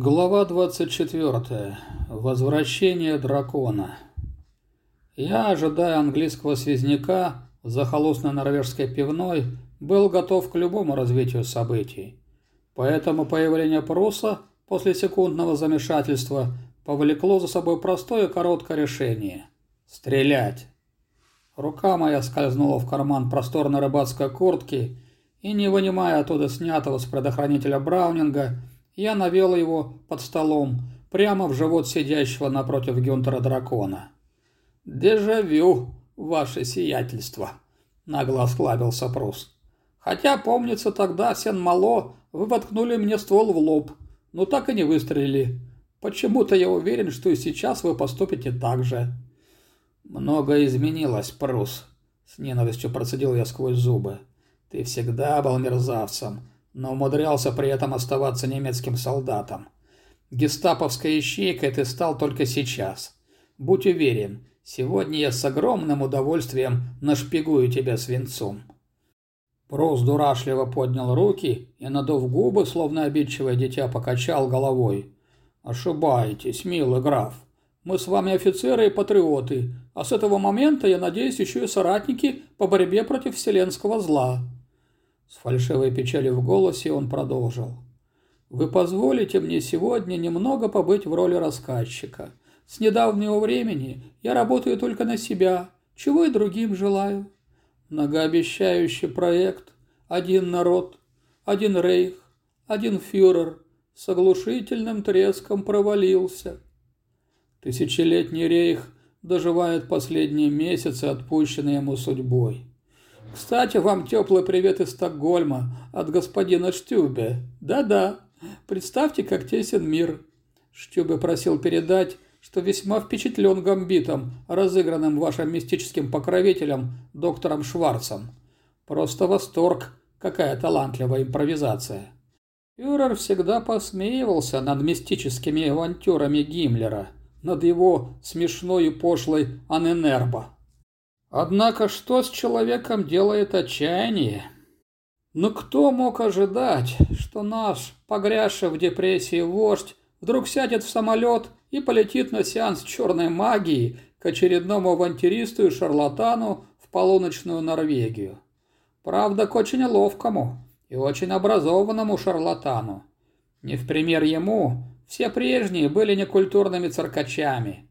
Глава 24. Возвращение дракона. Я, ожидая английского связняка в захолустной норвежской пивной, был готов к любому развитию событий. Поэтому появление Пруса после секундного замешательства повлекло за собой простое короткое решение – стрелять. Рука моя скользнула в карман просторной рыбацкой куртки и, не вынимая оттуда снятого с предохранителя Браунинга, я навел его под столом, прямо в живот сидящего напротив Гюнтера дракона. «Дежавю, ваше сиятельство», — нагло осклабился Прус. «Хотя, помнится, тогда, Сен-Мало, вы воткнули мне ствол в лоб, но так и не выстрелили. Почему-то я уверен, что и сейчас вы поступите так же». «Многое изменилось, Прус», — с ненавистью процедил я сквозь зубы. «Ты всегда был мерзавцем, но умудрялся при этом оставаться немецким солдатом. Гестаповской ищейкой ты стал только сейчас. Будь уверен, сегодня я с огромным удовольствием нашпигую тебя свинцом». Прос дурашливо поднял руки и, надув губы, словно обидчивое дитя, покачал головой. «Ошибаетесь, милый граф. Мы с вами офицеры и патриоты, а с этого момента, я надеюсь, еще и соратники по борьбе против вселенского зла. С фальшивой печалью в голосе он продолжил. «Вы позволите мне сегодня немного побыть в роли рассказчика. С недавнего времени я работаю только на себя, чего и другим желаю. Многообещающий проект, один народ, один рейх, один фюрер с оглушительным треском провалился. Тысячелетний рейх доживает последние месяцы, отпущенные ему судьбой. Кстати, вам теплый привет из Стокгольма от господина Штюбе. Да-да, представьте, как тесен мир. Штюбе просил передать, что весьма впечатлен гамбитом, разыгранным вашим мистическим покровителем, доктором Шварцем. Просто восторг, какая талантливая импровизация. Фюрер всегда посмеивался над мистическими авантюрами Гиммлера, над его смешной и пошлой Аненербо. Однако что с человеком делает отчаяние? Но кто мог ожидать, что наш, погрязший в депрессии вождь, вдруг сядет в самолет и полетит на сеанс черной магии к очередному авантюристу и шарлатану в полуночную Норвегию? Правда, к очень ловкому и очень образованному шарлатану. Не в пример ему, все прежние были некультурными циркачами.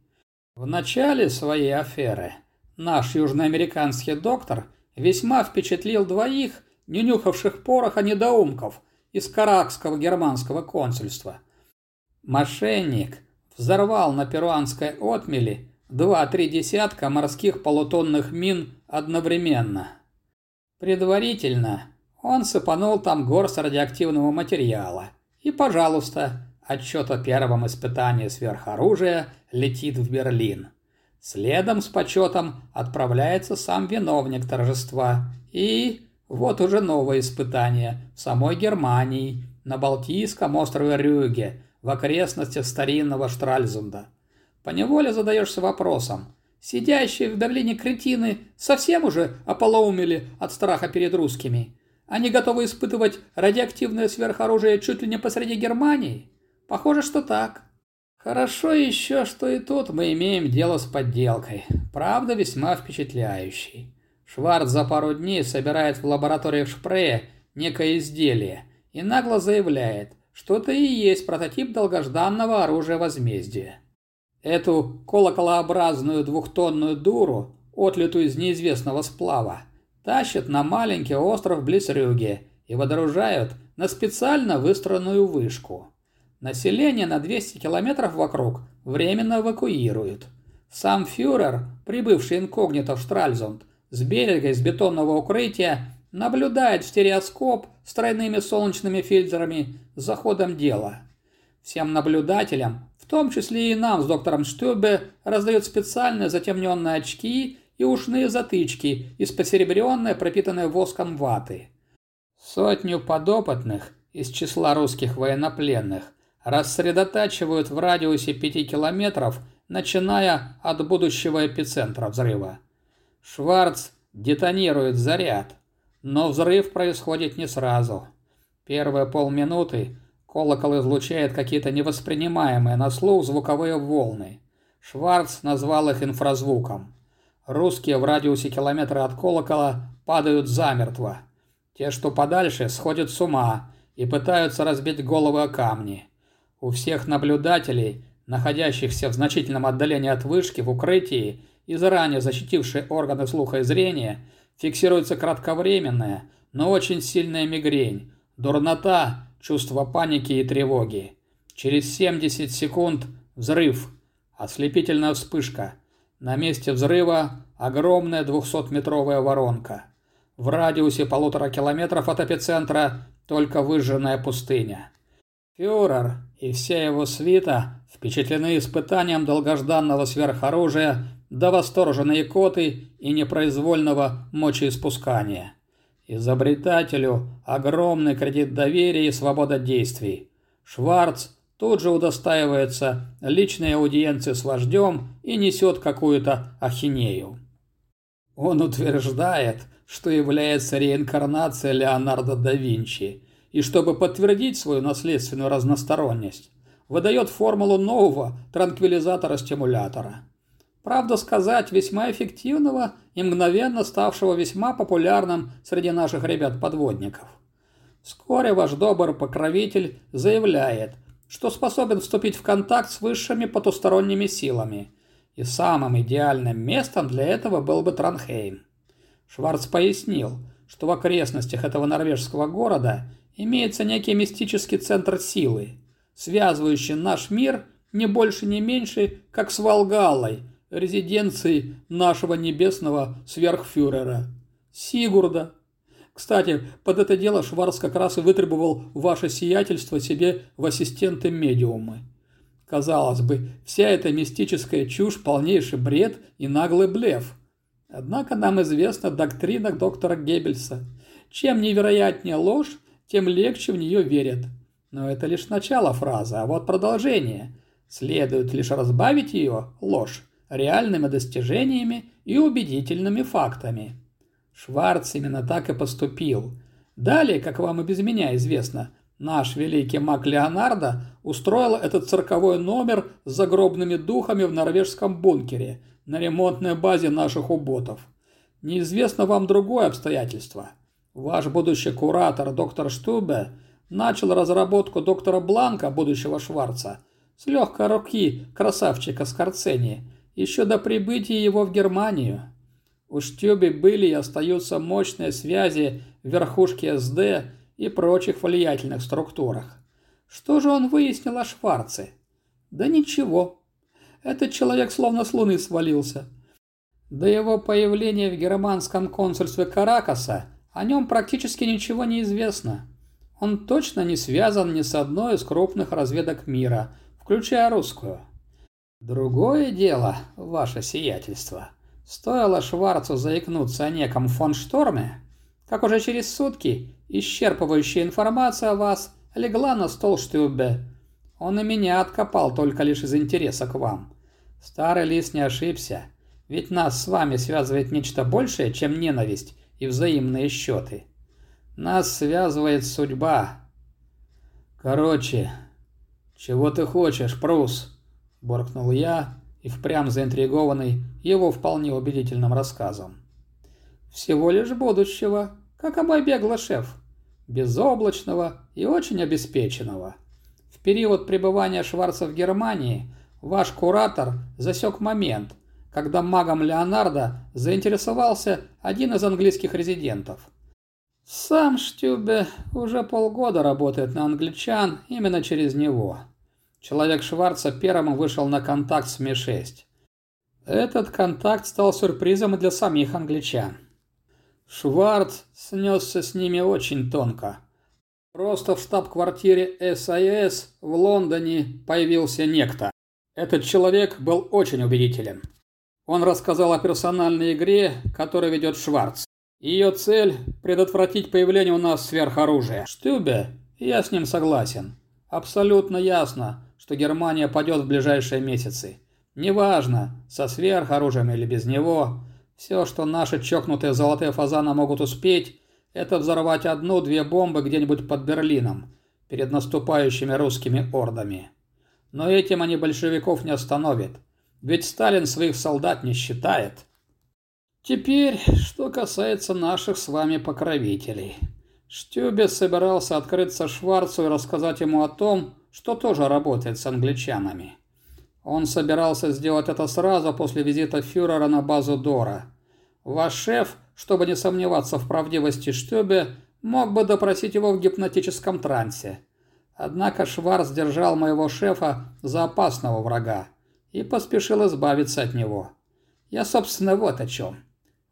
В начале своей аферы – Наш южноамериканский доктор весьма впечатлил двоих, не нюхавших пороха недоумков из Каракского германского консульства. Мошенник взорвал на перуанской отмели два-три десятка морских полутонных мин одновременно. Предварительно он сыпанул там горсть радиоактивного материала. И, пожалуйста, отчет о первом испытании сверхоружия летит в Берлин. Следом с почетом отправляется сам виновник торжества. И вот уже новое испытание в самой Германии, на Балтийском острове Рюге, в окрестностях старинного Штральзунда. Поневоле задаешься вопросом, сидящие в Берлине кретины совсем уже ополоумели от страха перед русскими? Они готовы испытывать радиоактивное сверхоружие чуть ли не посреди Германии? Похоже, что так. Хорошо еще, что и тут мы имеем дело с подделкой. Правда, весьма впечатляющей. Шварц за пару дней собирает в лабораториях Шпрее некое изделие и нагло заявляет, что это и есть прототип долгожданного оружия возмездия. Эту колоколообразную двухтонную дуру, отлитую из неизвестного сплава, тащат на маленький остров близ Рюге и водружают на специально выстроенную вышку. Население на 200 километров вокруг временно эвакуируют. Сам фюрер, прибывший инкогнито в Штральзунд, с берега из бетонного укрытия, наблюдает в стереоскоп с тройными солнечными фильтрами за ходом дела. Всем наблюдателям, в том числе и нам с доктором Штюбе, раздают специальные затемненные очки и ушные затычки из посеребренной, пропитанной воском ваты. Сотню подопытных из числа русских военнопленных рассредотачивают в радиусе 5 километров, начиная от будущего эпицентра взрыва. Шварц детонирует заряд, но взрыв происходит не сразу. Первые полминуты Колокол излучает какие-то невоспринимаемые на слух звуковые волны. Шварц назвал их инфразвуком. Русские в радиусе километра от колокола падают замертво. Те, что подальше, сходят с ума и пытаются разбить головы о камни. У всех наблюдателей, находящихся в значительном отдалении от вышки в укрытии и заранее защитившие органы слуха и зрения, фиксируется кратковременная, но очень сильная мигрень, дурнота, чувство паники и тревоги. Через 70 секунд взрыв, ослепительная вспышка. На месте взрыва огромная 200-метровая воронка. В радиусе полутора километров от эпицентра только выжженная пустыня. Фюрер и вся его свита впечатлены испытанием долгожданного сверхоружия до восторженной икоты и непроизвольного мочеиспускания. Изобретателю огромный кредит доверия и свобода действий. Шварц тут же удостаивается личной аудиенции с вождем и несет какую-то ахинею. Он утверждает, что является реинкарнацией Леонардо да Винчи, и чтобы подтвердить свою наследственную разносторонность, выдает формулу нового транквилизатора-стимулятора. Правда сказать, весьма эффективного и мгновенно ставшего весьма популярным среди наших ребят-подводников. Вскоре ваш добрый покровитель заявляет, что способен вступить в контакт с высшими потусторонними силами, и самым идеальным местом для этого был бы Транхейм. Шварц пояснил, что в окрестностях этого норвежского города имеется некий мистический центр силы, связывающий наш мир не больше не меньше, как с Волгалой – резиденцией нашего небесного сверхфюрера Сигурда. Кстати, под это дело Шварц как раз и вытребовал ваше сиятельство себе в ассистенты-медиумы. Казалось бы, вся эта мистическая чушь – полнейший бред и наглый блеф. Однако нам известна доктрина доктора Геббельса. Чем невероятнее ложь, тем легче в нее верят. Но это лишь начало фразы, а вот продолжение. Следует лишь разбавить ее, ложь, реальными достижениями и убедительными фактами. Шварц именно так и поступил. Далее, как вам и без меня известно, наш великий маг Леонардо устроил этот цирковой номер с загробными духами в норвежском бункере на ремонтной базе наших уботов. Неизвестно вам другое обстоятельство. Ваш будущий куратор, доктор Штубе, начал разработку доктора Бланка, будущего Шварца, с легкой руки красавчика Скорцени – еще до прибытия его в Германию. У Штюби были и остаются мощные связи в верхушке СД и прочих влиятельных структурах. Что же он выяснил о Шварце? Да ничего. Этот человек словно с луны свалился. До его появления в германском консульстве Каракаса о нем практически ничего не известно. Он точно не связан ни с одной из крупных разведок мира, включая русскую. Другое дело, ваше сиятельство. Стоило Шварцу заикнуться о неком фон Шторме, как уже через сутки исчерпывающая информация о вас легла на стол Штюбе. Он и меня откопал только лишь из интереса к вам. Старый лис не ошибся, ведь нас с вами связывает нечто большее, чем ненависть и взаимные счеты. Нас связывает судьба. Короче, чего ты хочешь, Прус? – буркнул я и впрямь заинтригованный его вполне убедительным рассказом. «Всего лишь будущего, как беглый шеф, безоблачного и очень обеспеченного. В период пребывания Шварца в Германии ваш куратор засек момент, когда магом Леонардо заинтересовался один из английских резидентов. Сам Штюбе уже полгода работает на англичан именно через него». Человек Шварца первым вышел на контакт с Ми-6. Этот контакт стал сюрпризом и для самих англичан. Шварц снесся с ними очень тонко. Просто в штаб-квартире САС в Лондоне появился некто. Этот человек был очень убедителен. Он рассказал о персональной игре, которую ведет Шварц. Ее цель – предотвратить появление у нас сверхоружия. Штюбе, я с ним согласен. Абсолютно ясно, что Германия падет в ближайшие месяцы. Неважно, со сверхоружием или без него, все, что наши чокнутые золотые фазаны могут успеть, это взорвать одну-две бомбы где-нибудь под Берлином перед наступающими русскими ордами. Но этим они большевиков не остановят, ведь Сталин своих солдат не считает. Теперь, что касается наших с вами покровителей. Штюбе собирался открыться Шварцу и рассказать ему о том, что тоже работает с англичанами. Он собирался сделать это сразу после визита фюрера на базу Дора. Ваш шеф, чтобы не сомневаться в правдивости Штюбе, мог бы допросить его в гипнотическом трансе. Однако Шварц держал моего шефа за опасного врага и поспешил избавиться от него. Я, собственно, вот о чем.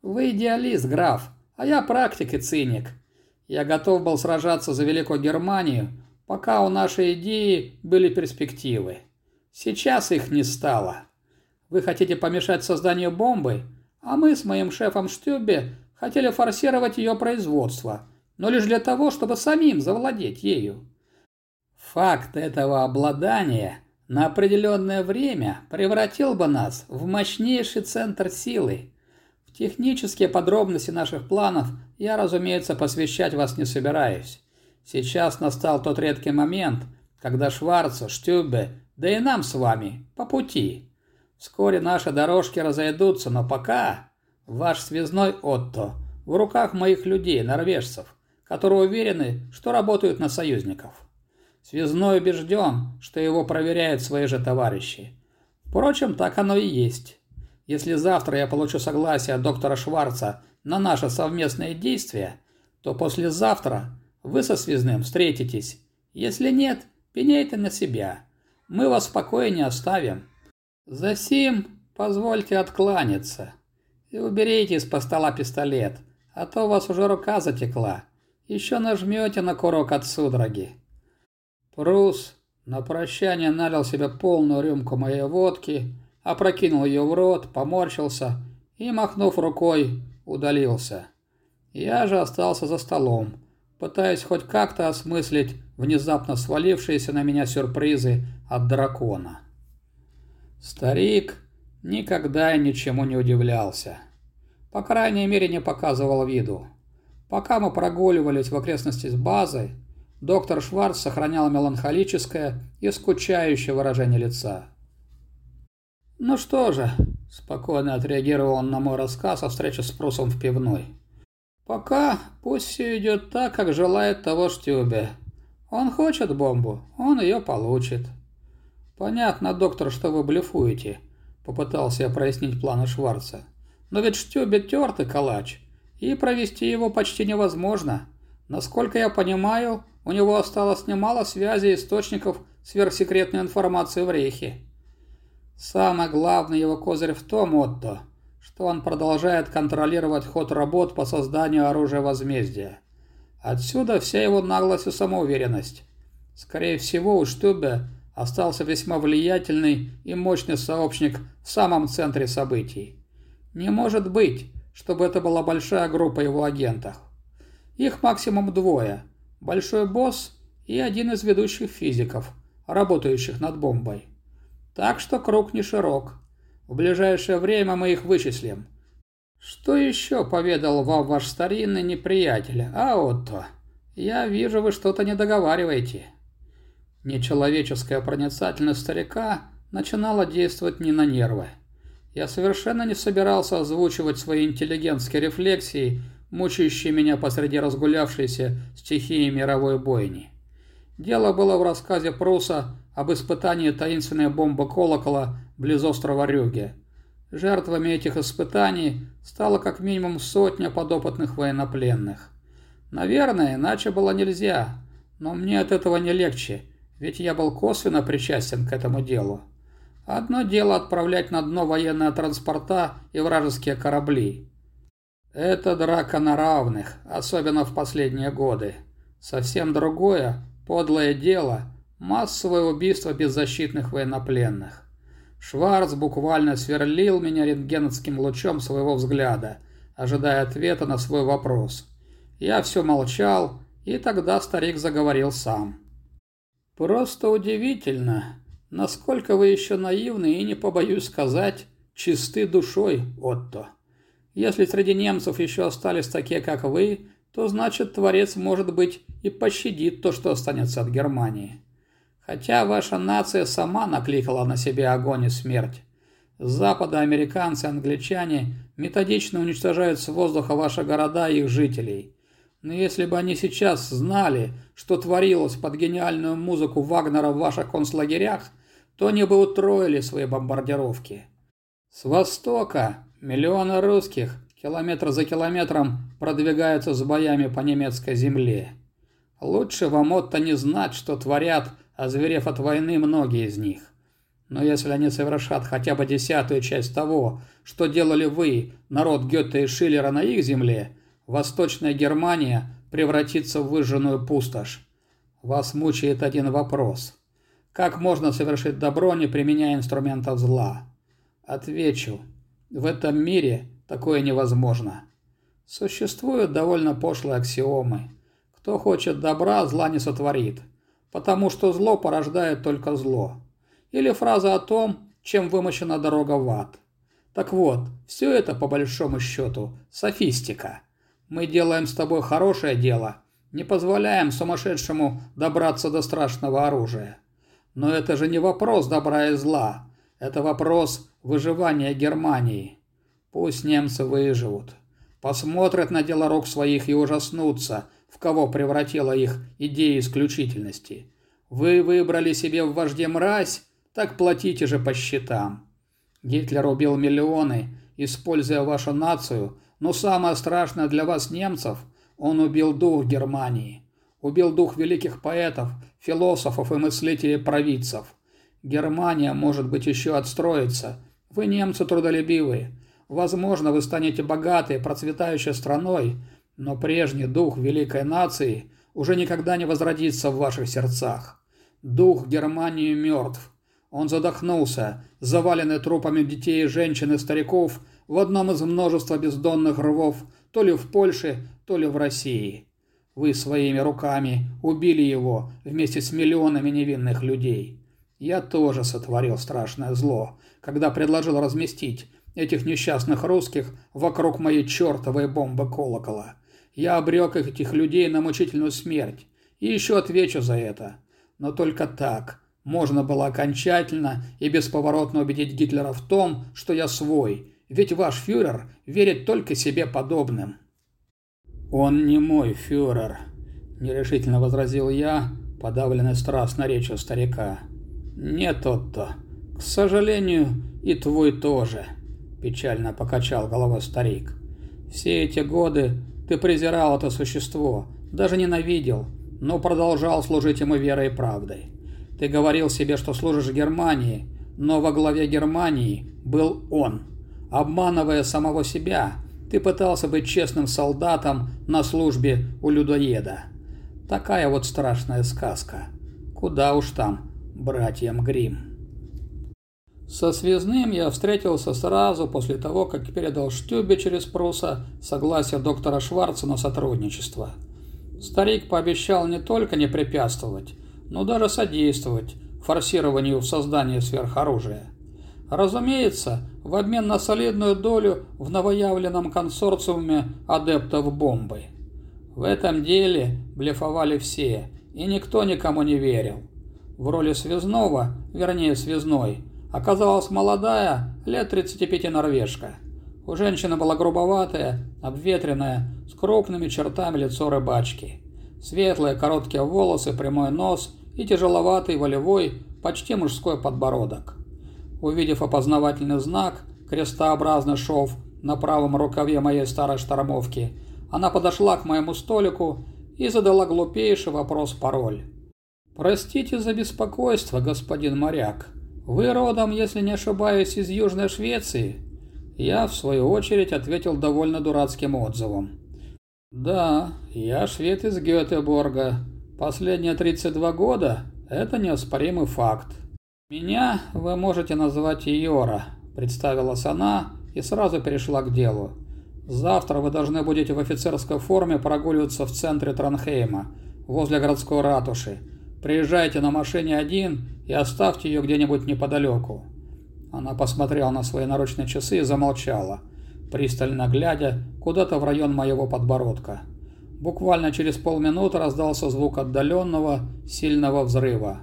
Вы идеалист, граф, а я практик и циник. Я готов был сражаться за Великую Германию, пока у нашей идеи были перспективы. Сейчас их не стало. Вы хотите помешать созданию бомбы, а мы с моим шефом Штюбе хотели форсировать ее производство, но лишь для того, чтобы самим завладеть ею. Факт этого обладания на определенное время превратил бы нас в мощнейший центр силы. В технические подробности наших планов я, разумеется, посвящать вас не собираюсь. Сейчас настал тот редкий момент, когда Шварцу, Штюбе, да и нам с вами по пути. Вскоре наши дорожки разойдутся, но пока ваш связной Отто в руках моих людей, норвежцев, которые уверены, что работают на союзников. Связной убежден, что его проверяют свои же товарищи. Впрочем, так оно и есть. Если завтра я получу согласие доктора Шварца на наше совместное действие, то послезавтра вы со связным встретитесь. Если нет, пеняйте на себя. Мы вас в покое не оставим. Засим позвольте откланяться. И уберите из-под стола пистолет, а то у вас уже рука затекла. Еще нажмете на курок от судороги. Прус на прощание налил себе полную рюмку моей водки, опрокинул ее в рот, поморщился и, махнув рукой, удалился. Я же остался за столом, пытаясь хоть как-то осмыслить внезапно свалившиеся на меня сюрпризы от дракона. Старик никогда ничему не удивлялся. По крайней мере, не показывал виду. Пока мы прогуливались в окрестности с базой, Доктор Шварц сохранял меланхолическое и скучающее выражение лица. «Ну что же», – спокойно отреагировал он на мой рассказ о встрече с Прусом в пивной. «Пока пусть все идет так, как желает того Штюбе. Он хочет бомбу, он ее получит». «Понятно, доктор, что вы блефуете», – попытался я прояснить планы Шварца. «Но ведь Штюбе тертый калач, и провести его почти невозможно. Насколько я понимаю, у него осталось немало связей и источников сверхсекретной информации в Рейхе. Самый главный его козырь в том, Отто, что он продолжает контролировать ход работ по созданию оружия возмездия. Отсюда вся его наглость и самоуверенность. Скорее всего, у Штюбе остался весьма влиятельный и мощный сообщник в самом центре событий. Не может быть, чтобы это была большая группа его агентов. Их максимум двое – большой босс и один из ведущих физиков, работающих над бомбой. Так что круг не широк. В ближайшее время мы их вычислим. Что еще поведал вам ваш старинный неприятель, а Отто? Я вижу, вы что-то не договариваете. Нечеловеческая проницательность старика начинала действовать не на нервы. Я совершенно не собирался озвучивать свои интеллигентские рефлексии мучающие меня посреди разгулявшейся стихии мировой бойни. Дело было в рассказе Пруса об испытании таинственной бомбы колокола близ острова Рюге. Жертвами этих испытаний стало как минимум сотня подопытных военнопленных. Наверное, иначе было нельзя, но мне от этого не легче, ведь я был косвенно причастен к этому делу. Одно дело отправлять на дно военные транспорта и вражеские корабли. Это драка на равных, особенно в последние годы. Совсем другое, подлое дело – массовое убийство беззащитных военнопленных. Шварц буквально сверлил меня рентгеновским лучом своего взгляда, ожидая ответа на свой вопрос. Я все молчал, и тогда старик заговорил сам. «Просто удивительно, насколько вы еще наивны и, не побоюсь сказать, чисты душой, Отто». Если среди немцев еще остались такие, как вы, то значит Творец, может быть, и пощадит то, что останется от Германии. Хотя ваша нация сама накликала на себя огонь и смерть. Запада американцы, англичане методично уничтожают с воздуха ваши города и их жителей. Но если бы они сейчас знали, что творилось под гениальную музыку Вагнера в ваших концлагерях, то они бы утроили свои бомбардировки. С востока миллионы русских километр за километром продвигаются с боями по немецкой земле. Лучше вам Отто не знать, что творят, озверев от войны многие из них. Но если они совершат хотя бы десятую часть того, что делали вы, народ Гёте и Шиллера на их земле, Восточная Германия превратится в выжженную пустошь. Вас мучает один вопрос. Как можно совершить добро, не применяя инструментов зла? Отвечу. В этом мире Такое невозможно. Существуют довольно пошлые аксиомы. Кто хочет добра, зла не сотворит, потому что зло порождает только зло. Или фраза о том, чем вымощена дорога в ад. Так вот, все это, по большому счету, софистика. Мы делаем с тобой хорошее дело, не позволяем сумасшедшему добраться до страшного оружия. Но это же не вопрос добра и зла, это вопрос выживания Германии. Пусть немцы выживут. Посмотрят на дела рук своих и ужаснутся, в кого превратила их идея исключительности. Вы выбрали себе в вожде мразь, так платите же по счетам. Гитлер убил миллионы, используя вашу нацию, но самое страшное для вас, немцев, он убил дух Германии. Убил дух великих поэтов, философов и мыслителей-провидцев. Германия, может быть, еще отстроится. Вы, немцы, трудолюбивые. Возможно, вы станете богатой, процветающей страной, но прежний дух великой нации уже никогда не возродится в ваших сердцах. Дух Германии мертв. Он задохнулся, заваленный трупами детей, женщин и стариков в одном из множества бездонных рвов, то ли в Польше, то ли в России. Вы своими руками убили его вместе с миллионами невинных людей. Я тоже сотворил страшное зло, когда предложил разместить этих несчастных русских вокруг моей чертовой бомбы колокола. Я обрек этих людей на мучительную смерть. И еще отвечу за это. Но только так можно было окончательно и бесповоротно убедить Гитлера в том, что я свой. Ведь ваш фюрер верит только себе подобным. «Он не мой фюрер», – нерешительно возразил я, подавленный страстно речью старика. «Нет, Отто. К сожалению, и твой тоже» печально покачал головой старик. Все эти годы ты презирал это существо, даже ненавидел, но продолжал служить ему верой и правдой. Ты говорил себе, что служишь Германии, но во главе Германии был он. Обманывая самого себя, ты пытался быть честным солдатом на службе у людоеда. Такая вот страшная сказка. Куда уж там, братьям Гримм. Со связным я встретился сразу после того, как передал Штюбе через Пруса согласие доктора Шварца на сотрудничество. Старик пообещал не только не препятствовать, но даже содействовать форсированию в создании сверхоружия. Разумеется, в обмен на солидную долю в новоявленном консорциуме адептов бомбы. В этом деле блефовали все, и никто никому не верил. В роли связного, вернее связной, Оказалась молодая, лет 35 норвежка. У женщины была грубоватая, обветренная, с крупными чертами лицо рыбачки. Светлые короткие волосы, прямой нос и тяжеловатый волевой, почти мужской подбородок. Увидев опознавательный знак, крестообразный шов на правом рукаве моей старой штормовки, она подошла к моему столику и задала глупейший вопрос-пароль. «Простите за беспокойство, господин моряк», вы родом, если не ошибаюсь, из Южной Швеции?» Я, в свою очередь, ответил довольно дурацким отзывом. «Да, я швед из Гетеборга. Последние 32 года – это неоспоримый факт. Меня вы можете назвать Йора», – представилась она и сразу перешла к делу. «Завтра вы должны будете в офицерской форме прогуливаться в центре Транхейма, возле городской ратуши. Приезжайте на машине один и оставьте ее где-нибудь неподалеку». Она посмотрела на свои наручные часы и замолчала, пристально глядя куда-то в район моего подбородка. Буквально через полминуты раздался звук отдаленного, сильного взрыва.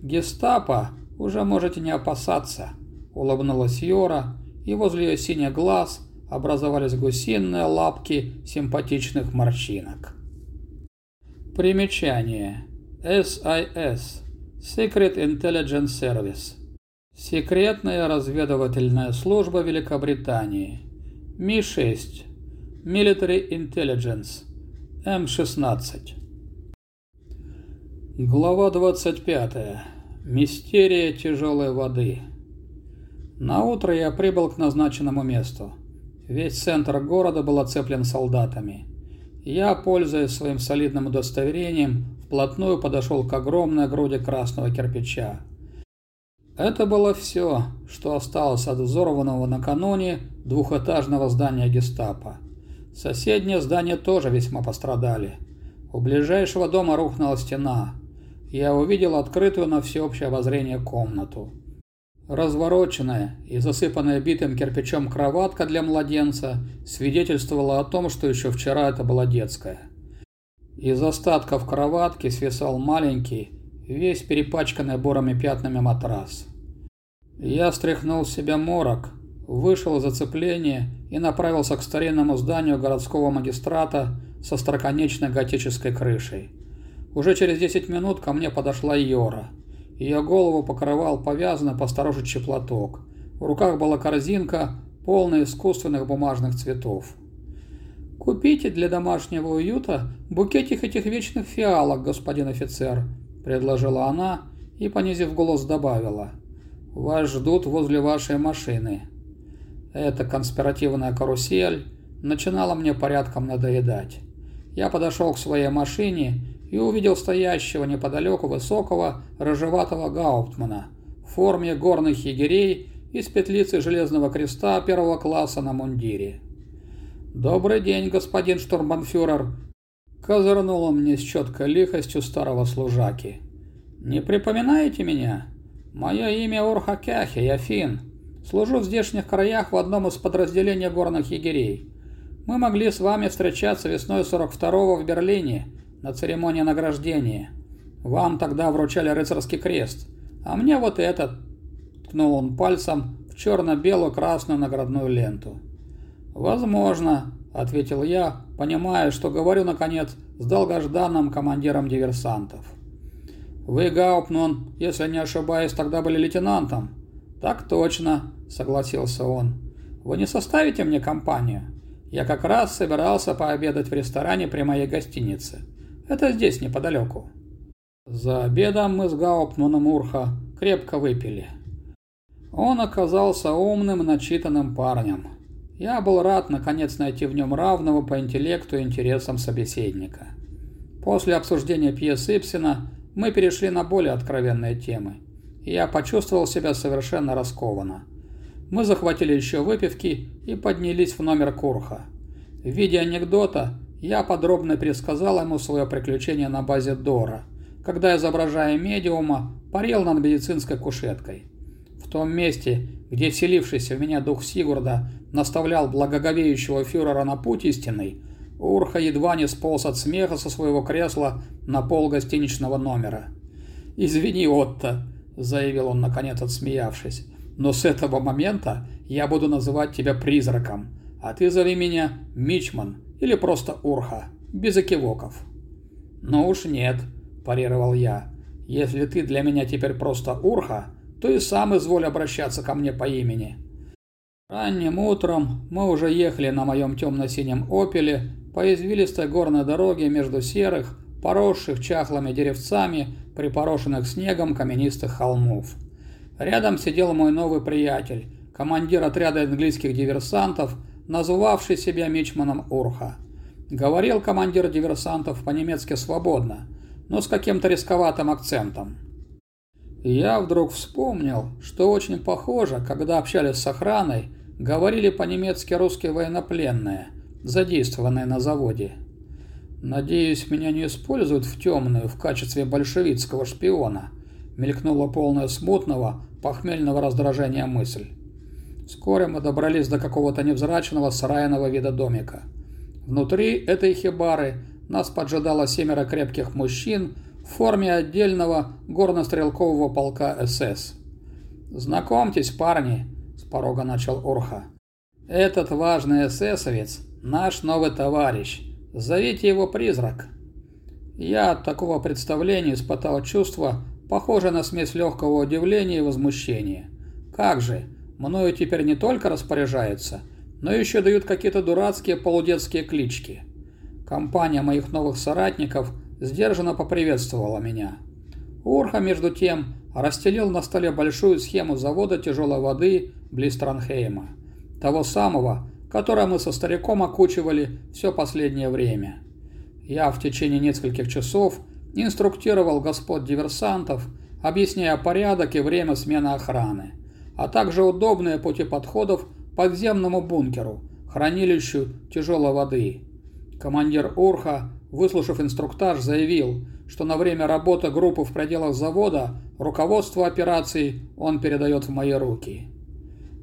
«Гестапо уже можете не опасаться», — улыбнулась Йора, и возле ее синих глаз образовались гусиные лапки симпатичных морщинок. Примечание. SIS. Secret Intelligence Service. Секретная разведывательная служба Великобритании. Ми-6. Military Intelligence. М-16. Глава 25. Мистерия тяжелой воды. На утро я прибыл к назначенному месту. Весь центр города был оцеплен солдатами. Я, пользуясь своим солидным удостоверением, вплотную подошел к огромной груди красного кирпича. Это было все, что осталось от взорванного накануне двухэтажного здания гестапо. Соседние здания тоже весьма пострадали. У ближайшего дома рухнула стена. Я увидел открытую на всеобщее обозрение комнату. Развороченная и засыпанная битым кирпичом кроватка для младенца свидетельствовала о том, что еще вчера это была детская. Из остатков кроватки свисал маленький, весь перепачканный бурыми пятнами матрас. Я стряхнул с себя морок, вышел из оцепления и направился к старинному зданию городского магистрата со строконечной готической крышей. Уже через 10 минут ко мне подошла Йора. Ее голову покрывал повязанный по сторожичьи платок. В руках была корзинка, полная искусственных бумажных цветов. «Купите для домашнего уюта букетик этих вечных фиалок, господин офицер», – предложила она и, понизив голос, добавила. «Вас ждут возле вашей машины». Эта конспиративная карусель начинала мне порядком надоедать. Я подошел к своей машине и увидел стоящего неподалеку высокого рыжеватого гауптмана в форме горных егерей и с петлицей железного креста первого класса на мундире. «Добрый день, господин штурмбанфюрер!» Козырнула мне с четкой лихостью старого служаки. «Не припоминаете меня? Мое имя Урха Кяхи, я фин. Служу в здешних краях в одном из подразделений горных егерей. Мы могли с вами встречаться весной 42-го в Берлине на церемонии награждения. Вам тогда вручали рыцарский крест, а мне вот этот, ткнул он пальцем в черно-белую красную наградную ленту. «Возможно», — ответил я, понимая, что говорю, наконец, с долгожданным командиром диверсантов. «Вы, Гаупман, если не ошибаюсь, тогда были лейтенантом?» «Так точно», — согласился он. «Вы не составите мне компанию? Я как раз собирался пообедать в ресторане при моей гостинице. Это здесь, неподалеку». За обедом мы с Гауптманом Урха крепко выпили. Он оказался умным, начитанным парнем. Я был рад, наконец, найти в нем равного по интеллекту и интересам собеседника. После обсуждения пьесы Ипсена мы перешли на более откровенные темы и я почувствовал себя совершенно раскованно. Мы захватили еще выпивки и поднялись в номер Курха. В виде анекдота я подробно пересказал ему свое приключение на базе Дора, когда, изображая медиума, парил над медицинской кушеткой. В том месте, где вселившийся в меня дух Сигурда наставлял благоговеющего фюрера на путь истинный, Урха едва не сполз от смеха со своего кресла на пол гостиничного номера. «Извини, Отто», — заявил он, наконец отсмеявшись. «Но с этого момента я буду называть тебя призраком, а ты зови меня Мичман или просто Урха, без окивоков». «Ну уж нет», – парировал я. «Если ты для меня теперь просто Урха, то и сам изволь обращаться ко мне по имени». Ранним утром мы уже ехали на моем темно-синем «Опеле» по извилистой горной дороге между серых, поросших чахлыми деревцами припорошенных снегом каменистых холмов. Рядом сидел мой новый приятель, командир отряда английских диверсантов, называвший себя Мичманом Урха. Говорил командир диверсантов по-немецки свободно, но с каким-то рисковатым акцентом. Я вдруг вспомнил, что очень похоже, когда общались с охраной, говорили по-немецки русские военнопленные, задействованные на заводе. «Надеюсь, меня не используют в темную в качестве большевистского шпиона», мелькнула полная смутного, похмельного раздражения мысль. Вскоре мы добрались до какого-то невзрачного сарайного вида домика. Внутри этой хибары нас поджидало семеро крепких мужчин в форме отдельного горнострелкового полка СС. «Знакомьтесь, парни», – с порога начал Орха. «Этот важный эсэсовец – наш новый товарищ. Зовите его Призрак». Я от такого представления испытал чувство, похожее на смесь легкого удивления и возмущения. Как же, мною теперь не только распоряжаются, но еще дают какие-то дурацкие полудетские клички. Компания моих новых соратников сдержанно поприветствовала меня. Урха, между тем, расстелил на столе большую схему завода тяжелой воды близ. Того самого, которое мы со стариком окучивали все последнее время. Я в течение нескольких часов инструктировал господ диверсантов, объясняя порядок и время смены охраны, а также удобные пути подходов подземному бункеру, хранилищу тяжелой воды. Командир Урха, выслушав инструктаж, заявил, что на время работы группы в пределах завода руководство операций он передает в мои руки.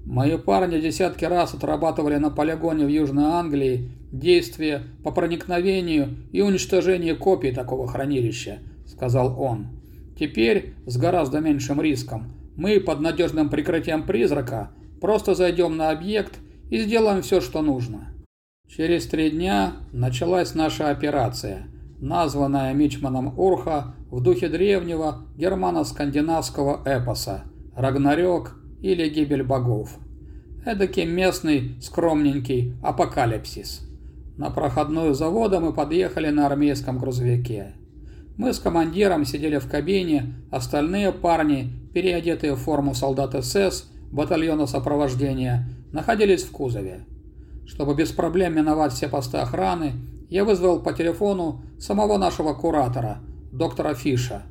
Мои парни десятки раз отрабатывали на полигоне в Южной Англии действия по проникновению и уничтожению копий такого хранилища, сказал он. Теперь с гораздо меньшим риском мы под надежным прикрытием призрака просто зайдем на объект и сделаем все, что нужно. Через три дня началась наша операция, названная Мичманом Урха в духе древнего германо-скандинавского эпоса «Рагнарёк» или гибель богов. Эдакий местный, скромненький апокалипсис. На проходную завода мы подъехали на армейском грузовике. Мы с командиром сидели в кабине, остальные парни, переодетые в форму солдат СС, батальона сопровождения, находились в кузове. Чтобы без проблем миновать все посты охраны, я вызвал по телефону самого нашего куратора, доктора Фиша.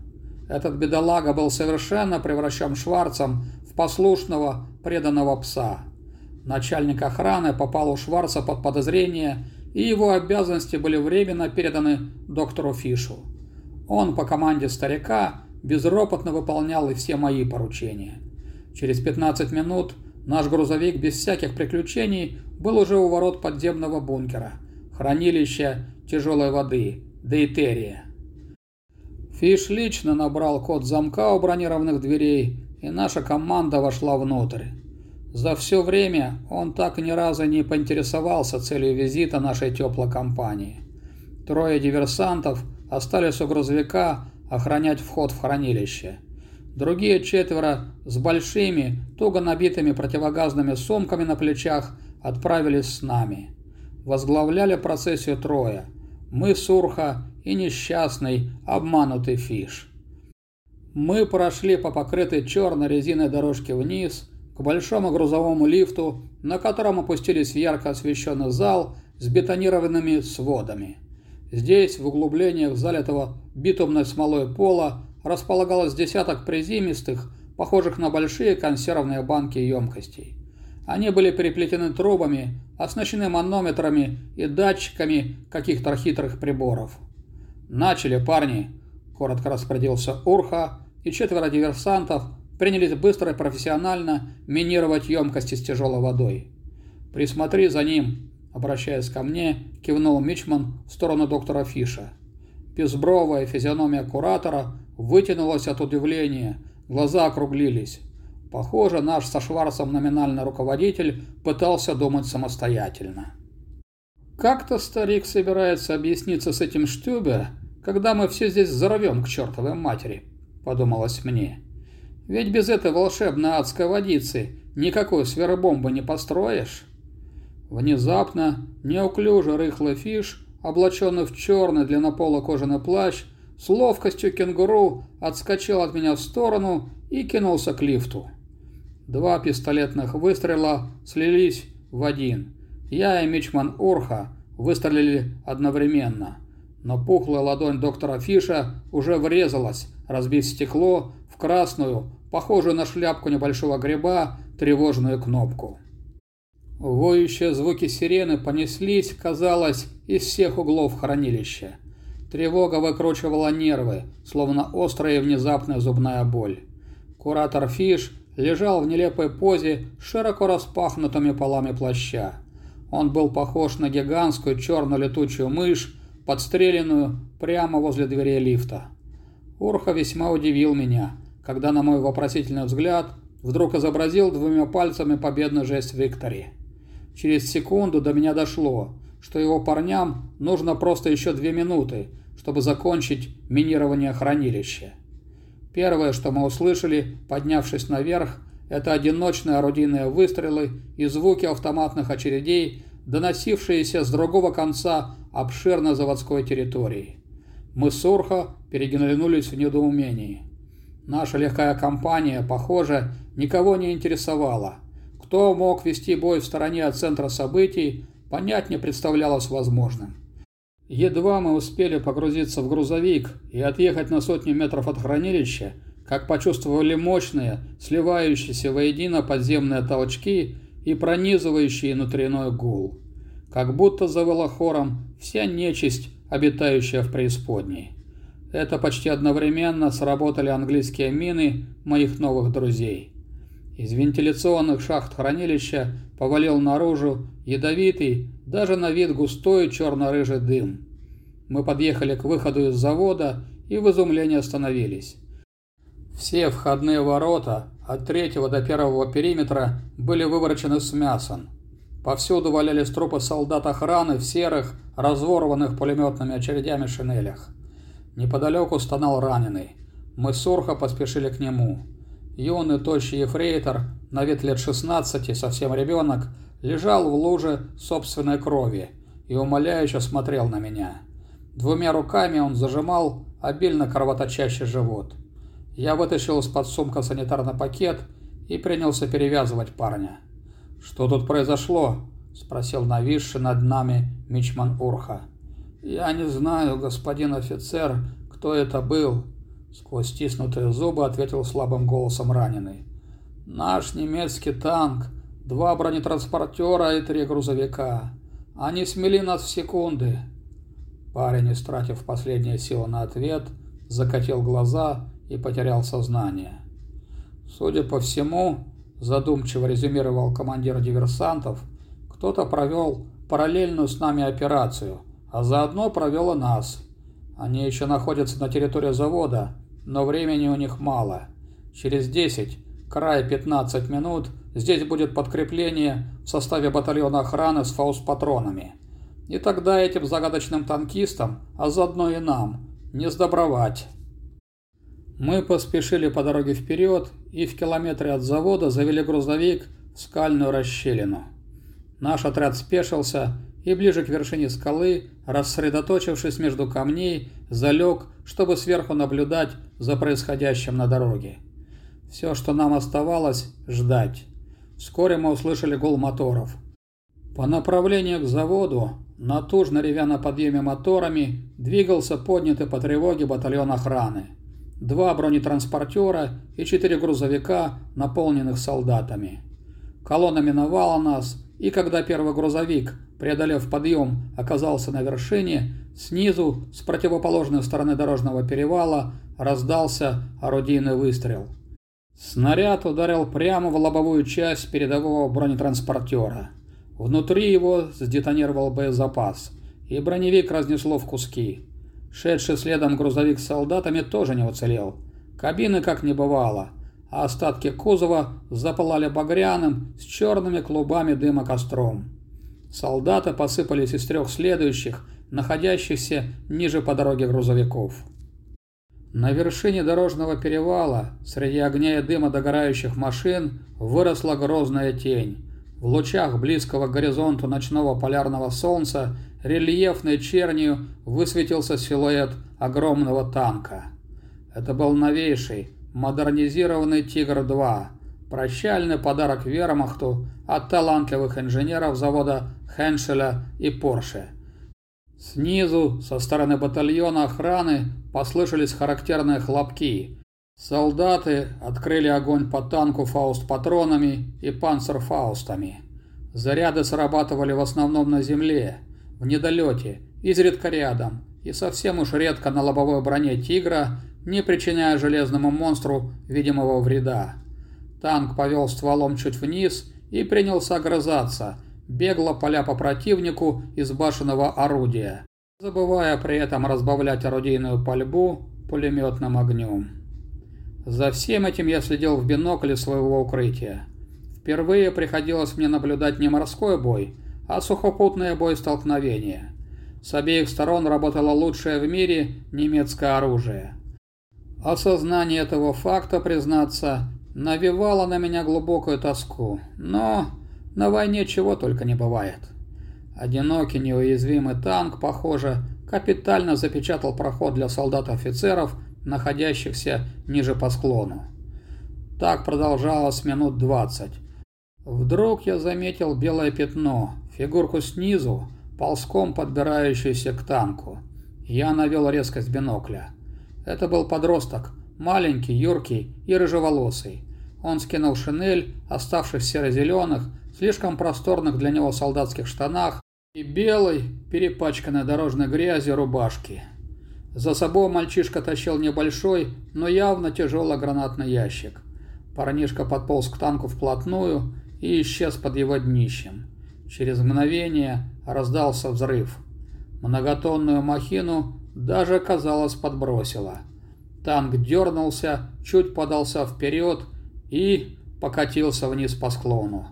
Этот бедолага был совершенно превращен Шварцем в послушного, преданного пса. Начальник охраны попал у Шварца под подозрение, и его обязанности были временно переданы доктору Фишу. Он по команде старика безропотно выполнял и все мои поручения. Через 15 минут наш грузовик без всяких приключений был уже у ворот подземного бункера, хранилища тяжелой воды, Дейтерия. Фиш лично набрал код замка у бронированных дверей и наша команда вошла внутрь. За все время он так ни разу не поинтересовался целью визита нашей теплой компании. Трое диверсантов остались у грузовика охранять вход в хранилище. Другие четверо с большими, туго набитыми противогазными сумками на плечах отправились с нами. Возглавляли процессию трое. Мы, Сурха и несчастный, обманутый Фиш. Мы прошли по покрытой черной резиной дорожке вниз, к большому грузовому лифту, на котором опустились в ярко освещенный зал с бетонированными сводами. Здесь, в углублениях залитого битумной смолой пола, располагалось десяток приземистых, похожих на большие консервные банки емкостей. Они были переплетены трубами, оснащены манометрами и датчиками каких-то хитрых приборов. «Начали, парни!» коротко распорядился Урха, и четверо диверсантов принялись быстро и профессионально минировать емкости с тяжелой водой. «Присмотри за ним», — обращаясь ко мне, кивнул Мичман в сторону доктора Фиша. Безбровая физиономия куратора вытянулась от удивления, глаза округлились. Похоже, наш со Шварцем номинальный руководитель пытался думать самостоятельно. Как-то старик собирается объясниться с этим Штюбе, когда мы все здесь взорвем к чертовой матери», – подумалось мне. «Ведь без этой волшебной адской водицы никакой сверхбомбы не построишь». Внезапно неуклюжий рыхлый фиш, облаченный в черный длиннополый кожаный плащ, с ловкостью кенгуру отскочил от меня в сторону и кинулся к лифту. Два пистолетных выстрела слились в один. Я и Мичман Урха выстрелили одновременно – но пухлая ладонь доктора Фиша уже врезалась, разбив стекло в красную, похожую на шляпку небольшого гриба, тревожную кнопку. Воющие звуки сирены понеслись, казалось, из всех углов хранилища. Тревога выкручивала нервы, словно острая и внезапная зубная боль. Куратор Фиш лежал в нелепой позе с широко распахнутыми полами плаща. Он был похож на гигантскую черно-летучую мышь, подстреленную прямо возле дверей лифта. Урха весьма удивил меня, когда на мой вопросительный взгляд вдруг изобразил двумя пальцами победный жест Виктори. Через секунду до меня дошло, что его парням нужно просто еще две минуты, чтобы закончить минирование хранилища. Первое, что мы услышали, поднявшись наверх, это одиночные орудийные выстрелы и звуки автоматных очередей, доносившиеся с другого конца обширной заводской территории. Мы с Урхо переглянулись в недоумении. Наша легкая компания, похоже, никого не интересовала. Кто мог вести бой в стороне от центра событий, понять не представлялось возможным. Едва мы успели погрузиться в грузовик и отъехать на сотни метров от хранилища, как почувствовали мощные, сливающиеся воедино подземные толчки и пронизывающие внутренний гул. Как будто завыла хором вся нечисть, обитающая в преисподней. Это почти одновременно сработали английские мины моих новых друзей. Из вентиляционных шахт хранилища повалил наружу ядовитый, даже на вид густой черно-рыжий дым. Мы подъехали к выходу из завода и в изумлении остановились. Все входные ворота от третьего до первого периметра были выворочены с мясом. Повсюду валялись трупы солдат охраны в серых, разворванных пулеметными очередями шинелях. Неподалеку стонал раненый. Мы с Урхо поспешили к нему. Юный тощий ефрейтор, на вид лет 16, совсем ребенок, лежал в луже собственной крови и умоляюще смотрел на меня. Двумя руками он зажимал обильно кровоточащий живот. Я вытащил из-под сумка санитарный пакет и принялся перевязывать парня. «Что тут произошло?» – спросил нависший над нами Мичман Урха. «Я не знаю, господин офицер, кто это был», – сквозь стиснутые зубы ответил слабым голосом раненый. «Наш немецкий танк, два бронетранспортера и три грузовика. Они смели нас в секунды». Парень, истратив последние силы на ответ, закатил глаза и потерял сознание. Судя по всему, задумчиво резюмировал командир диверсантов, кто-то провел параллельную с нами операцию, а заодно провел и нас. Они еще находятся на территории завода, но времени у них мало. Через 10, край 15 минут, здесь будет подкрепление в составе батальона охраны с фаус-патронами. И тогда этим загадочным танкистам, а заодно и нам, не сдобровать. Мы поспешили по дороге вперед и в километре от завода завели грузовик в скальную расщелину. Наш отряд спешился и ближе к вершине скалы, рассредоточившись между камней, залег, чтобы сверху наблюдать за происходящим на дороге. Все, что нам оставалось, ждать. Вскоре мы услышали гул моторов. По направлению к заводу, натужно ревя на подъеме моторами, двигался поднятый по тревоге батальон охраны два бронетранспортера и четыре грузовика, наполненных солдатами. Колонна миновала нас, и когда первый грузовик, преодолев подъем, оказался на вершине, снизу, с противоположной стороны дорожного перевала, раздался орудийный выстрел. Снаряд ударил прямо в лобовую часть передового бронетранспортера. Внутри его сдетонировал боезапас, и броневик разнесло в куски. Шедший следом грузовик с солдатами тоже не уцелел. Кабины как не бывало, а остатки кузова запылали багряным с черными клубами дыма костром. Солдаты посыпались из трех следующих, находящихся ниже по дороге грузовиков. На вершине дорожного перевала, среди огня и дыма догорающих машин, выросла грозная тень. В лучах близкого к горизонту ночного полярного солнца рельефной чернью высветился силуэт огромного танка. Это был новейший, модернизированный «Тигр-2», прощальный подарок вермахту от талантливых инженеров завода Хеншеля и Порше. Снизу, со стороны батальона охраны, послышались характерные хлопки. Солдаты открыли огонь по танку фауст-патронами и панцерфаустами. Заряды срабатывали в основном на земле, в недолете, изредка рядом и совсем уж редко на лобовой броне «Тигра», не причиняя железному монстру видимого вреда. Танк повел стволом чуть вниз и принялся огрызаться, бегло поля по противнику из башенного орудия, забывая при этом разбавлять орудийную пальбу пулеметным огнем. За всем этим я следил в бинокле своего укрытия. Впервые приходилось мне наблюдать не морской бой, а сухопутное боестолкновение. С обеих сторон работало лучшее в мире немецкое оружие. Осознание этого факта, признаться, навевало на меня глубокую тоску, но на войне чего только не бывает. Одинокий неуязвимый танк, похоже, капитально запечатал проход для солдат-офицеров, находящихся ниже по склону. Так продолжалось минут двадцать. Вдруг я заметил белое пятно, фигурку снизу, ползком подбирающуюся к танку. Я навел резкость бинокля. Это был подросток, маленький, юркий и рыжеволосый. Он скинул шинель, оставшись в серо-зеленых, слишком просторных для него солдатских штанах и белой, перепачканной дорожной грязью рубашки. За собой мальчишка тащил небольшой, но явно тяжелый гранатный ящик. Парнишка подполз к танку вплотную и исчез под его днищем. Через мгновение раздался взрыв. Многотонную махину даже, казалось, подбросило. Танк дернулся, чуть подался вперед и покатился вниз по склону.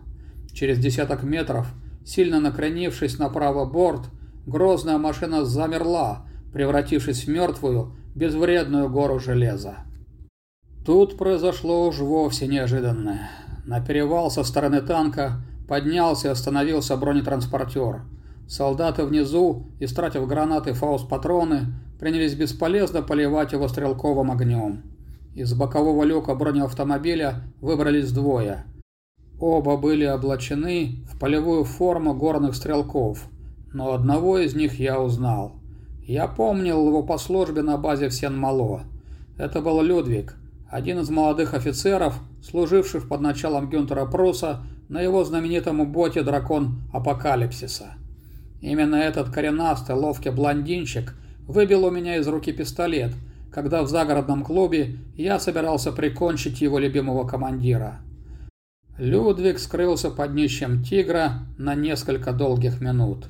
Через десяток метров, сильно накренившись на правый борт, грозная машина замерла, превратившись в мертвую, безвредную гору железа. Тут произошло уж вовсе неожиданное. На перевал со стороны танка поднялся и остановился бронетранспортер. Солдаты внизу, истратив гранаты фаус-патроны, принялись бесполезно поливать его стрелковым огнем. Из бокового люка бронеавтомобиля выбрались двое. Оба были облачены в полевую форму горных стрелков, но одного из них я узнал. Я помнил его по службе на базе в Сен-Мало. Это был Людвиг, один из молодых офицеров, служивших под началом Гюнтера Пруса на его знаменитом боте «Дракон Апокалипсиса». Именно этот коренастый, ловкий блондинчик выбил у меня из руки пистолет, когда в загородном клубе я собирался прикончить его любимого командира. Людвиг скрылся под днищем «Тигра» на несколько долгих минут.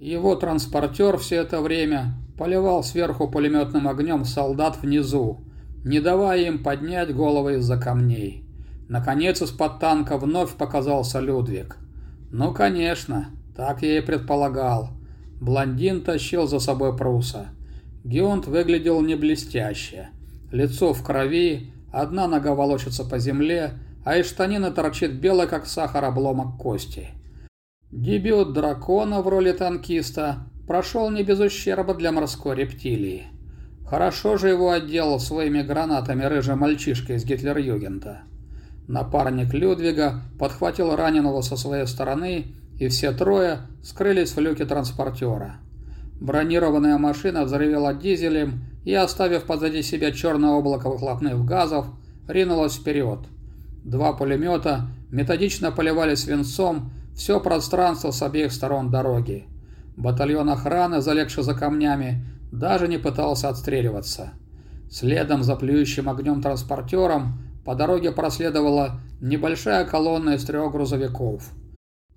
Его транспортер все это время поливал сверху пулеметным огнем солдат внизу, не давая им поднять головы из-за камней. Наконец из-под танка вновь показался Людвиг. Ну, конечно, так я и предполагал. Блондин тащил за собой пруса. Геонт выглядел не блестяще. Лицо в крови, одна нога волочится по земле, а из штанины торчит белый, как сахар, обломок кости. Дебют дракона в роли танкиста прошел не без ущерба для морской рептилии. Хорошо же его отделал своими гранатами рыжий мальчишка из Гитлер-Югента. Напарник Людвига подхватил раненого со своей стороны, и все трое скрылись в люке транспортера. Бронированная машина взрывела дизелем и, оставив позади себя черное облако выхлопных газов, ринулась вперед. Два пулемета методично поливали свинцом все пространство с обеих сторон дороги. Батальон охраны, залегший за камнями, даже не пытался отстреливаться. Следом за плюющим огнем транспортером по дороге проследовала небольшая колонна из трех грузовиков.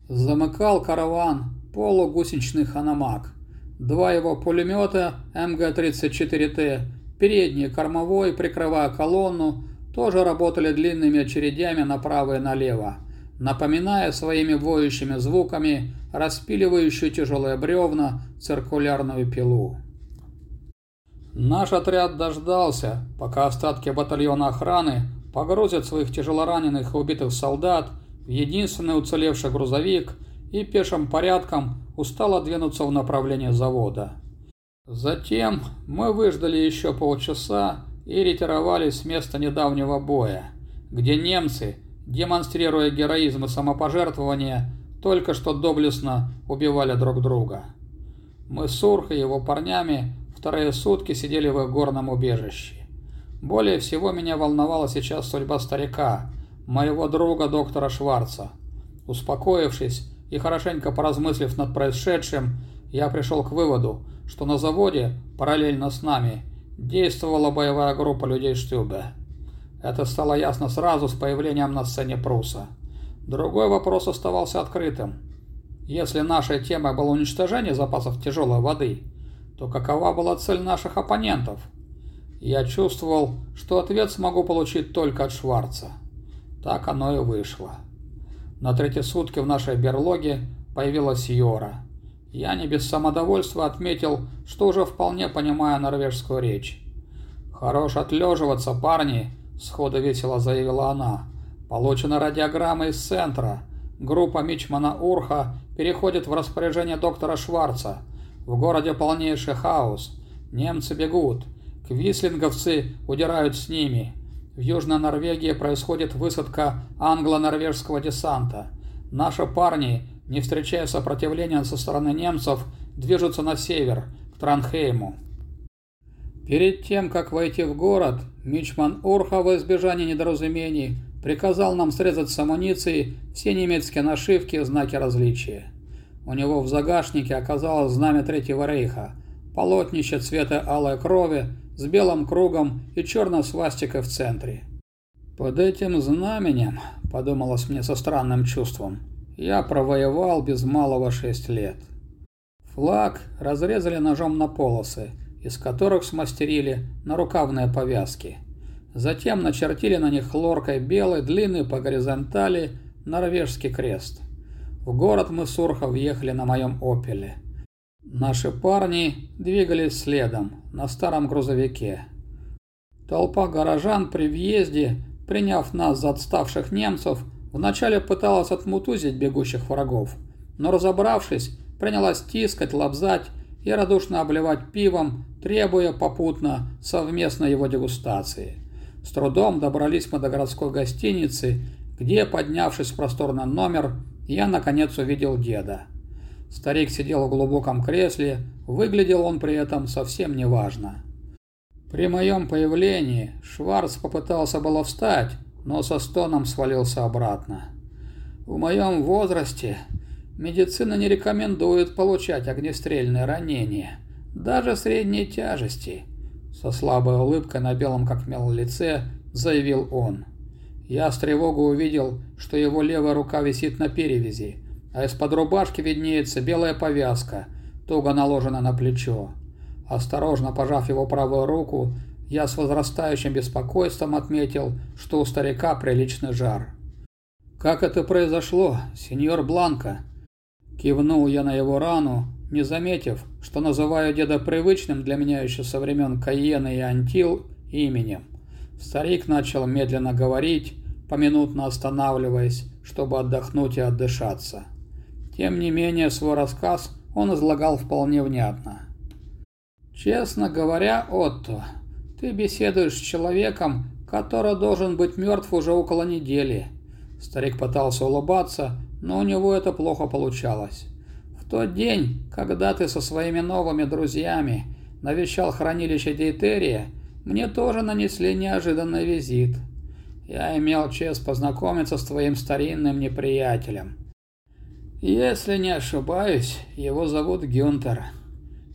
Замыкал караван полугусеничный ханамак. Два его пулемета МГ-34Т, передний кормовой, прикрывая колонну, тоже работали длинными очередями направо и налево, напоминая своими воющими звуками распиливающую тяжелые бревна циркулярную пилу. Наш отряд дождался, пока остатки батальона охраны погрузят своих тяжелораненых и убитых солдат единственный уцелевший грузовик и пешим порядком устало двинуться в направлении завода. Затем мы выждали еще полчаса и ретировались с места недавнего боя, где немцы, демонстрируя героизм и самопожертвование, только что доблестно убивали друг друга. Мы с Урхой и его парнями вторые сутки сидели в их горном убежище. Более всего меня волновала сейчас судьба старика, моего друга доктора Шварца. Успокоившись и хорошенько поразмыслив над происшедшим, я пришел к выводу, что на заводе, параллельно с нами, действовала боевая группа людей Штюбе. Это стало ясно сразу с появлением на сцене Пруса. Другой вопрос оставался открытым. Если нашей темой было уничтожение запасов тяжелой воды, то какова была цель наших оппонентов? Я чувствовал, что ответ смогу получить только от Шварца. Так оно и вышло. На третьи сутки в нашей берлоге появилась Йора. Я не без самодовольства отметил, что уже вполне понимаю норвежскую речь. «Хорош отлеживаться, парни!» – сходу весело заявила она. «Получена радиограмма из центра. Группа Мичмана Урха переходит в распоряжение доктора Шварца. В городе полнейший хаос. Немцы бегут. Квислинговцы удирают с ними. В Южной Норвегии происходит высадка англо-норвежского десанта. Наши парни, не встречая сопротивления со стороны немцев, движутся на север, к Транхейму. Перед тем, как войти в город, Мичман Урха во избежание недоразумений приказал нам срезать с амуницией все немецкие нашивки и знаки различия. У него в загашнике оказалось знамя Третьего Рейха, полотнище цвета алой крови с белым кругом и черной свастикой в центре. «Под этим знаменем», — подумалось мне со странным чувством, — «я провоевал без малого шесть лет». Флаг разрезали ножом на полосы, из которых смастерили нарукавные повязки. Затем начертили на них хлоркой белый, длинный по горизонтали, норвежский крест. В город мы с Урха въехали на моем «Опеле». Наши парни двигались следом, на старом грузовике. Толпа горожан при въезде, приняв нас за отставших немцев, вначале пыталась отмутузить бегущих врагов, но разобравшись, принялась тискать, лобзать и радушно обливать пивом, требуя попутно совместной его дегустации. С трудом добрались мы до городской гостиницы, где, поднявшись в просторный номер, я наконец увидел деда. Старик сидел в глубоком кресле, выглядел он при этом совсем неважно. При моем появлении Шварц попытался было встать, но со стоном свалился обратно. В моем возрасте медицина не рекомендует получать огнестрельные ранения, даже средней тяжести, со слабой улыбкой на белом как мел лице заявил он. Я с тревогой увидел, что его левая рука висит на перевязи, а из-под рубашки виднеется белая повязка, туго наложена на плечо. Осторожно пожав его правую руку, я с возрастающим беспокойством отметил, что у старика приличный жар. «Как это произошло, сеньор Бланко?» Кивнул я на его рану, не заметив, что называю деда привычным для меня еще со времен Каена и Антил именем. Старик начал медленно говорить, поминутно останавливаясь, чтобы отдохнуть и отдышаться. Тем не менее, свой рассказ он излагал вполне внятно. «Честно говоря, Отто, ты беседуешь с человеком, который должен быть мертв уже около недели». Старик пытался улыбаться, но у него это плохо получалось. В тот день, когда ты со своими новыми друзьями навещал хранилище Дейтерия, мне тоже нанесли неожиданный визит. Я имел честь познакомиться с твоим старинным неприятелем. Если не ошибаюсь, его зовут Гюнтер.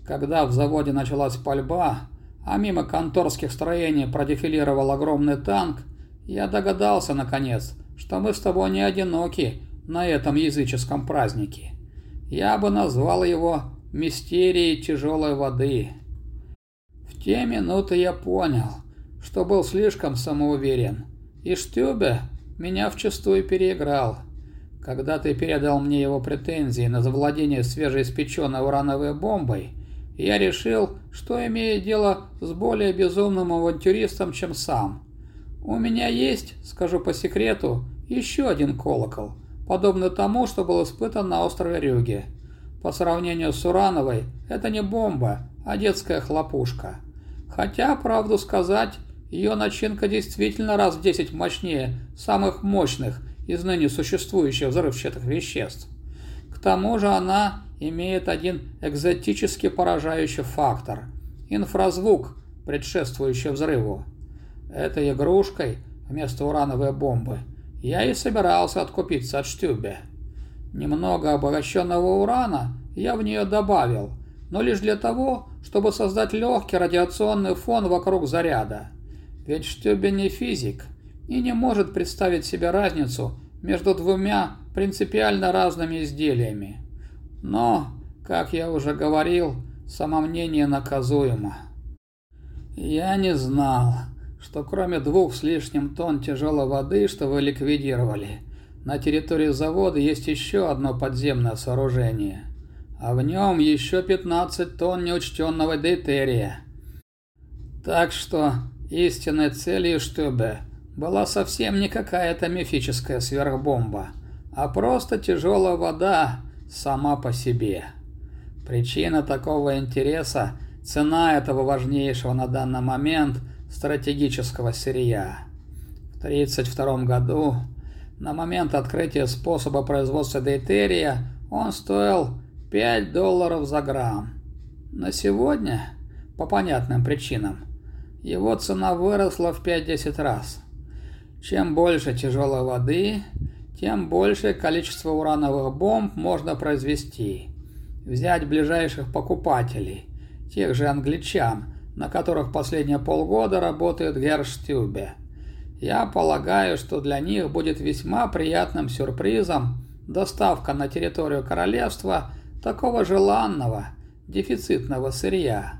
Когда в заводе началась пальба, а мимо конторских строений продефилировал огромный танк, я догадался, наконец, что мы с тобой не одиноки на этом языческом празднике. Я бы назвал его «Мистерией тяжелой воды». В те минуты я понял, что был слишком самоуверен, и Штюбе меня вчастую переиграл. Когда ты передал мне его претензии на завладение свежеиспеченной урановой бомбой, я решил, что имею дело с более безумным авантюристом, чем сам. У меня есть, скажу по секрету, еще один колокол, подобный тому, что был испытан на острове Рюге. По сравнению с Урановой, это не бомба, а детская хлопушка. Хотя, правду сказать, ее начинка действительно раз в 10 мощнее самых мощных из ныне существующих взрывчатых веществ. К тому же она имеет один экзотически поражающий фактор – инфразвук, предшествующий взрыву. Этой игрушкой вместо урановой бомбы я и собирался откупиться от Штюбе. Немного обогащенного урана я в нее добавил, но лишь для того, чтобы создать легкий радиационный фон вокруг заряда. Ведь Штюбе не физик и не может представить себе разницу между двумя принципиально разными изделиями. Но, как я уже говорил, самомнение наказуемо. Я не знал, что кроме двух с лишним тонн тяжелой воды, что вы ликвидировали, на территории завода есть еще одно подземное сооружение, а в нем еще 15 тонн неучтенного дейтерия. Так что истинной целью Штюбе была совсем не какая-то мифическая сверхбомба, а просто тяжелая вода сама по себе. Причина такого интереса – цена этого важнейшего на данный момент стратегического сырья. В 1932 году, на момент открытия способа производства дейтерия, он стоил 5 долларов за грамм. На сегодня, по понятным причинам, его цена выросла в 5-10 раз. Чем больше тяжелой воды, тем большее количество урановых бомб можно произвести. Взять ближайших покупателей, тех же англичан, на которых последние полгода работает Герштюбе. Я полагаю, что для них будет весьма приятным сюрпризом доставка на территорию королевства такого желанного, дефицитного сырья.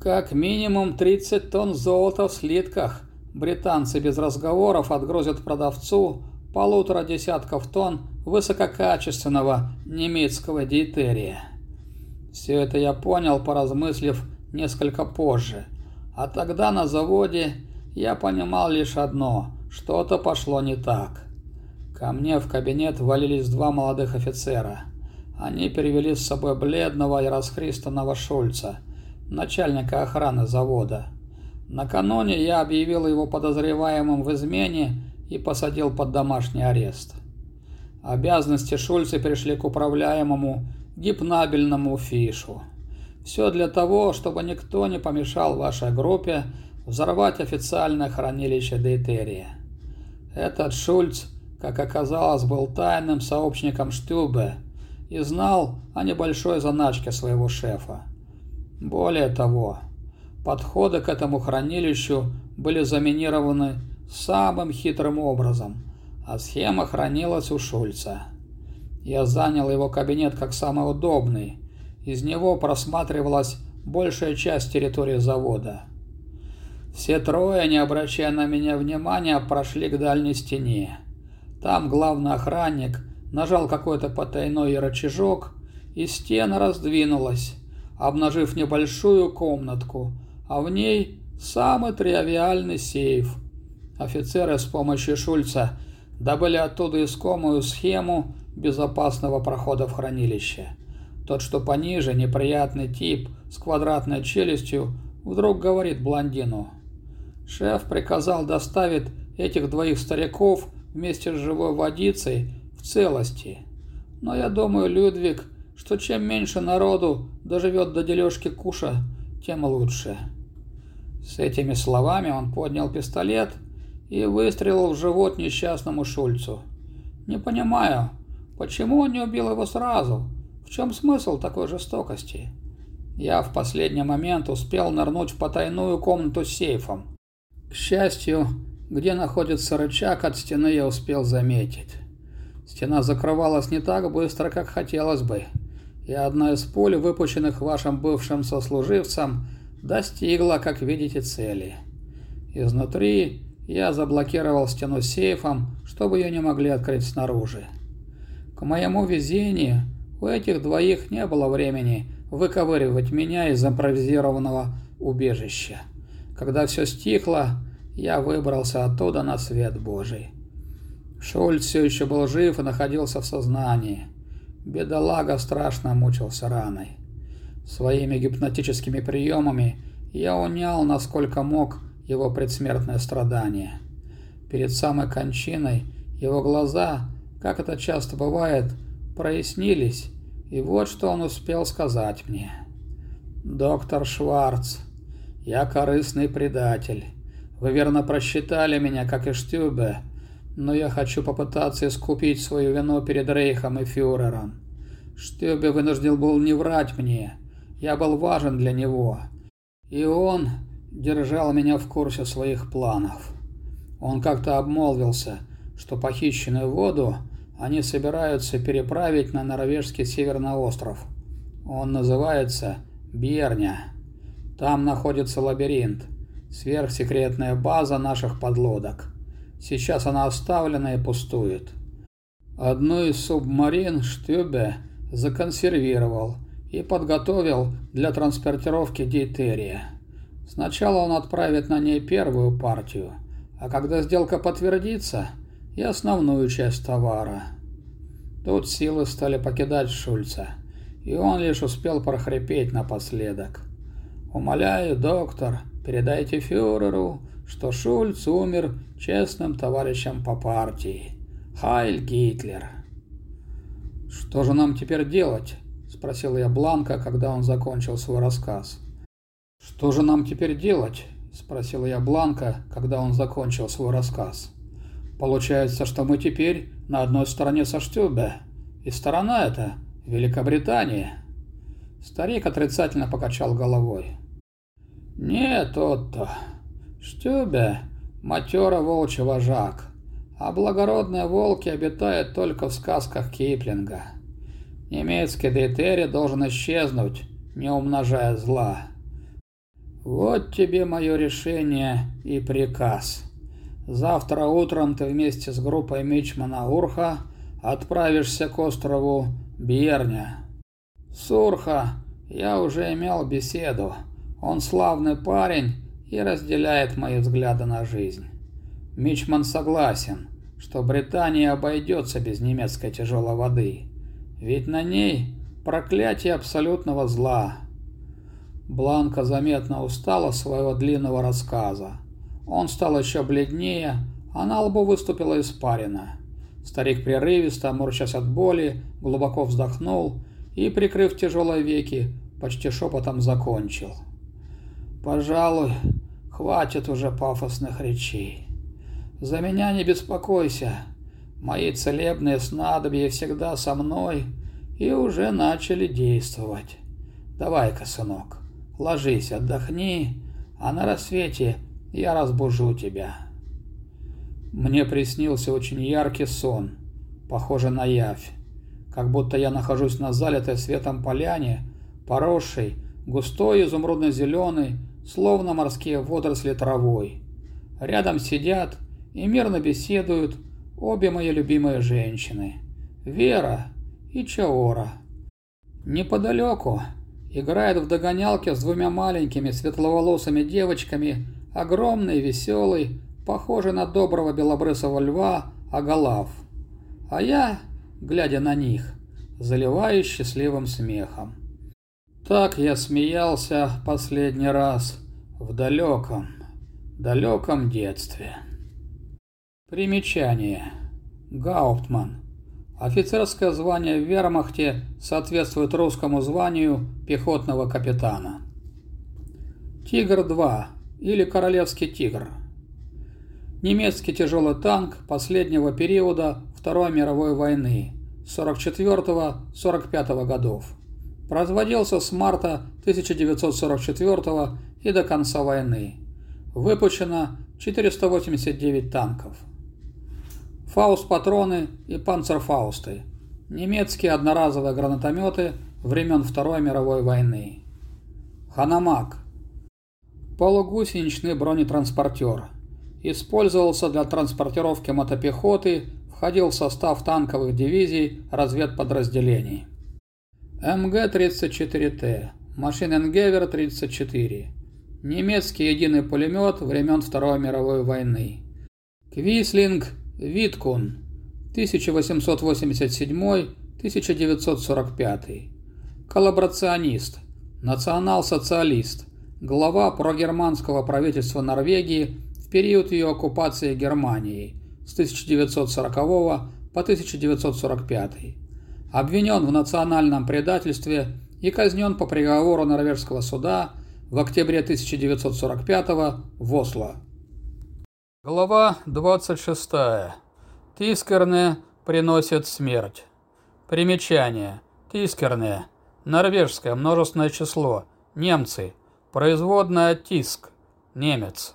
Как минимум 30 тонн золота в слитках британцы без разговоров отгрузят продавцу полутора десятков тонн высококачественного немецкого диетерия. Все это я понял, поразмыслив несколько позже. А тогда на заводе я понимал лишь одно – что-то пошло не так. Ко мне в кабинет ввалились два молодых офицера. Они перевели с собой бледного и расхристанного Шульца, начальника охраны завода. Накануне я объявил его подозреваемым в измене и посадил под домашний арест. Обязанности Шульца перешли к управляемому гипнабельному фишу. Все для того, чтобы никто не помешал вашей группе взорвать официальное хранилище Дейтерия. Этот Шульц, как оказалось, был тайным сообщником Штюбе и знал о небольшой заначке своего шефа. Более того, подходы к этому хранилищу были заминированы самым хитрым образом, а схема хранилась у Шульца. Я занял его кабинет как самый удобный. Из него просматривалась большая часть территории завода. Все трое, не обращая на меня внимания, прошли к дальней стене. Там главный охранник нажал какой-то потайной рычажок, и стена раздвинулась, обнажив небольшую комнатку, а в ней самый тривиальный сейф – Офицеры с помощью Шульца добыли оттуда искомую схему безопасного прохода в хранилище. Тот, что пониже, неприятный тип с квадратной челюстью, вдруг говорит блондину. Шеф приказал доставить этих двоих стариков вместе с живой водицей в целости. Но я думаю, Людвиг, что чем меньше народу доживет до дележки куша, тем лучше. С этими словами он поднял пистолет и выстрелил в живот несчастному Шульцу. Не понимаю, почему он не убил его сразу? В чем смысл такой жестокости? Я в последний момент успел нырнуть в потайную комнату с сейфом. К счастью, где находится рычаг от стены я успел заметить. Стена закрывалась не так быстро, как хотелось бы, и одна из пуль, выпущенных вашим бывшим сослуживцем, достигла, как видите, цели. Изнутри я заблокировал стену сейфом, чтобы ее не могли открыть снаружи. К моему везению, у этих двоих не было времени выковыривать меня из импровизированного убежища. Когда все стихло, я выбрался оттуда на свет Божий. Шульц все еще был жив и находился в сознании. Бедолага страшно мучился раной. Своими гипнотическими приемами я унял, насколько мог, его предсмертное страдание. Перед самой кончиной его глаза, как это часто бывает, прояснились, и вот что он успел сказать мне. «Доктор Шварц, я корыстный предатель. Вы верно просчитали меня, как и Штюбе, но я хочу попытаться искупить свою вину перед Рейхом и фюрером. Штюбе вынужден был не врать мне. Я был важен для него. И он держал меня в курсе своих планов. Он как-то обмолвился, что похищенную воду они собираются переправить на норвежский северный остров. Он называется Бьерня. Там находится лабиринт, сверхсекретная база наших подлодок. Сейчас она оставлена и пустует. Одну из субмарин Штюбе законсервировал и подготовил для транспортировки дейтерия. Сначала он отправит на ней первую партию, а когда сделка подтвердится, и основную часть товара. Тут силы стали покидать Шульца, и он лишь успел прохрипеть напоследок. «Умоляю, доктор, передайте фюреру, что Шульц умер честным товарищем по партии. Хайль Гитлер!» «Что же нам теперь делать?» – спросил я Бланка, когда он закончил свой рассказ. «Что же нам теперь делать?» – спросил я Бланка, когда он закончил свой рассказ. «Получается, что мы теперь на одной стороне со Штюбе, и сторона эта – Великобритания». Старик отрицательно покачал головой. «Нет, Отто, Штюбе – матера волчий вожак, а благородные волки обитают только в сказках Киплинга. Немецкий Дейтери должен исчезнуть, не умножая зла. Вот тебе мое решение и приказ. Завтра утром ты вместе с группой Мичмана Урха отправишься к острову Бьерня. С Урха я уже имел беседу. Он славный парень и разделяет мои взгляды на жизнь. Мичман согласен, что Британия обойдется без немецкой тяжелой воды. Ведь на ней проклятие абсолютного зла. Бланка заметно устала своего длинного рассказа. Он стал еще бледнее, а на лбу выступила испарина. Старик прерывисто, морщась от боли, глубоко вздохнул и, прикрыв тяжелые веки, почти шепотом закончил. «Пожалуй, хватит уже пафосных речей. За меня не беспокойся. Мои целебные снадобья всегда со мной и уже начали действовать. Давай-ка, сынок, ложись, отдохни, а на рассвете я разбужу тебя. Мне приснился очень яркий сон, похожий на явь, как будто я нахожусь на залитой светом поляне, поросшей, густой изумрудно-зеленой, словно морские водоросли травой. Рядом сидят и мирно беседуют Обе мои любимые женщины. Вера и Чаора. Неподалеку играет в догонялке с двумя маленькими светловолосыми девочками огромный, веселый, похожий на доброго белобрысого льва, Агалав. А я, глядя на них, заливаюсь счастливым смехом. Так я смеялся последний раз в далеком, далеком детстве. Примечание. Гауптман. Офицерское звание в вермахте соответствует русскому званию пехотного капитана. Тигр-2 или Королевский тигр. Немецкий тяжелый танк последнего периода Второй мировой войны 44-45 годов. Производился с марта 1944 и до конца войны. Выпущено 489 танков. Фауст-патроны и панцерфаусты. Немецкие одноразовые гранатометы времен Второй мировой войны. Ханамак. Полугусеничный бронетранспортер. Использовался для транспортировки мотопехоты, входил в состав танковых дивизий разведподразделений. МГ-34Т. Машиненгевер-34. Немецкий единый пулемет времен Второй мировой войны. Квислинг Виткун, 1887-1945. Коллаборационист, национал-социалист, глава прогерманского правительства Норвегии в период ее оккупации Германией с 1940 по 1945. Обвинен в национальном предательстве и казнен по приговору норвежского суда в октябре 1945 в Осло. Глава 26. Тискерне приносит смерть. Примечание. Тискерне. Норвежское множественное число. Немцы. Производная тиск. Немец.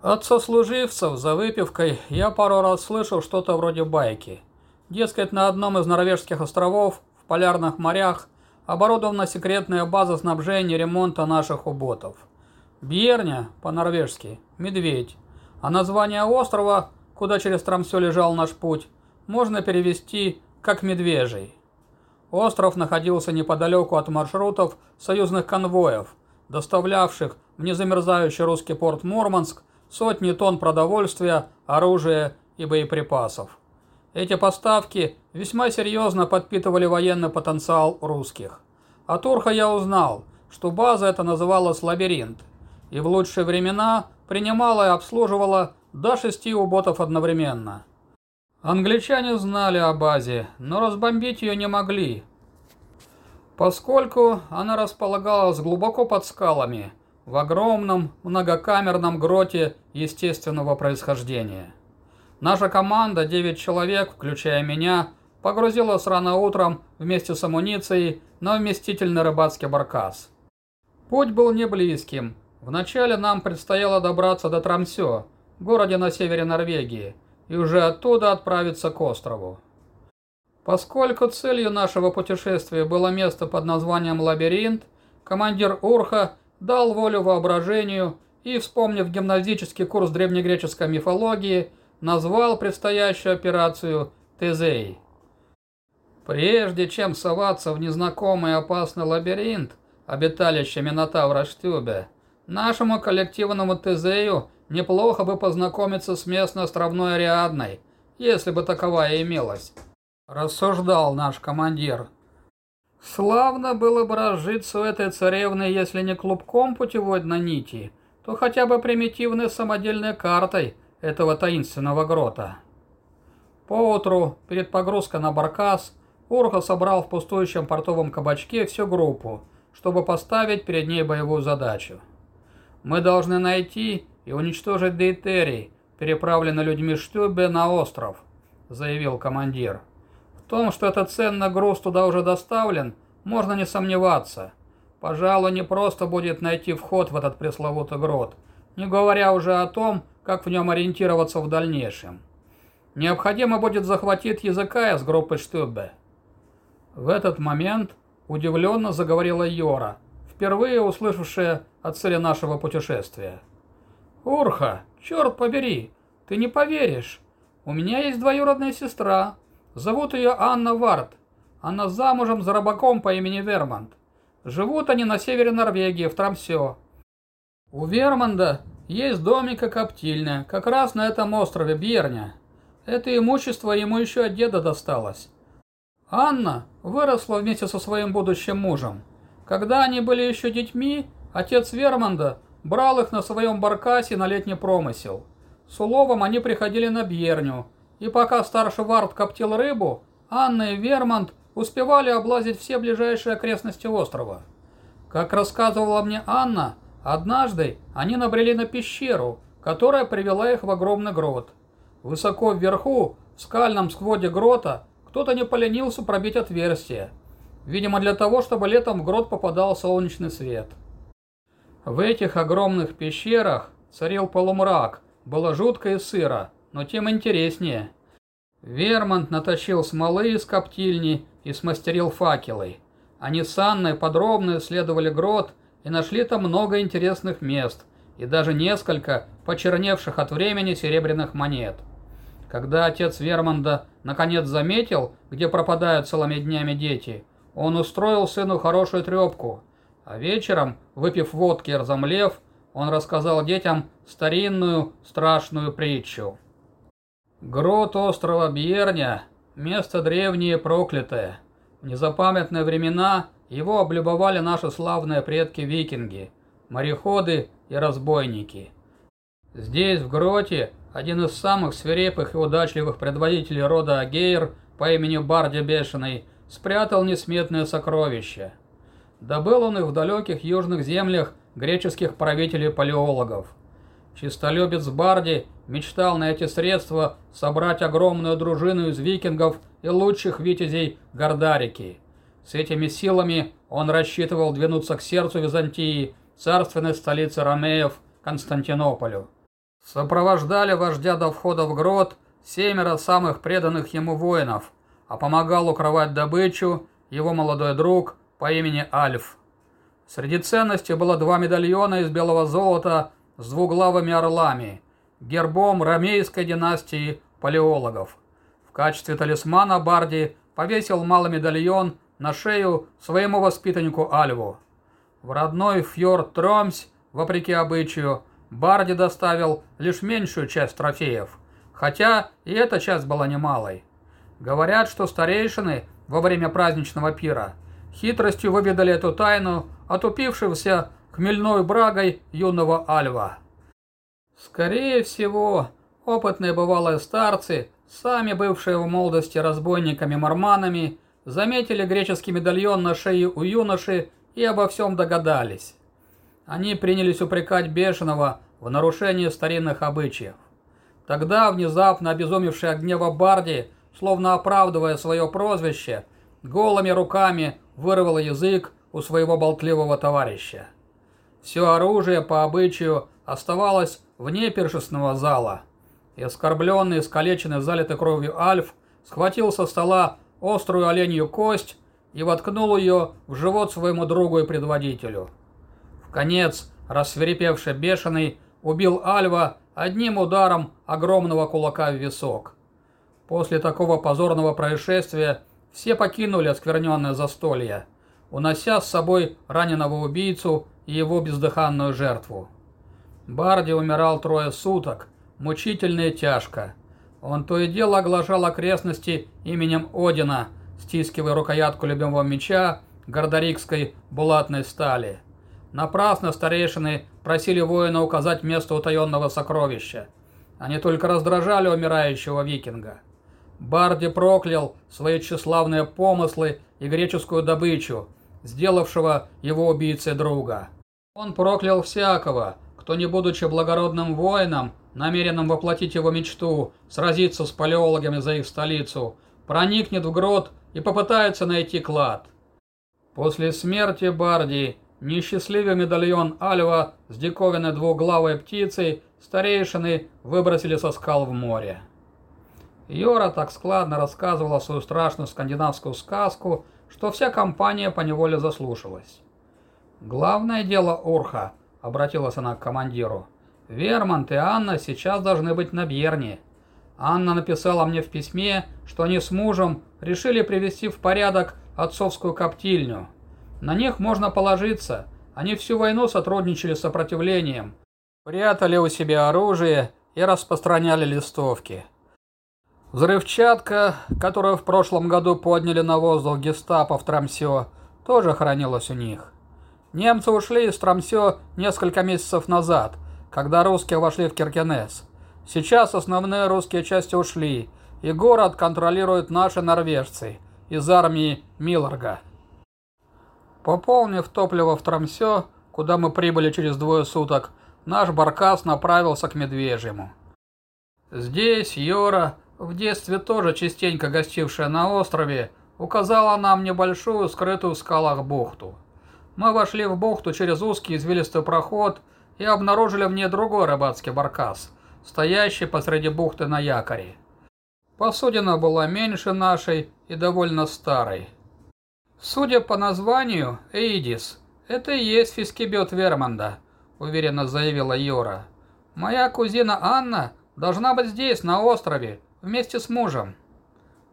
От сослуживцев за выпивкой я пару раз слышал что-то вроде байки. Дескать, на одном из норвежских островов в полярных морях оборудована секретная база снабжения и ремонта наших уботов. Бьерня, по-норвежски, медведь, а название острова, куда через Трамсё лежал наш путь, можно перевести как медвежий. Остров находился неподалеку от маршрутов союзных конвоев, доставлявших в незамерзающий русский порт Мурманск сотни тонн продовольствия, оружия и боеприпасов. Эти поставки весьма серьезно подпитывали военный потенциал русских. От Урха я узнал, что база эта называлась «Лабиринт», и в лучшие времена принимала и обслуживала до шести уботов одновременно. Англичане знали о базе, но разбомбить ее не могли, поскольку она располагалась глубоко под скалами, в огромном многокамерном гроте естественного происхождения. Наша команда, 9 человек, включая меня, погрузилась рано утром вместе с амуницией на вместительный рыбацкий баркас. Путь был не близким. Вначале нам предстояло добраться до Трамсё, городе на севере Норвегии, и уже оттуда отправиться к острову. Поскольку целью нашего путешествия было место под названием Лабиринт, командир Урха дал волю воображению и, вспомнив гимназический курс древнегреческой мифологии, назвал предстоящую операцию Тезей. Прежде чем соваться в незнакомый опасный лабиринт, обиталище Минотавра Штюбе, нашему коллективному Тезею неплохо бы познакомиться с местной островной Ариадной, если бы таковая имелась. Рассуждал наш командир. Славно было бы разжиться у этой царевны, если не клубком путеводной нити, то хотя бы примитивной самодельной картой – этого таинственного грота. Поутру, перед погрузкой на баркас, Урха собрал в пустующем портовом кабачке всю группу, чтобы поставить перед ней боевую задачу. «Мы должны найти и уничтожить дейтерий, переправленный людьми Штюбе на остров», — заявил командир. «В том, что этот ценный груз туда уже доставлен, можно не сомневаться. Пожалуй, не просто будет найти вход в этот пресловутый грот, не говоря уже о том, как в нем ориентироваться в дальнейшем. Необходимо будет захватить языка из группы Штюбе. В этот момент удивленно заговорила Йора, впервые услышавшая о цели нашего путешествия. «Урха, черт побери, ты не поверишь. У меня есть двоюродная сестра. Зовут ее Анна Варт. Она замужем за рыбаком по имени Вермонт. Живут они на севере Норвегии, в Трамсё. У Вермонда есть домик и коптильня, как раз на этом острове Бьерня. Это имущество ему еще от деда досталось. Анна выросла вместе со своим будущим мужем. Когда они были еще детьми, отец Вермонда брал их на своем баркасе на летний промысел. С уловом они приходили на Бьерню, и пока старший Вард коптил рыбу, Анна и Вермонт успевали облазить все ближайшие окрестности острова. Как рассказывала мне Анна, Однажды они набрели на пещеру, которая привела их в огромный грот. Высоко вверху, в скальном скводе грота, кто-то не поленился пробить отверстие. Видимо, для того, чтобы летом в грот попадал солнечный свет. В этих огромных пещерах царил полумрак, было жутко и сыро, но тем интереснее. Вермонт натащил смолы из коптильни и смастерил факелы. Они с Анной подробно исследовали грот и нашли там много интересных мест и даже несколько почерневших от времени серебряных монет. Когда отец Вермонда наконец заметил, где пропадают целыми днями дети, он устроил сыну хорошую трепку, а вечером, выпив водки и разомлев, он рассказал детям старинную страшную притчу. Грот острова Бьерня – место древнее проклятое. В незапамятные времена – его облюбовали наши славные предки-викинги, мореходы и разбойники. Здесь, в гроте, один из самых свирепых и удачливых предводителей рода Агейр по имени Барди Бешеный спрятал несметные сокровища. Добыл он их в далеких южных землях греческих правителей-палеологов. Чистолюбец Барди мечтал на эти средства собрать огромную дружину из викингов и лучших витязей Гордарики – с этими силами он рассчитывал двинуться к сердцу Византии, царственной столицы ромеев, Константинополю. Сопровождали вождя до входа в грот семеро самых преданных ему воинов, а помогал укрывать добычу его молодой друг по имени Альф. Среди ценностей было два медальона из белого золота с двуглавыми орлами, гербом ромейской династии палеологов. В качестве талисмана Барди повесил малый медальон на шею своему воспитаннику Альву. В родной фьорд Тромсь, вопреки обычаю, Барди доставил лишь меньшую часть трофеев, хотя и эта часть была немалой. Говорят, что старейшины во время праздничного пира хитростью выведали эту тайну, отупившегося хмельной брагой юного Альва. Скорее всего, опытные бывалые старцы, сами бывшие в молодости разбойниками-морманами, заметили греческий медальон на шее у юноши и обо всем догадались. Они принялись упрекать Бешеного в нарушении старинных обычаев. Тогда внезапно обезумевший от гнева Барди, словно оправдывая свое прозвище, голыми руками вырвал язык у своего болтливого товарища. Все оружие по обычаю оставалось вне пиршественного зала, и оскорбленный, искалеченный, залитый кровью Альф схватил со стола острую оленью кость и воткнул ее в живот своему другу и предводителю. В конец, рассверепевший бешеный, убил Альва одним ударом огромного кулака в висок. После такого позорного происшествия все покинули оскверненное застолье, унося с собой раненого убийцу и его бездыханную жертву. Барди умирал трое суток, мучительно и тяжко. Он то и дело оглашал окрестности именем Одина, стискивая рукоятку любимого меча гордорикской булатной стали. Напрасно старейшины просили воина указать место утаенного сокровища. Они только раздражали умирающего викинга. Барди проклял свои тщеславные помыслы и греческую добычу, сделавшего его убийцей друга. Он проклял всякого, кто, не будучи благородным воином, намеренным воплотить его мечту, сразиться с палеологами за их столицу, проникнет в грот и попытается найти клад. После смерти Барди Несчастливый медальон Альва с диковинной двуглавой птицей старейшины выбросили со скал в море. Йора так складно рассказывала свою страшную скандинавскую сказку, что вся компания поневоле заслушалась. «Главное дело, Урха», — обратилась она к командиру, — «Вермонт и Анна сейчас должны быть на Бьерне. Анна написала мне в письме, что они с мужем решили привести в порядок отцовскую коптильню». На них можно положиться. Они всю войну сотрудничали с сопротивлением, прятали у себя оружие и распространяли листовки. Взрывчатка, которую в прошлом году подняли на воздух гестапо в Трамсё, тоже хранилась у них. Немцы ушли из Трамсё несколько месяцев назад, когда русские вошли в Киркенес. Сейчас основные русские части ушли, и город контролируют наши норвежцы из армии Милларга. Пополнив топливо в Трамсё, куда мы прибыли через двое суток, наш баркас направился к Медвежьему. Здесь Йора, в детстве тоже частенько гостившая на острове, указала нам небольшую, скрытую в скалах бухту. Мы вошли в бухту через узкий извилистый проход и обнаружили в ней другой рыбацкий баркас, стоящий посреди бухты на якоре. Посудина была меньше нашей и довольно старой. «Судя по названию, Эйдис, это и есть фискибет Вермонда», – уверенно заявила Йора. «Моя кузина Анна должна быть здесь, на острове, вместе с мужем».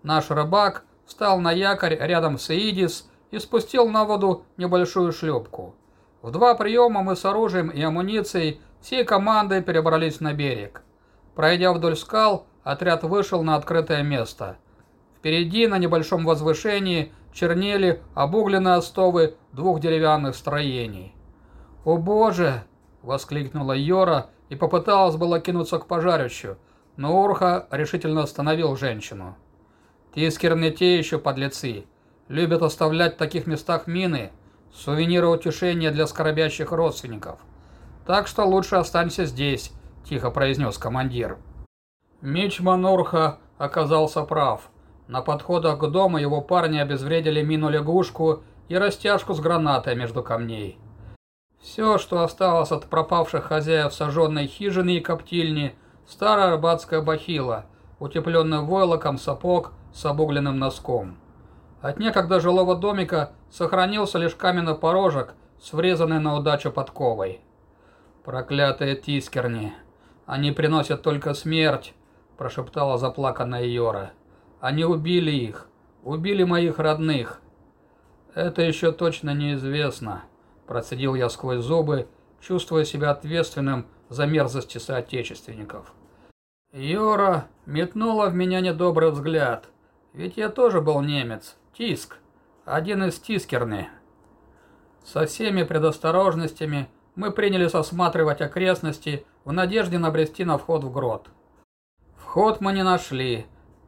Наш рыбак встал на якорь рядом с Эйдис и спустил на воду небольшую шлюпку. В два приема мы с оружием и амуницией всей командой перебрались на берег. Пройдя вдоль скал, отряд вышел на открытое место. Впереди, на небольшом возвышении, чернели обугленные остовы двух деревянных строений. «О боже!» — воскликнула Йора и попыталась было кинуться к пожарищу, но Урха решительно остановил женщину. «Тискерны те еще подлецы. Любят оставлять в таких местах мины, сувениры утешения для скорбящих родственников. Так что лучше останься здесь», — тихо произнес командир. Мичман Урха оказался прав. На подходах к дому его парни обезвредили мину-лягушку и растяжку с гранатой между камней. Все, что осталось от пропавших хозяев сожженной хижины и коптильни, старая рыбацкая бахила, утепленная войлоком сапог с обугленным носком. От некогда жилого домика сохранился лишь каменный порожек с врезанной на удачу подковой. «Проклятые тискерни! Они приносят только смерть!» – прошептала заплаканная Йора. «Они убили их! Убили моих родных!» «Это еще точно неизвестно», – процедил я сквозь зубы, чувствуя себя ответственным за мерзости соотечественников. Йора метнула в меня недобрый взгляд, ведь я тоже был немец, Тиск, один из Тискерны. Со всеми предосторожностями мы принялись осматривать окрестности в надежде набрести на вход в грот. Вход мы не нашли,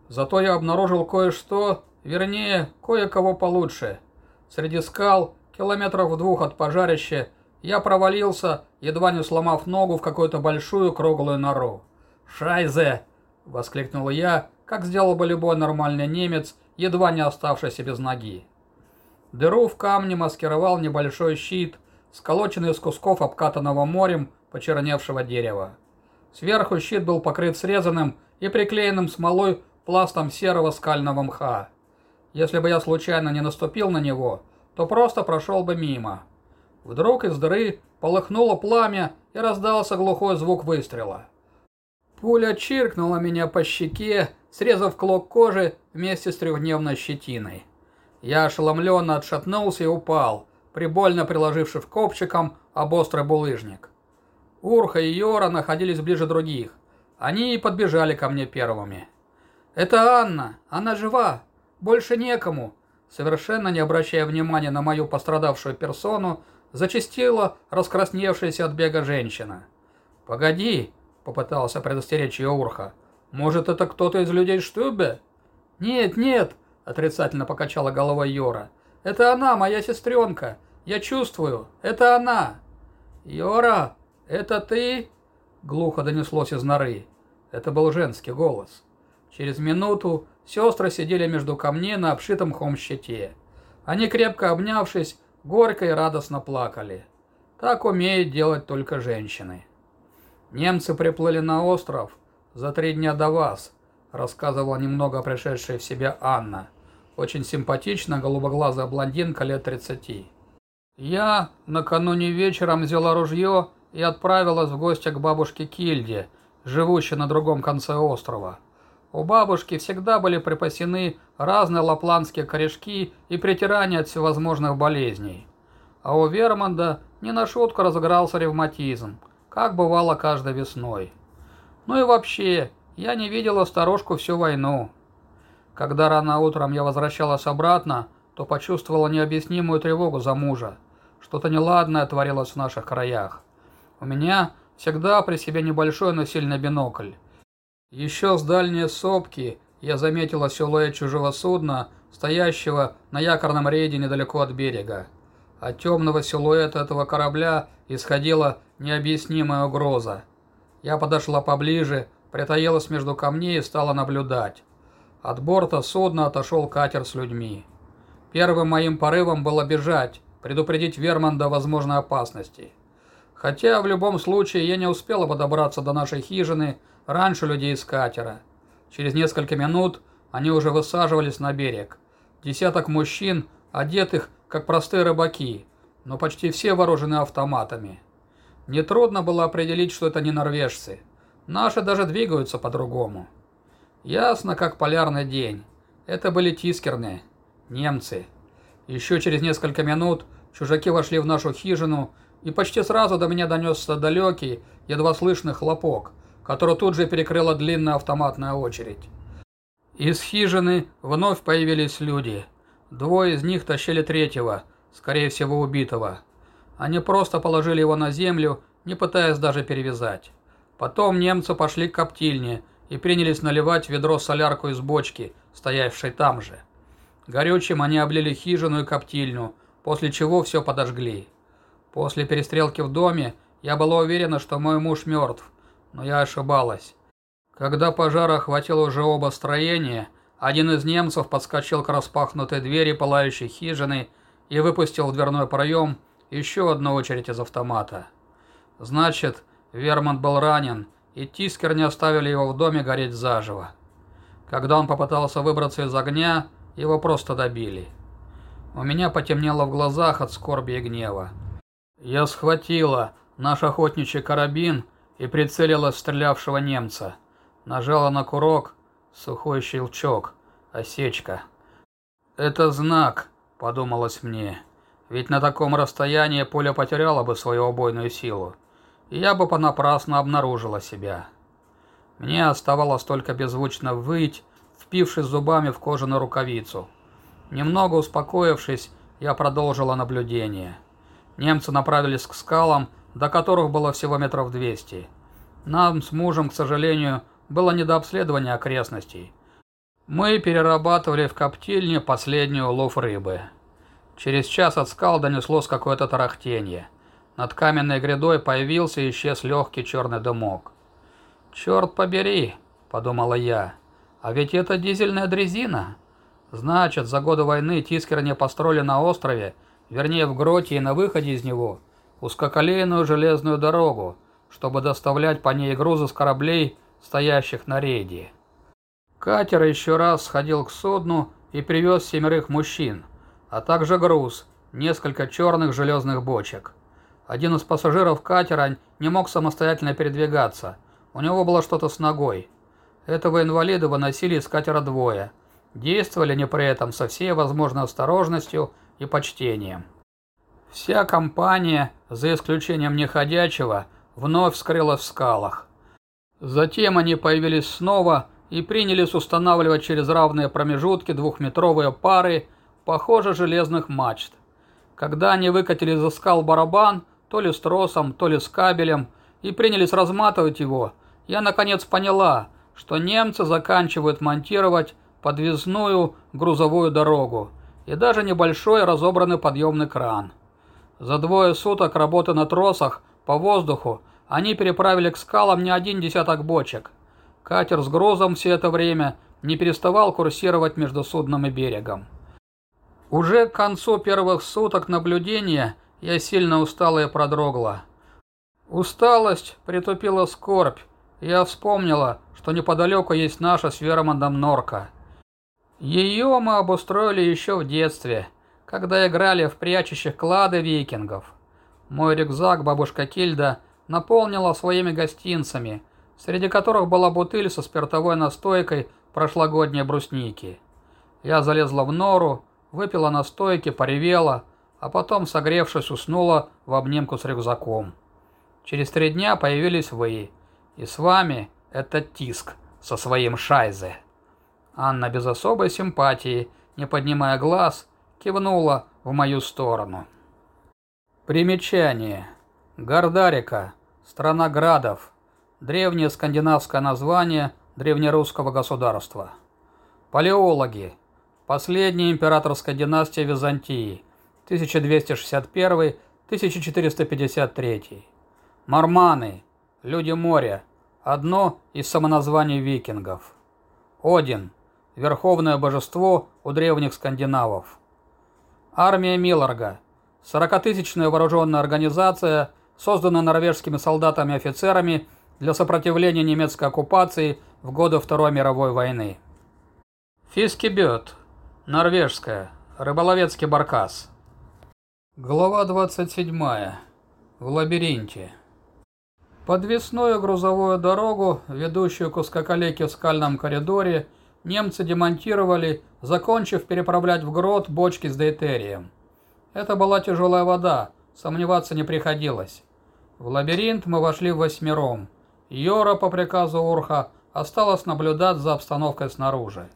зато я обнаружил кое-что, вернее, кое-кого получше. Среди скал, километров в двух от пожарища, я провалился, едва не сломав ногу в какую-то большую круглую нору. «Шайзе!» – воскликнул я, как сделал бы любой нормальный немец, едва не оставшийся без ноги. Дыру в камне маскировал небольшой щит, сколоченный из кусков обкатанного морем почерневшего дерева. Сверху щит был покрыт срезанным и приклеенным смолой пластом серого скального мха. Если бы я случайно не наступил на него, то просто прошел бы мимо. Вдруг из дыры полыхнуло пламя и раздался глухой звук выстрела. Пуля чиркнула меня по щеке, срезав клок кожи вместе с трехдневной щетиной. Я ошеломленно отшатнулся и упал, прибольно приложившись копчиком об острый булыжник. Урха и Йора находились ближе других. Они и подбежали ко мне первыми. «Это Анна! Она жива! Больше некому!» Совершенно не обращая внимания на мою пострадавшую персону, зачастила раскрасневшаяся от бега женщина. «Погоди!» – попытался предостеречь ее Урха. «Может, это кто-то из людей Штюбе?» «Нет, нет!» – отрицательно покачала головой Йора. «Это она, моя сестренка! Я чувствую! Это она!» «Йора, это ты?» – глухо донеслось из норы. Это был женский голос. Через минуту сестры сидели между камней на обшитом хом щите. Они, крепко обнявшись, горько и радостно плакали. Так умеют делать только женщины. Немцы приплыли на остров за три дня до вас, рассказывала немного пришедшая в себя Анна. Очень симпатичная голубоглазая блондинка лет 30. Я накануне вечером взяла ружье и отправилась в гости к бабушке Кильде, живущей на другом конце острова. У бабушки всегда были припасены разные лапландские корешки и притирания от всевозможных болезней. А у Вермонда не на шутку разыгрался ревматизм, как бывало каждой весной. Ну и вообще, я не видела старушку всю войну. Когда рано утром я возвращалась обратно, то почувствовала необъяснимую тревогу за мужа. Что-то неладное творилось в наших краях. У меня всегда при себе небольшой, но сильный бинокль. Еще с дальней сопки я заметила силуэт чужого судна, стоящего на якорном рейде недалеко от берега. От темного силуэта этого корабля исходила необъяснимая угроза. Я подошла поближе, притаилась между камней и стала наблюдать. От борта судна отошел катер с людьми. Первым моим порывом было бежать, предупредить Верманда возможной опасности. Хотя в любом случае я не успела подобраться до нашей хижины, раньше людей из катера. Через несколько минут они уже высаживались на берег. Десяток мужчин, одетых как простые рыбаки, но почти все вооружены автоматами. Нетрудно было определить, что это не норвежцы. Наши даже двигаются по-другому. Ясно, как полярный день. Это были тискерные, немцы. Еще через несколько минут чужаки вошли в нашу хижину, и почти сразу до меня донесся далекий, едва слышный хлопок – которую тут же перекрыла длинная автоматная очередь. Из хижины вновь появились люди. Двое из них тащили третьего, скорее всего убитого. Они просто положили его на землю, не пытаясь даже перевязать. Потом немцы пошли к коптильне и принялись наливать ведро солярку из бочки, стоявшей там же. Горючим они облили хижину и коптильню, после чего все подожгли. После перестрелки в доме я была уверена, что мой муж мертв, но я ошибалась. Когда пожар охватил уже оба строения, один из немцев подскочил к распахнутой двери пылающей хижины и выпустил в дверной проем еще одну очередь из автомата. Значит, Вермонт был ранен, и Тискер не оставили его в доме гореть заживо. Когда он попытался выбраться из огня, его просто добили. У меня потемнело в глазах от скорби и гнева. Я схватила наш охотничий карабин и прицелилась в стрелявшего немца. Нажала на курок, сухой щелчок, осечка. «Это знак», — подумалось мне, — «ведь на таком расстоянии пуля потеряла бы свою убойную силу, и я бы понапрасну обнаружила себя». Мне оставалось только беззвучно выть, впившись зубами в кожаную рукавицу. Немного успокоившись, я продолжила наблюдение. Немцы направились к скалам, до которых было всего метров двести. Нам с мужем, к сожалению, было не до обследования окрестностей. Мы перерабатывали в коптильне последнюю улов рыбы. Через час от скал донеслось какое-то тарахтение. Над каменной грядой появился и исчез легкий черный дымок. «Черт побери!» – подумала я. «А ведь это дизельная дрезина!» Значит, за годы войны Тискер не построили на острове, вернее в гроте и на выходе из него, узкоколейную железную дорогу, чтобы доставлять по ней грузы с кораблей, стоящих на рейде. Катер еще раз сходил к судну и привез семерых мужчин, а также груз, несколько черных железных бочек. Один из пассажиров катера не мог самостоятельно передвигаться, у него было что-то с ногой. Этого инвалида выносили из катера двое – Действовали они при этом со всей возможной осторожностью и почтением. Вся компания, за исключением неходячего, вновь скрылась в скалах. Затем они появились снова и принялись устанавливать через равные промежутки двухметровые пары, похоже, железных мачт. Когда они выкатили за скал барабан, то ли с тросом, то ли с кабелем, и принялись разматывать его, я наконец поняла, что немцы заканчивают монтировать подвесную грузовую дорогу и даже небольшой разобранный подъемный кран. За двое суток работы на тросах по воздуху они переправили к скалам не один десяток бочек. Катер с грузом все это время не переставал курсировать между судном и берегом. Уже к концу первых суток наблюдения я сильно устала и продрогла. Усталость притупила скорбь, я вспомнила, что неподалеку есть наша с Вермондом норка. Ее мы обустроили еще в детстве, когда играли в прячущих клады викингов. Мой рюкзак бабушка Кильда наполнила своими гостинцами, среди которых была бутыль со спиртовой настойкой прошлогодней брусники. Я залезла в нору, выпила настойки, поревела, а потом, согревшись, уснула в обнимку с рюкзаком. Через три дня появились вы, и с вами этот тиск со своим шайзе. Анна без особой симпатии, не поднимая глаз, кивнула в мою сторону. Примечание. Гордарика. Страна градов. Древнее скандинавское название древнерусского государства. Палеологи. Последняя императорская династия Византии. 1261-1453. Марманы. Люди моря. Одно из самоназваний викингов. Один верховное божество у древних скандинавов. Армия Милларга. 40-тысячная вооруженная организация, созданная норвежскими солдатами и офицерами для сопротивления немецкой оккупации в годы Второй мировой войны. Фискебет. Норвежская. Рыболовецкий баркас. Глава 27. В лабиринте. Подвесную грузовую дорогу, ведущую к узкоколеке в скальном коридоре, немцы демонтировали, закончив переправлять в грот бочки с дейтерием. Это была тяжелая вода, сомневаться не приходилось. В лабиринт мы вошли восьмером. Йора по приказу Урха осталась наблюдать за обстановкой снаружи.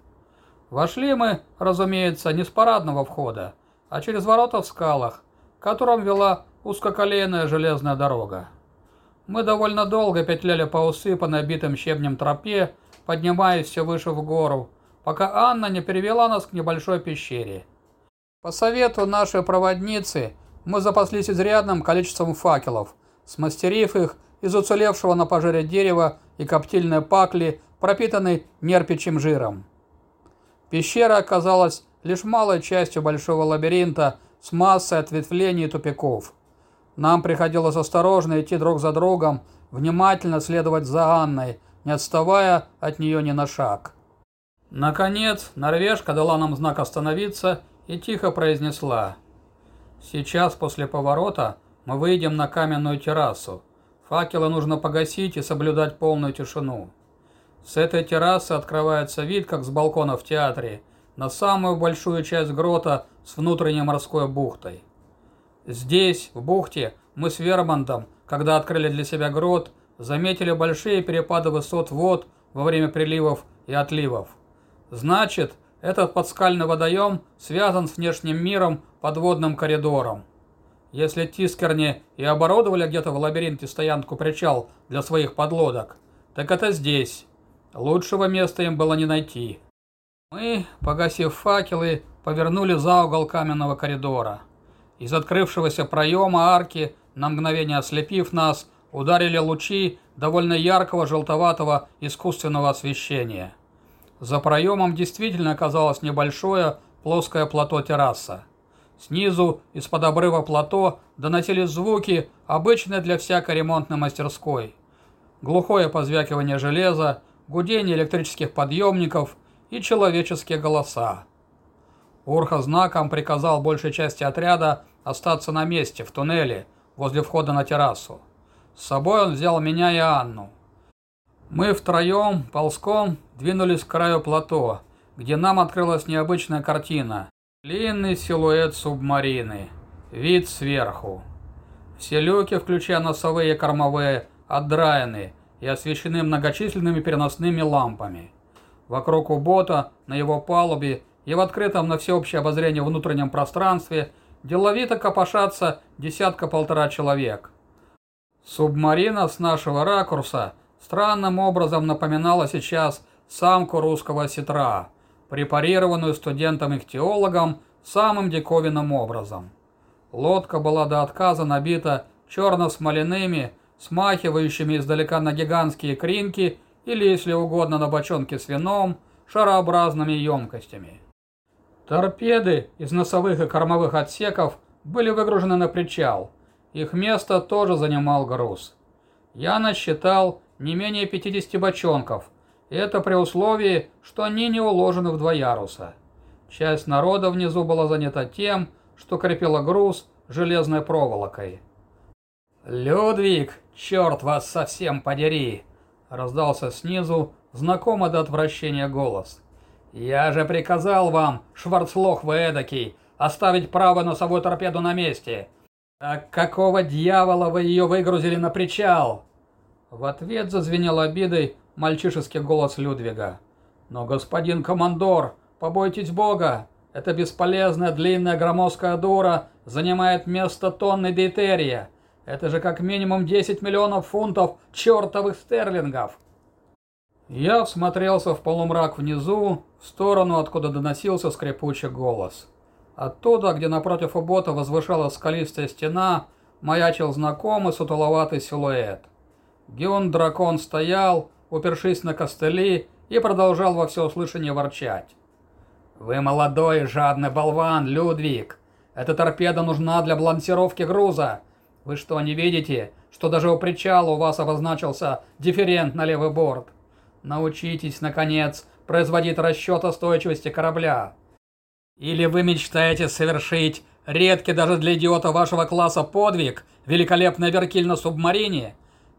Вошли мы, разумеется, не с парадного входа, а через ворота в скалах, к которым вела узкоколейная железная дорога. Мы довольно долго петляли по усыпанной битым щебнем тропе, поднимаясь все выше в гору, пока Анна не перевела нас к небольшой пещере. По совету нашей проводницы мы запаслись изрядным количеством факелов, смастерив их из уцелевшего на пожаре дерева и коптильной пакли, пропитанной нерпичьим жиром. Пещера оказалась лишь малой частью большого лабиринта с массой ответвлений и тупиков. Нам приходилось осторожно идти друг за другом, внимательно следовать за Анной, не отставая от нее ни на шаг. Наконец, норвежка дала нам знак остановиться и тихо произнесла. «Сейчас, после поворота, мы выйдем на каменную террасу. Факелы нужно погасить и соблюдать полную тишину. С этой террасы открывается вид, как с балкона в театре, на самую большую часть грота с внутренней морской бухтой. Здесь, в бухте, мы с Вермонтом, когда открыли для себя грот, заметили большие перепады высот вод во время приливов и отливов. Значит, этот подскальный водоем связан с внешним миром подводным коридором. Если Тискерни и оборудовали где-то в лабиринте стоянку-причал для своих подлодок, так это здесь. Лучшего места им было не найти. Мы, погасив факелы, повернули за угол каменного коридора. Из открывшегося проема арки, на мгновение ослепив нас, ударили лучи довольно яркого желтоватого искусственного освещения. За проемом действительно оказалось небольшое плоское плато-терраса. Снизу, из-под обрыва плато, доносились звуки, обычные для всякой ремонтной мастерской. Глухое позвякивание железа, гудение электрических подъемников и человеческие голоса. Урха знаком приказал большей части отряда остаться на месте, в туннеле, возле входа на террасу. С собой он взял меня и Анну. Мы втроем, ползком, двинулись к краю плато, где нам открылась необычная картина. Длинный силуэт субмарины. Вид сверху. Все люки, включая носовые и кормовые, отдраены и освещены многочисленными переносными лампами. Вокруг у бота, на его палубе и в открытом на всеобщее обозрение внутреннем пространстве деловито копошатся десятка-полтора человек. Субмарина с нашего ракурса странным образом напоминала сейчас самку русского сетра, препарированную студентом-ихтиологом самым диковинным образом. Лодка была до отказа набита черно-смоляными, смахивающими издалека на гигантские кринки или, если угодно, на бочонки с вином, шарообразными емкостями. Торпеды из носовых и кормовых отсеков были выгружены на причал. Их место тоже занимал груз. Я насчитал не менее 50 бочонков. Это при условии, что они не уложены в два яруса. Часть народа внизу была занята тем, что крепила груз железной проволокой. «Людвиг, черт вас совсем подери!» раздался снизу знакомый до отвращения голос. «Я же приказал вам, Шварцлох вы эдакий, оставить право носовую торпеду на месте. Так какого дьявола вы ее выгрузили на причал?» В ответ зазвенел обидой мальчишеский голос Людвига. «Но, господин командор, побойтесь Бога! Эта бесполезная длинная громоздкая дура занимает место тонны дейтерия. Это же как минимум 10 миллионов фунтов чертовых стерлингов!» Я всмотрелся в полумрак внизу, в сторону, откуда доносился скрипучий голос. Оттуда, где напротив у бота возвышалась скалистая стена, маячил знакомый сутуловатый силуэт. Геон-дракон стоял, упершись на костыли, и продолжал во всеуслышание ворчать. «Вы молодой жадный болван, Людвиг! Эта торпеда нужна для балансировки груза! Вы что, не видите, что даже у причала у вас обозначился дифферент на левый борт? Научитесь, наконец, производить расчет устойчивости корабля. Или вы мечтаете совершить редкий даже для идиота вашего класса подвиг, великолепный веркиль на субмарине?»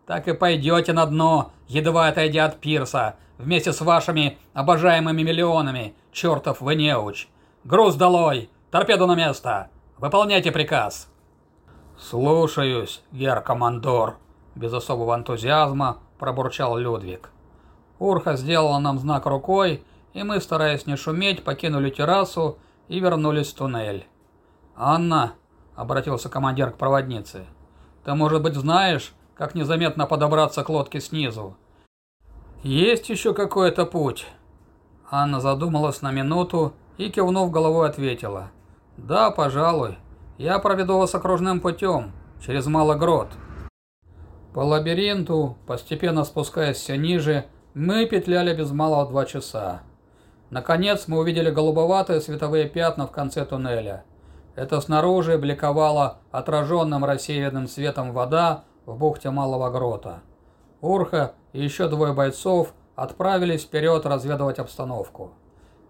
так и пойдете на дно, едва отойдя от пирса, вместе с вашими обожаемыми миллионами, чертов вы неуч. Груз долой, торпеду на место, выполняйте приказ. Слушаюсь, гер-командор, без особого энтузиазма пробурчал Людвиг. Урха сделала нам знак рукой, и мы, стараясь не шуметь, покинули террасу и вернулись в туннель. «Анна», — обратился командир к проводнице, — «ты, может быть, знаешь, как незаметно подобраться к лодке снизу. «Есть еще какой-то путь?» Анна задумалась на минуту и, кивнув головой, ответила. «Да, пожалуй. Я проведу вас окружным путем, через Малоград». По лабиринту, постепенно спускаясь все ниже, мы петляли без малого два часа. Наконец мы увидели голубоватые световые пятна в конце туннеля. Это снаружи бликовала отраженным рассеянным светом вода, в бухте Малого Грота. Урха и еще двое бойцов отправились вперед разведывать обстановку.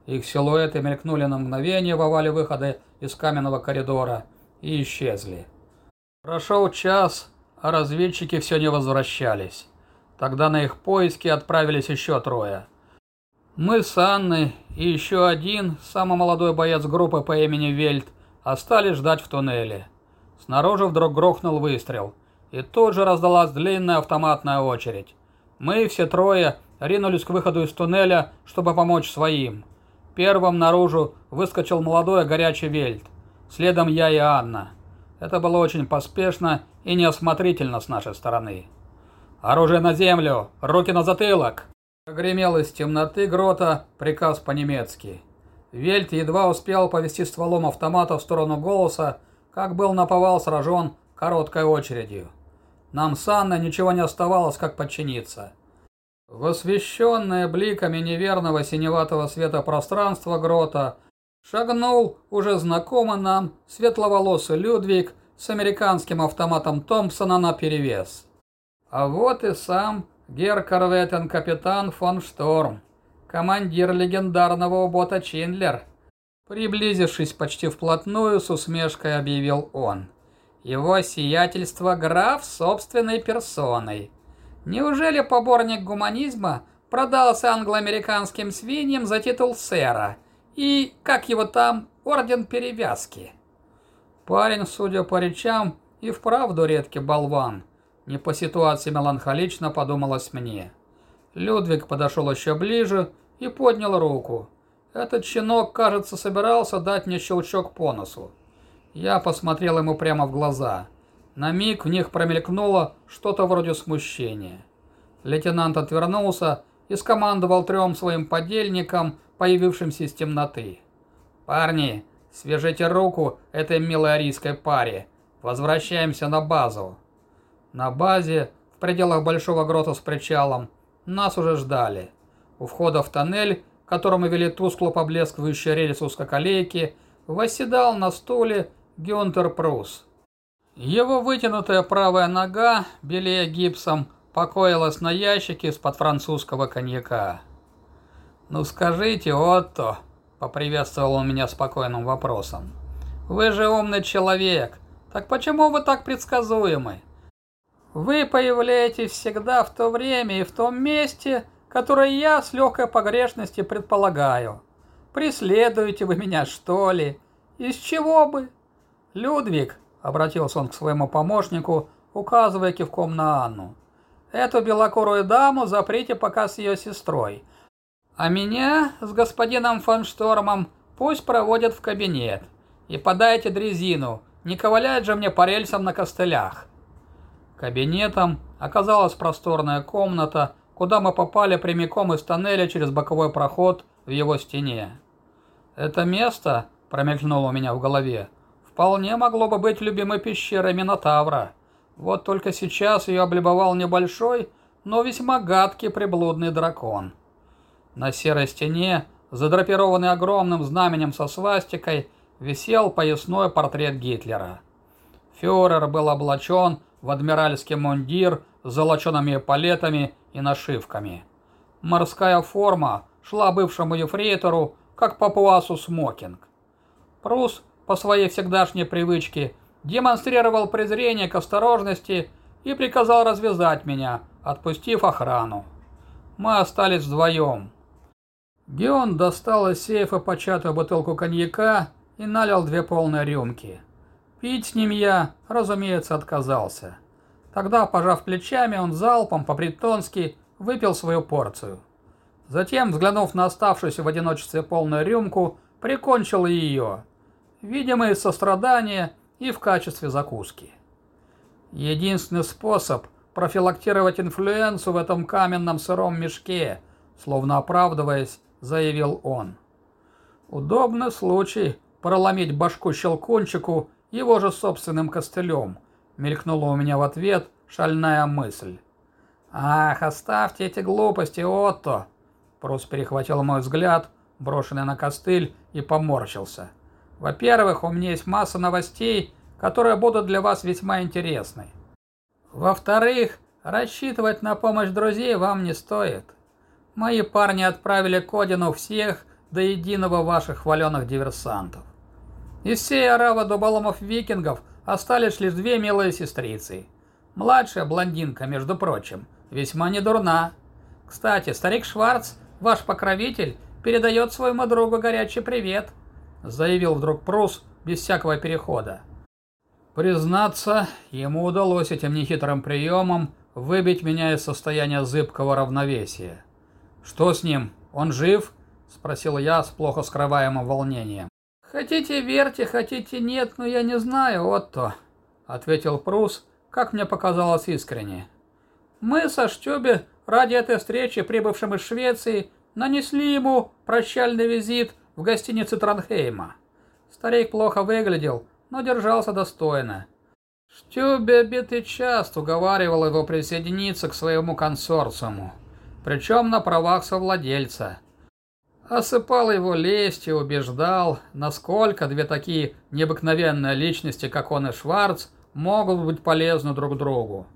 Их силуэты мелькнули на мгновение в овале выхода из каменного коридора и исчезли. Прошел час, а разведчики все не возвращались. Тогда на их поиски отправились еще трое. Мы с Анной и еще один, самый молодой боец группы по имени Вельт, остались ждать в туннеле. Снаружи вдруг грохнул выстрел, и тут же раздалась длинная автоматная очередь. Мы все трое ринулись к выходу из туннеля, чтобы помочь своим. Первым наружу выскочил молодой горячий Вельт, следом я и Анна. Это было очень поспешно и неосмотрительно с нашей стороны. «Оружие на землю! Руки на затылок!» Прогремел из темноты грота приказ по-немецки. Вельт едва успел повести стволом автомата в сторону голоса, как был наповал сражен короткой очередью. Нам с Анной ничего не оставалось, как подчиниться. В освещенное бликами неверного синеватого света пространства грота шагнул уже знакомый нам светловолосый Людвиг с американским автоматом Томпсона наперевес. А вот и сам Геркорветен капитан фон Шторм, командир легендарного бота Чиндлер. Приблизившись почти вплотную, с усмешкой объявил он. Его сиятельство граф собственной персоной. Неужели поборник гуманизма продался англо-американским свиньям за титул сэра и, как его там, орден перевязки? Парень, судя по речам, и вправду редкий болван – не по ситуации меланхолично подумалось мне. Людвиг подошел еще ближе и поднял руку. Этот щенок, кажется, собирался дать мне щелчок по носу. Я посмотрел ему прямо в глаза. На миг в них промелькнуло что-то вроде смущения. Лейтенант отвернулся и скомандовал трем своим подельникам, появившимся из темноты. «Парни, свяжите руку этой милой арийской паре. Возвращаемся на базу». На базе, в пределах большого грота с причалом, нас уже ждали. У входа в тоннель, которому вели тускло поблескивающие рельсы узкоколейки, восседал на стуле Гюнтер Прус. Его вытянутая правая нога, белее гипсом, покоилась на ящике из-под французского коньяка. «Ну скажите, Отто», — поприветствовал он меня спокойным вопросом, — «вы же умный человек, так почему вы так предсказуемы?» Вы появляетесь всегда в то время и в том месте, которое я с легкой погрешностью предполагаю. Преследуете вы меня, что ли? Из чего бы? Людвиг, обратился он к своему помощнику, указывая кивком на Анну. Эту белокурую даму заприте пока с ее сестрой. А меня с господином фон Штормом пусть проводят в кабинет. И подайте дрезину, не ковылять же мне по рельсам на костылях. Кабинетом оказалась просторная комната, куда мы попали прямиком из тоннеля через боковой проход в его стене. Это место, промелькнуло у меня в голове, вполне могло бы быть любимой пещерой Минотавра. Вот только сейчас ее облюбовал небольшой, но весьма гадкий приблудный дракон. На серой стене, задрапированный огромным знаменем со свастикой, висел поясной портрет Гитлера. Фюрер был облачен в адмиральский мундир с золочеными палетами и нашивками. Морская форма шла бывшему ефрейтору, как папуасу смокинг. Прус, по своей всегдашней привычке, демонстрировал презрение к осторожности и приказал развязать меня, отпустив охрану. Мы остались вдвоем. Геон достал из сейфа початую бутылку коньяка и налил две полные рюмки. Пить с ним я, разумеется, отказался. Тогда, пожав плечами, он залпом по-бретонски выпил свою порцию. Затем, взглянув на оставшуюся в одиночестве полную рюмку, прикончил ее, видимо, из сострадания и в качестве закуски. Единственный способ профилактировать инфлюенцию в этом каменном сыром мешке, словно оправдываясь, заявил он. Удобный случай проломить башку щелкунчику его же собственным костылем, мелькнула у меня в ответ шальная мысль. «Ах, оставьте эти глупости, Отто!» Прус перехватил мой взгляд, брошенный на костыль, и поморщился. «Во-первых, у меня есть масса новостей, которые будут для вас весьма интересны. Во-вторых, рассчитывать на помощь друзей вам не стоит. Мои парни отправили к Одину всех, до единого ваших хваленых диверсантов. Из всей оравы дуболомов-викингов остались лишь две милые сестрицы. Младшая блондинка, между прочим, весьма недурна. Кстати, старик Шварц, ваш покровитель, передает своему другу горячий привет, заявил вдруг Прус без всякого перехода. Признаться, ему удалось этим нехитрым приемом выбить меня из состояния зыбкого равновесия. «Что с ним? Он жив?» – спросил я с плохо скрываемым волнением. «Хотите верьте, хотите нет, но я не знаю, Отто», — ответил Прус, как мне показалось искренне. «Мы со Штюбе ради этой встречи, прибывшим из Швеции, нанесли ему прощальный визит в гостинице Транхейма. Старик плохо выглядел, но держался достойно. Штюбе битый час уговаривал его присоединиться к своему консорциуму, причем на правах совладельца» осыпал его лестью, убеждал, насколько две такие необыкновенные личности, как он и Шварц, могут быть полезны друг другу.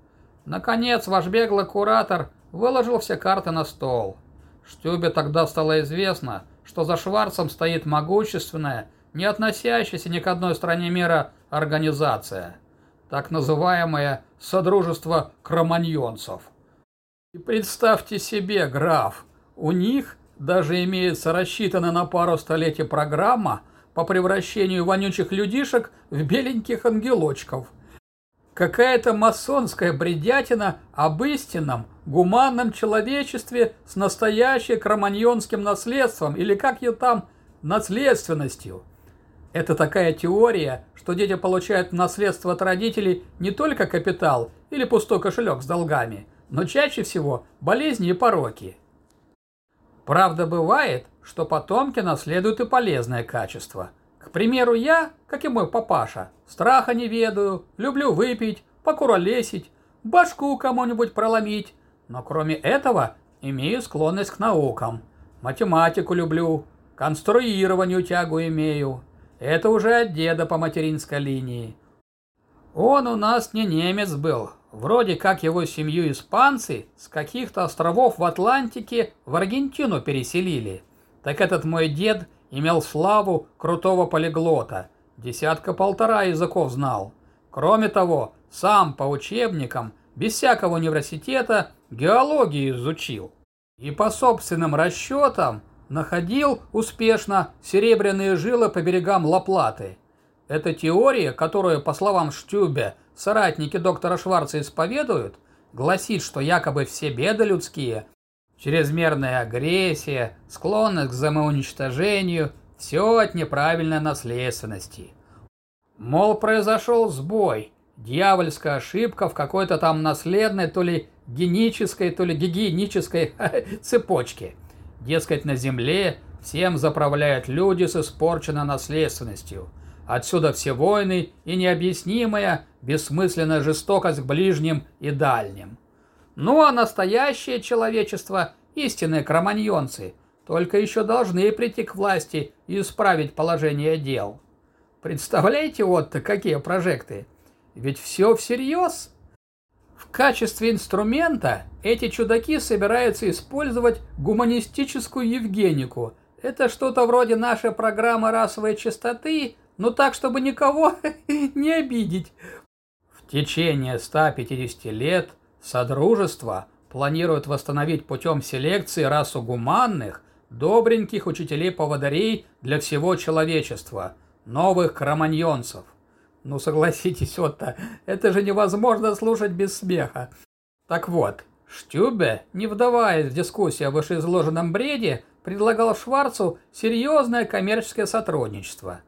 Наконец, ваш беглый куратор выложил все карты на стол. Штюбе тогда стало известно, что за Шварцем стоит могущественная, не относящаяся ни к одной стране мира организация, так называемое «Содружество кроманьонцев». И представьте себе, граф, у них даже имеется рассчитанная на пару столетий программа по превращению вонючих людишек в беленьких ангелочков. Какая-то масонская бредятина об истинном, гуманном человечестве с настоящим кроманьонским наследством, или как ее там, наследственностью. Это такая теория, что дети получают наследство от родителей не только капитал или пустой кошелек с долгами, но чаще всего болезни и пороки. Правда, бывает, что потомки наследуют и полезное качество. К примеру, я, как и мой папаша, страха не ведаю, люблю выпить, покуролесить, башку кому-нибудь проломить, но кроме этого имею склонность к наукам. Математику люблю, конструированию тягу имею. Это уже от деда по материнской линии. Он у нас не немец был, Вроде как его семью испанцы с каких-то островов в Атлантике в Аргентину переселили. Так этот мой дед имел славу крутого полиглота, десятка-полтора языков знал. Кроме того, сам по учебникам, без всякого университета, геологию изучил. И по собственным расчетам находил успешно серебряные жилы по берегам Ла-Платы. Эта теория, которую, по словам Штюбе, соратники доктора Шварца исповедуют, гласит, что якобы все беды людские, чрезмерная агрессия, склонность к самоуничтожению – все от неправильной наследственности. Мол, произошел сбой, дьявольская ошибка в какой-то там наследной то ли генической, то ли гигиенической цепочке. Дескать, на Земле всем заправляют люди с испорченной наследственностью – Отсюда все войны и необъяснимая, бессмысленная жестокость к ближним и дальним. Ну а настоящее человечество, истинные кроманьонцы, только еще должны прийти к власти и исправить положение дел. Представляете вот-то какие прожекты? Ведь все всерьез. В качестве инструмента эти чудаки собираются использовать гуманистическую Евгенику. Это что-то вроде нашей программы расовой чистоты, но так, чтобы никого не обидеть. В течение 150 лет Содружество планирует восстановить путем селекции расу гуманных, добреньких учителей-поводырей для всего человечества, новых кроманьонцев. Ну согласитесь, Отто, это же невозможно слушать без смеха. Так вот, Штюбе, не вдаваясь в дискуссию о вышеизложенном бреде, предлагал Шварцу серьезное коммерческое сотрудничество –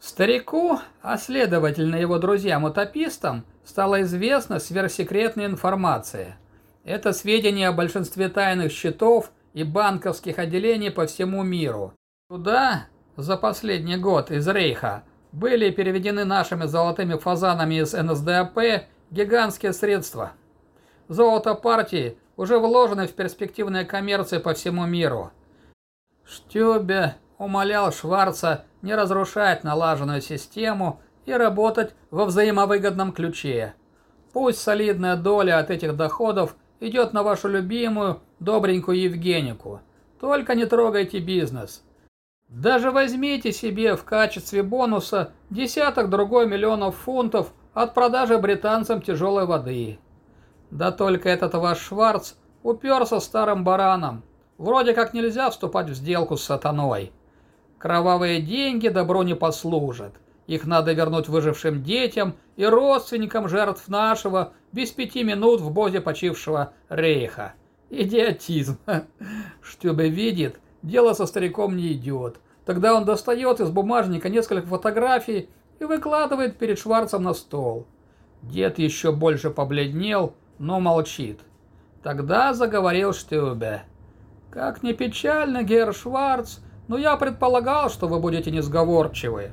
Старику, а следовательно его друзьям-утопистам, стала известна сверхсекретная информация. Это сведения о большинстве тайных счетов и банковских отделений по всему миру. Туда за последний год из Рейха были переведены нашими золотыми фазанами из НСДАП гигантские средства. Золото партии уже вложено в перспективные коммерции по всему миру. Штюбе умолял Шварца не разрушать налаженную систему и работать во взаимовыгодном ключе. Пусть солидная доля от этих доходов идет на вашу любимую, добренькую Евгенику. Только не трогайте бизнес. Даже возьмите себе в качестве бонуса десяток другой миллионов фунтов от продажи британцам тяжелой воды. Да только этот ваш Шварц уперся старым бараном. Вроде как нельзя вступать в сделку с сатаной. Кровавые деньги добро не послужат. Их надо вернуть выжившим детям и родственникам жертв нашего без пяти минут в бозе почившего рейха. Идиотизм. Штюбе видит, дело со стариком не идет. Тогда он достает из бумажника несколько фотографий и выкладывает перед Шварцем на стол. Дед еще больше побледнел, но молчит. Тогда заговорил Штюбе. «Как не печально, Герр Шварц, но я предполагал, что вы будете несговорчивы.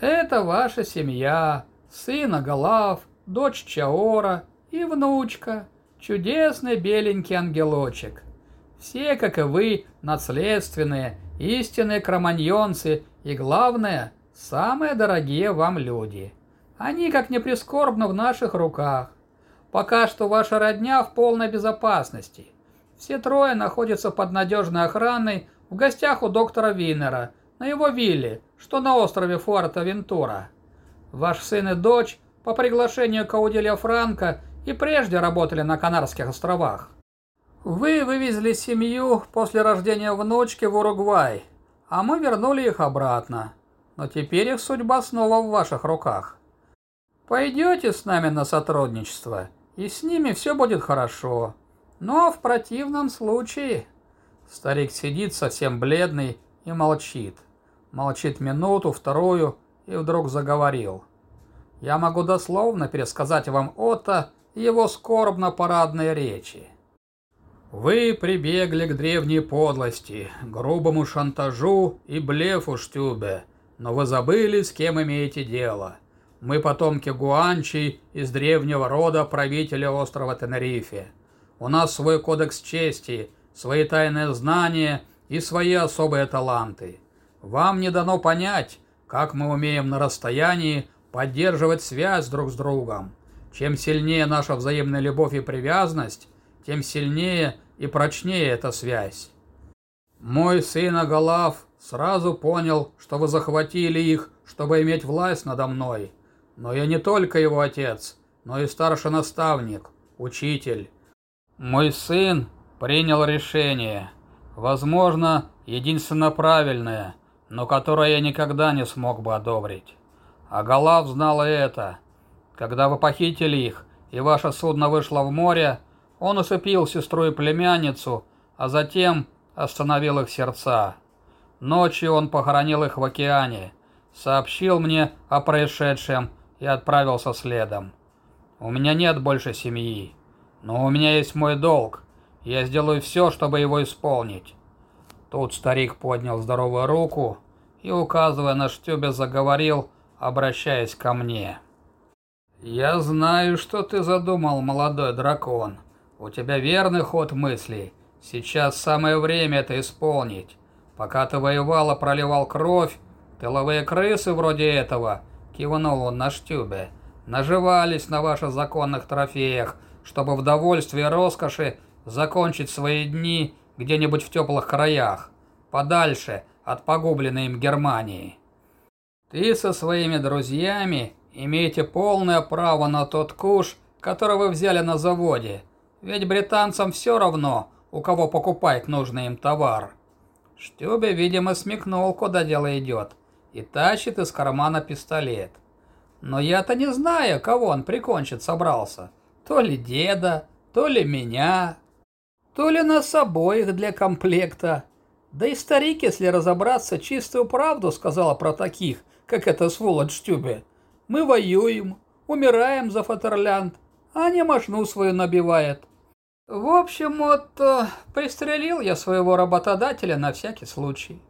Это ваша семья, сын Агалав, дочь Чаора и внучка, чудесный беленький ангелочек. Все, как и вы, наследственные, истинные кроманьонцы и, главное, самые дорогие вам люди. Они, как не прискорбно, в наших руках. Пока что ваша родня в полной безопасности. Все трое находятся под надежной охраной в гостях у доктора Виннера на его вилле, что на острове Фуэрто-Вентура. Ваш сын и дочь по приглашению Кауделя Франка и прежде работали на Канарских островах. Вы вывезли семью после рождения внучки в Уругвай, а мы вернули их обратно. Но теперь их судьба снова в ваших руках. Пойдете с нами на сотрудничество – и с ними все будет хорошо. Но в противном случае... Старик сидит совсем бледный и молчит. Молчит минуту, вторую и вдруг заговорил. Я могу дословно пересказать вам Отто его скорбно-парадные речи. Вы прибегли к древней подлости, грубому шантажу и блефу Штюбе, но вы забыли, с кем имеете дело. Мы потомки Гуанчи из древнего рода правителя острова Тенерифе. У нас свой кодекс чести, свои тайные знания и свои особые таланты. Вам не дано понять, как мы умеем на расстоянии поддерживать связь друг с другом. Чем сильнее наша взаимная любовь и привязанность, тем сильнее и прочнее эта связь. Мой сын Агалав сразу понял, что вы захватили их, чтобы иметь власть надо мной. Но я не только его отец, но и старший наставник, учитель. Мой сын принял решение, возможно, единственно правильное, но которое я никогда не смог бы одобрить. А Галав знал это. Когда вы похитили их, и ваше судно вышло в море, он усыпил сестру и племянницу, а затем остановил их сердца. Ночью он похоронил их в океане, сообщил мне о происшедшем и отправился следом. У меня нет больше семьи, но у меня есть мой долг, я сделаю все, чтобы его исполнить. Тут старик поднял здоровую руку и, указывая на Штюбе, заговорил, обращаясь ко мне. «Я знаю, что ты задумал, молодой дракон. У тебя верный ход мыслей. Сейчас самое время это исполнить. Пока ты воевал и проливал кровь, тыловые крысы вроде этого – кивнул он на штюбе, наживались на ваших законных трофеях, чтобы в довольстве и роскоши закончить свои дни где-нибудь в теплых краях, подальше от погубленной им Германии. Ты со своими друзьями имеете полное право на тот куш, который вы взяли на заводе, ведь британцам все равно, у кого покупать нужный им товар. Штюбе, видимо, смекнул, куда дело идет – и тащит из кармана пистолет. Но я-то не знаю, кого он прикончить собрался. То ли деда, то ли меня, то ли нас обоих для комплекта. Да и старик, если разобраться, чистую правду сказала про таких, как эта сволочь Штюбе. Мы воюем, умираем за Фатерлянд, а не машну свою набивает. В общем, вот, э, пристрелил я своего работодателя на всякий случай.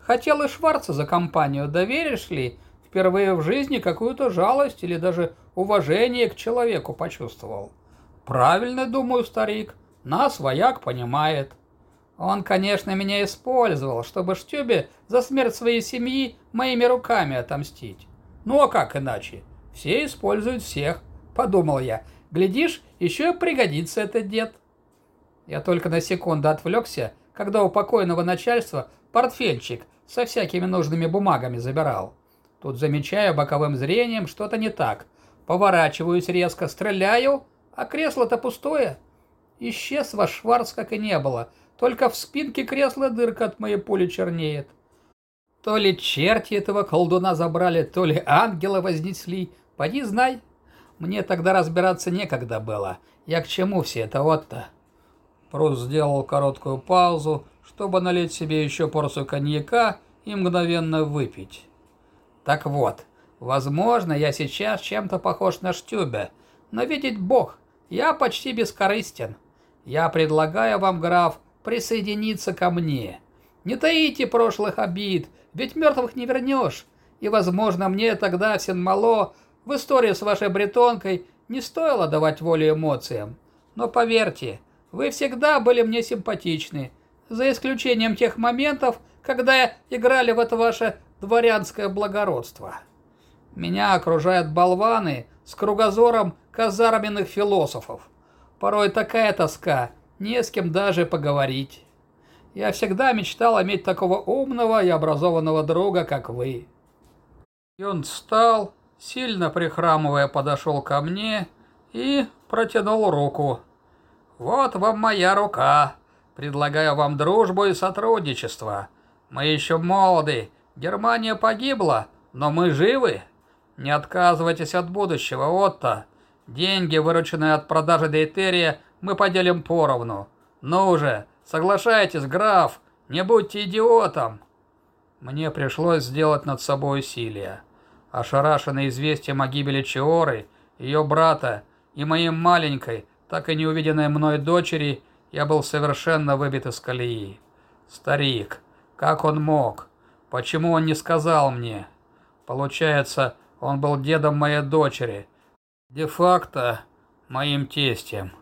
Хотел и Шварца за компанию, доверишь ли? Впервые в жизни какую-то жалость или даже уважение к человеку почувствовал. Правильно, думаю, старик. Нас вояк понимает. Он, конечно, меня использовал, чтобы Штюбе за смерть своей семьи моими руками отомстить. Ну а как иначе? Все используют всех, подумал я. Глядишь, еще пригодится этот дед. Я только на секунду отвлекся, когда у покойного начальства портфельчик со всякими нужными бумагами забирал. Тут замечаю боковым зрением что-то не так. Поворачиваюсь резко, стреляю, а кресло-то пустое. Исчез ваш Шварц, как и не было. Только в спинке кресла дырка от моей пули чернеет. То ли черти этого колдуна забрали, то ли ангела вознесли. Поди знай. Мне тогда разбираться некогда было. Я к чему все это вот-то? Прус сделал короткую паузу, чтобы налить себе еще порцию коньяка и мгновенно выпить. Так вот, возможно, я сейчас чем-то похож на Штюбе, но видеть Бог, я почти бескорыстен. Я предлагаю вам, граф, присоединиться ко мне. Не таите прошлых обид, ведь мертвых не вернешь. И, возможно, мне тогда, Сен-Мало, в истории с вашей бретонкой не стоило давать волю эмоциям. Но поверьте, вы всегда были мне симпатичны, за исключением тех моментов, когда играли в это ваше дворянское благородство. Меня окружают болваны с кругозором казарменных философов. Порой такая тоска, не с кем даже поговорить. Я всегда мечтал иметь такого умного и образованного друга, как вы. И он встал, сильно прихрамывая, подошел ко мне и протянул руку. «Вот вам моя рука. Предлагаю вам дружбу и сотрудничество. Мы еще молоды, Германия погибла, но мы живы. Не отказывайтесь от будущего, Отто. Деньги, вырученные от продажи Дейтерия, мы поделим поровну. Ну уже, соглашайтесь, граф, не будьте идиотом. Мне пришлось сделать над собой усилие. Ошарашенный известием о гибели Чиоры, ее брата и моей маленькой, так и не увиденной мной дочери, я был совершенно выбит из колеи. Старик, как он мог? Почему он не сказал мне? Получается, он был дедом моей дочери. Де-факто, моим тестем.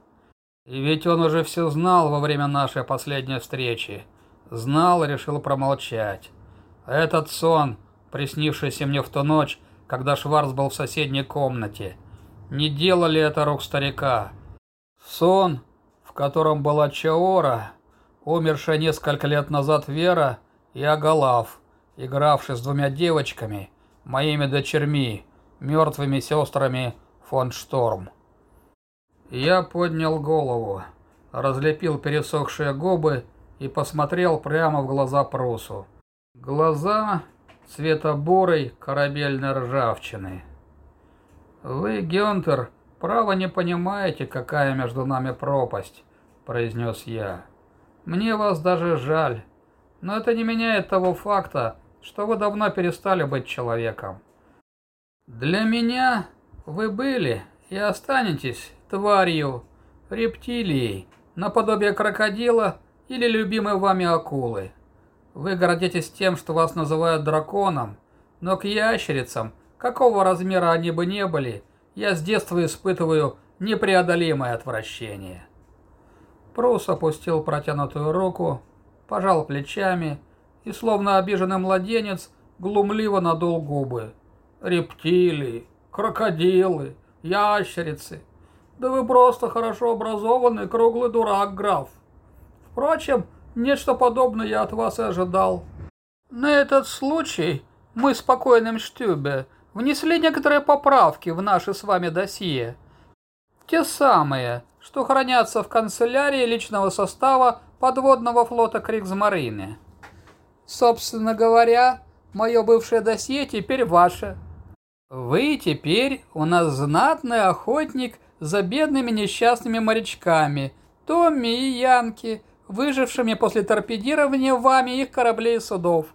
И ведь он уже все знал во время нашей последней встречи. Знал и решил промолчать. Этот сон приснившийся мне в ту ночь, когда Шварц был в соседней комнате. Не делали это рук старика. Сон, в котором была Чаора, умершая несколько лет назад Вера и Агалав, игравший с двумя девочками, моими дочерьми, мертвыми сестрами фон Шторм. Я поднял голову, разлепил пересохшие губы и посмотрел прямо в глаза Прусу. Глаза цвета бурой корабельной ржавчины. «Вы, Гюнтер, право не понимаете, какая между нами пропасть», — произнес я. «Мне вас даже жаль, но это не меняет того факта, что вы давно перестали быть человеком. Для меня вы были и останетесь тварью, рептилией, наподобие крокодила или любимой вами акулы. Вы гордитесь тем, что вас называют драконом, но к ящерицам, какого размера они бы не были, я с детства испытываю непреодолимое отвращение. Прус опустил протянутую руку, пожал плечами и, словно обиженный младенец, глумливо надул губы. «Рептилии, крокодилы, ящерицы. Да вы просто хорошо образованный круглый дурак, граф. Впрочем, Нечто подобное я от вас и ожидал. На этот случай мы с покойным Штюбе внесли некоторые поправки в наши с вами досье. Те самые, что хранятся в канцелярии личного состава подводного флота Криксмарины. Собственно говоря, мое бывшее досье теперь ваше. Вы теперь у нас знатный охотник за бедными несчастными морячками, Томми и Янки, выжившими после торпедирования вами их кораблей и судов.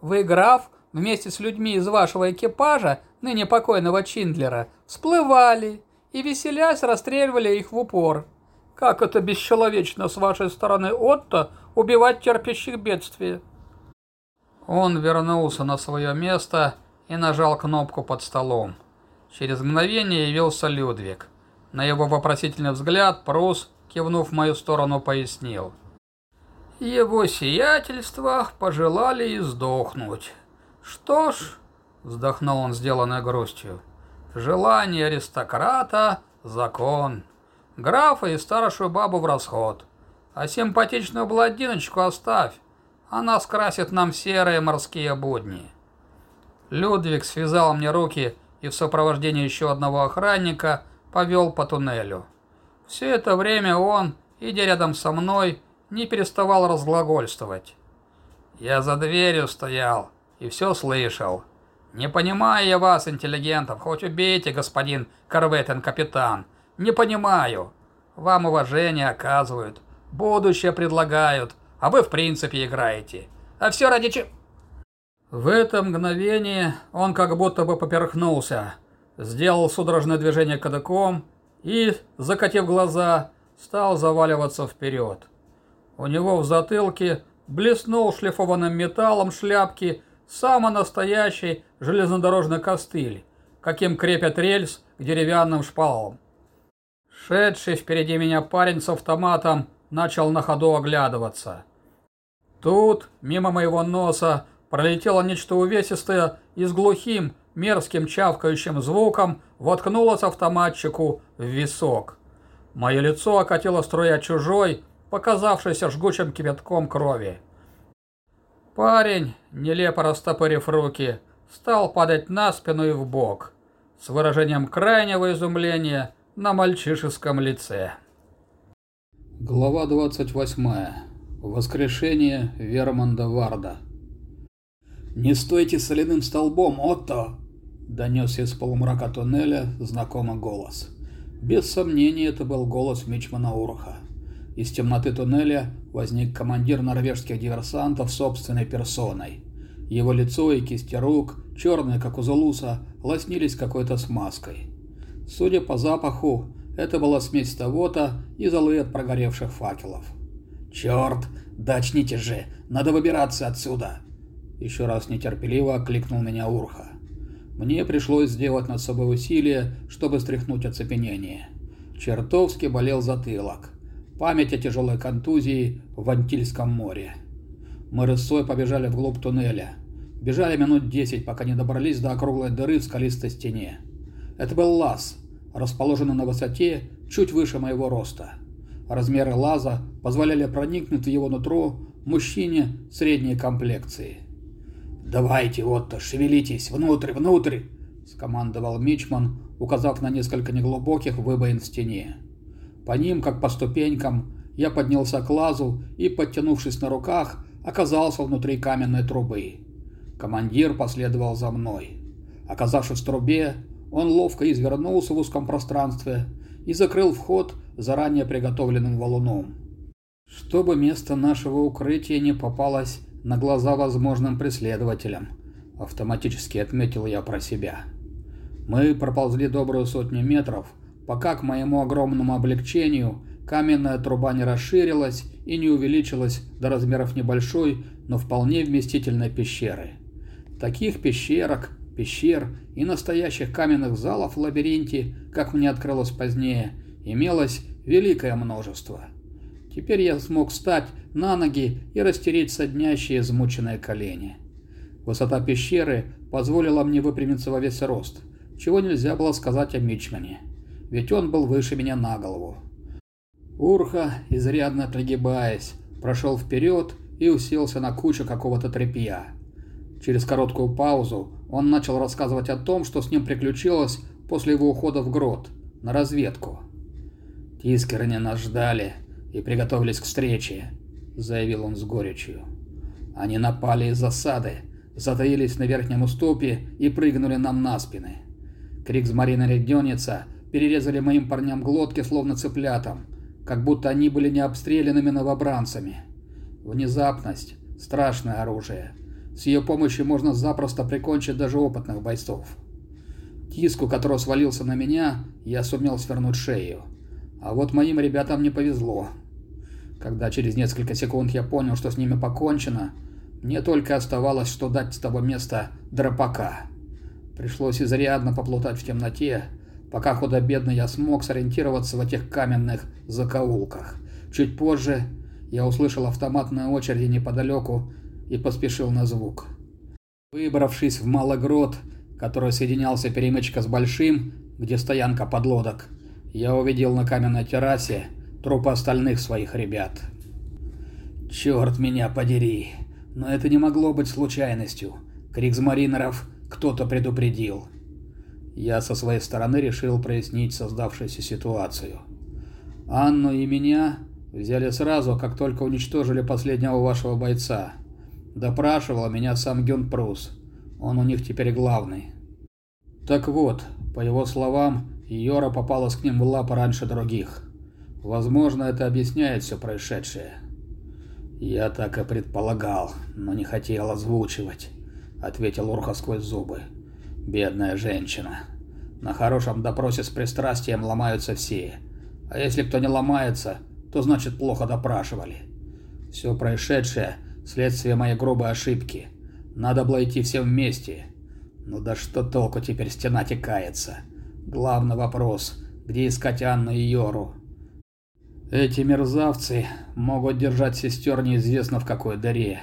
Вы, граф, вместе с людьми из вашего экипажа, ныне покойного Чиндлера, всплывали и, веселясь, расстреливали их в упор. Как это бесчеловечно с вашей стороны, Отто, убивать терпящих бедствия. Он вернулся на свое место и нажал кнопку под столом. Через мгновение явился Людвиг. На его вопросительный взгляд Прус, кивнув в мою сторону, пояснил – его сиятельство пожелали издохнуть. Что ж, вздохнул он, сделанной грустью, желание аристократа – закон. Графа и старшую бабу в расход. А симпатичную бладиночку оставь. она скрасит нам серые морские будни. Людвиг связал мне руки и в сопровождении еще одного охранника повел по туннелю. Все это время он, идя рядом со мной, не переставал разглагольствовать. Я за дверью стоял и все слышал. Не понимаю я вас, интеллигентов, хоть убейте, господин Корветен-капитан. Не понимаю. Вам уважение оказывают, будущее предлагают, а вы в принципе играете. А все ради чего... В это мгновение он как будто бы поперхнулся, сделал судорожное движение кадыком и, закатив глаза, стал заваливаться вперед. У него в затылке блеснул шлифованным металлом шляпки самый настоящий железнодорожный костыль, каким крепят рельс к деревянным шпалам. Шедший впереди меня парень с автоматом начал на ходу оглядываться. Тут, мимо моего носа, пролетело нечто увесистое и с глухим, мерзким чавкающим звуком воткнулось автоматчику в висок. Мое лицо окатило струя чужой, показавшейся жгучим кипятком крови. Парень, нелепо растопырив руки, стал падать на спину и в бок, с выражением крайнего изумления на мальчишеском лице. Глава 28. Воскрешение Вермонда Варда. «Не стойте соляным столбом, Отто!» – донесся из полумрака туннеля знакомый голос. Без сомнения, это был голос Мичмана Урха. Из темноты туннеля возник командир норвежских диверсантов собственной персоной. Его лицо и кисти рук, черные, как у Зулуса, лоснились какой-то смазкой. Судя по запаху, это была смесь того-то и золы от прогоревших факелов. «Черт! Да же! Надо выбираться отсюда!» Еще раз нетерпеливо окликнул меня Урха. Мне пришлось сделать над собой усилие, чтобы стряхнуть оцепенение. Чертовски болел затылок. Память о тяжелой контузии в Антильском море. Мы рысой побежали вглубь туннеля. Бежали минут десять, пока не добрались до округлой дыры в скалистой стене. Это был лаз, расположенный на высоте чуть выше моего роста. Размеры лаза позволяли проникнуть в его нутро мужчине средней комплекции. «Давайте, Отто, шевелитесь, внутрь, внутрь!» – скомандовал Мичман, указав на несколько неглубоких выбоин в стене. По ним, как по ступенькам, я поднялся к лазу и, подтянувшись на руках, оказался внутри каменной трубы. Командир последовал за мной. Оказавшись в трубе, он ловко извернулся в узком пространстве и закрыл вход заранее приготовленным валуном. Чтобы место нашего укрытия не попалось на глаза возможным преследователям, автоматически отметил я про себя. Мы проползли добрую сотню метров, пока к моему огромному облегчению каменная труба не расширилась и не увеличилась до размеров небольшой, но вполне вместительной пещеры. Таких пещерок, пещер и настоящих каменных залов в лабиринте, как мне открылось позднее, имелось великое множество. Теперь я смог встать на ноги и растереть соднящие измученные колени. Высота пещеры позволила мне выпрямиться во весь рост, чего нельзя было сказать о Мичмане, ведь он был выше меня на голову. Урха, изрядно пригибаясь, прошел вперед и уселся на кучу какого-то тряпья. Через короткую паузу он начал рассказывать о том, что с ним приключилось после его ухода в грот, на разведку. «Тискеры нас ждали и приготовились к встрече», — заявил он с горечью. «Они напали из засады, затаились на верхнем уступе и прыгнули нам на спины. Криксмарина Редденица перерезали моим парням глотки, словно цыплятам, как будто они были не обстрелянными новобранцами. Внезапность — страшное оружие». С ее помощью можно запросто прикончить даже опытных бойцов. Тиску, который свалился на меня, я сумел свернуть шею. А вот моим ребятам не повезло. Когда через несколько секунд я понял, что с ними покончено, мне только оставалось, что дать с того места дропака. Пришлось изрядно поплутать в темноте, пока худо-бедно я смог сориентироваться в этих каменных закоулках. Чуть позже я услышал автоматные очереди неподалеку и поспешил на звук. Выбравшись в малый грот, который соединялся перемычка с большим, где стоянка подлодок, я увидел на каменной террасе трупы остальных своих ребят. «Черт меня подери! Но это не могло быть случайностью. Кригсмаринеров кто-то предупредил. Я со своей стороны решил прояснить создавшуюся ситуацию. Анну и меня взяли сразу, как только уничтожили последнего вашего бойца. Допрашивал меня сам Гюн Прус. Он у них теперь главный. Так вот, по его словам, Йора попалась к ним в лапы раньше других. Возможно, это объясняет все происшедшее. «Я так и предполагал, но не хотел озвучивать», — ответил Урха сквозь зубы. «Бедная женщина. На хорошем допросе с пристрастием ломаются все. А если кто не ломается, то значит плохо допрашивали. Все происшедшее – следствие моей грубой ошибки. Надо было идти всем вместе. Ну да что толку теперь стена текается? Главный вопрос – где искать Анну и Йору?» Эти мерзавцы могут держать сестер неизвестно в какой дыре.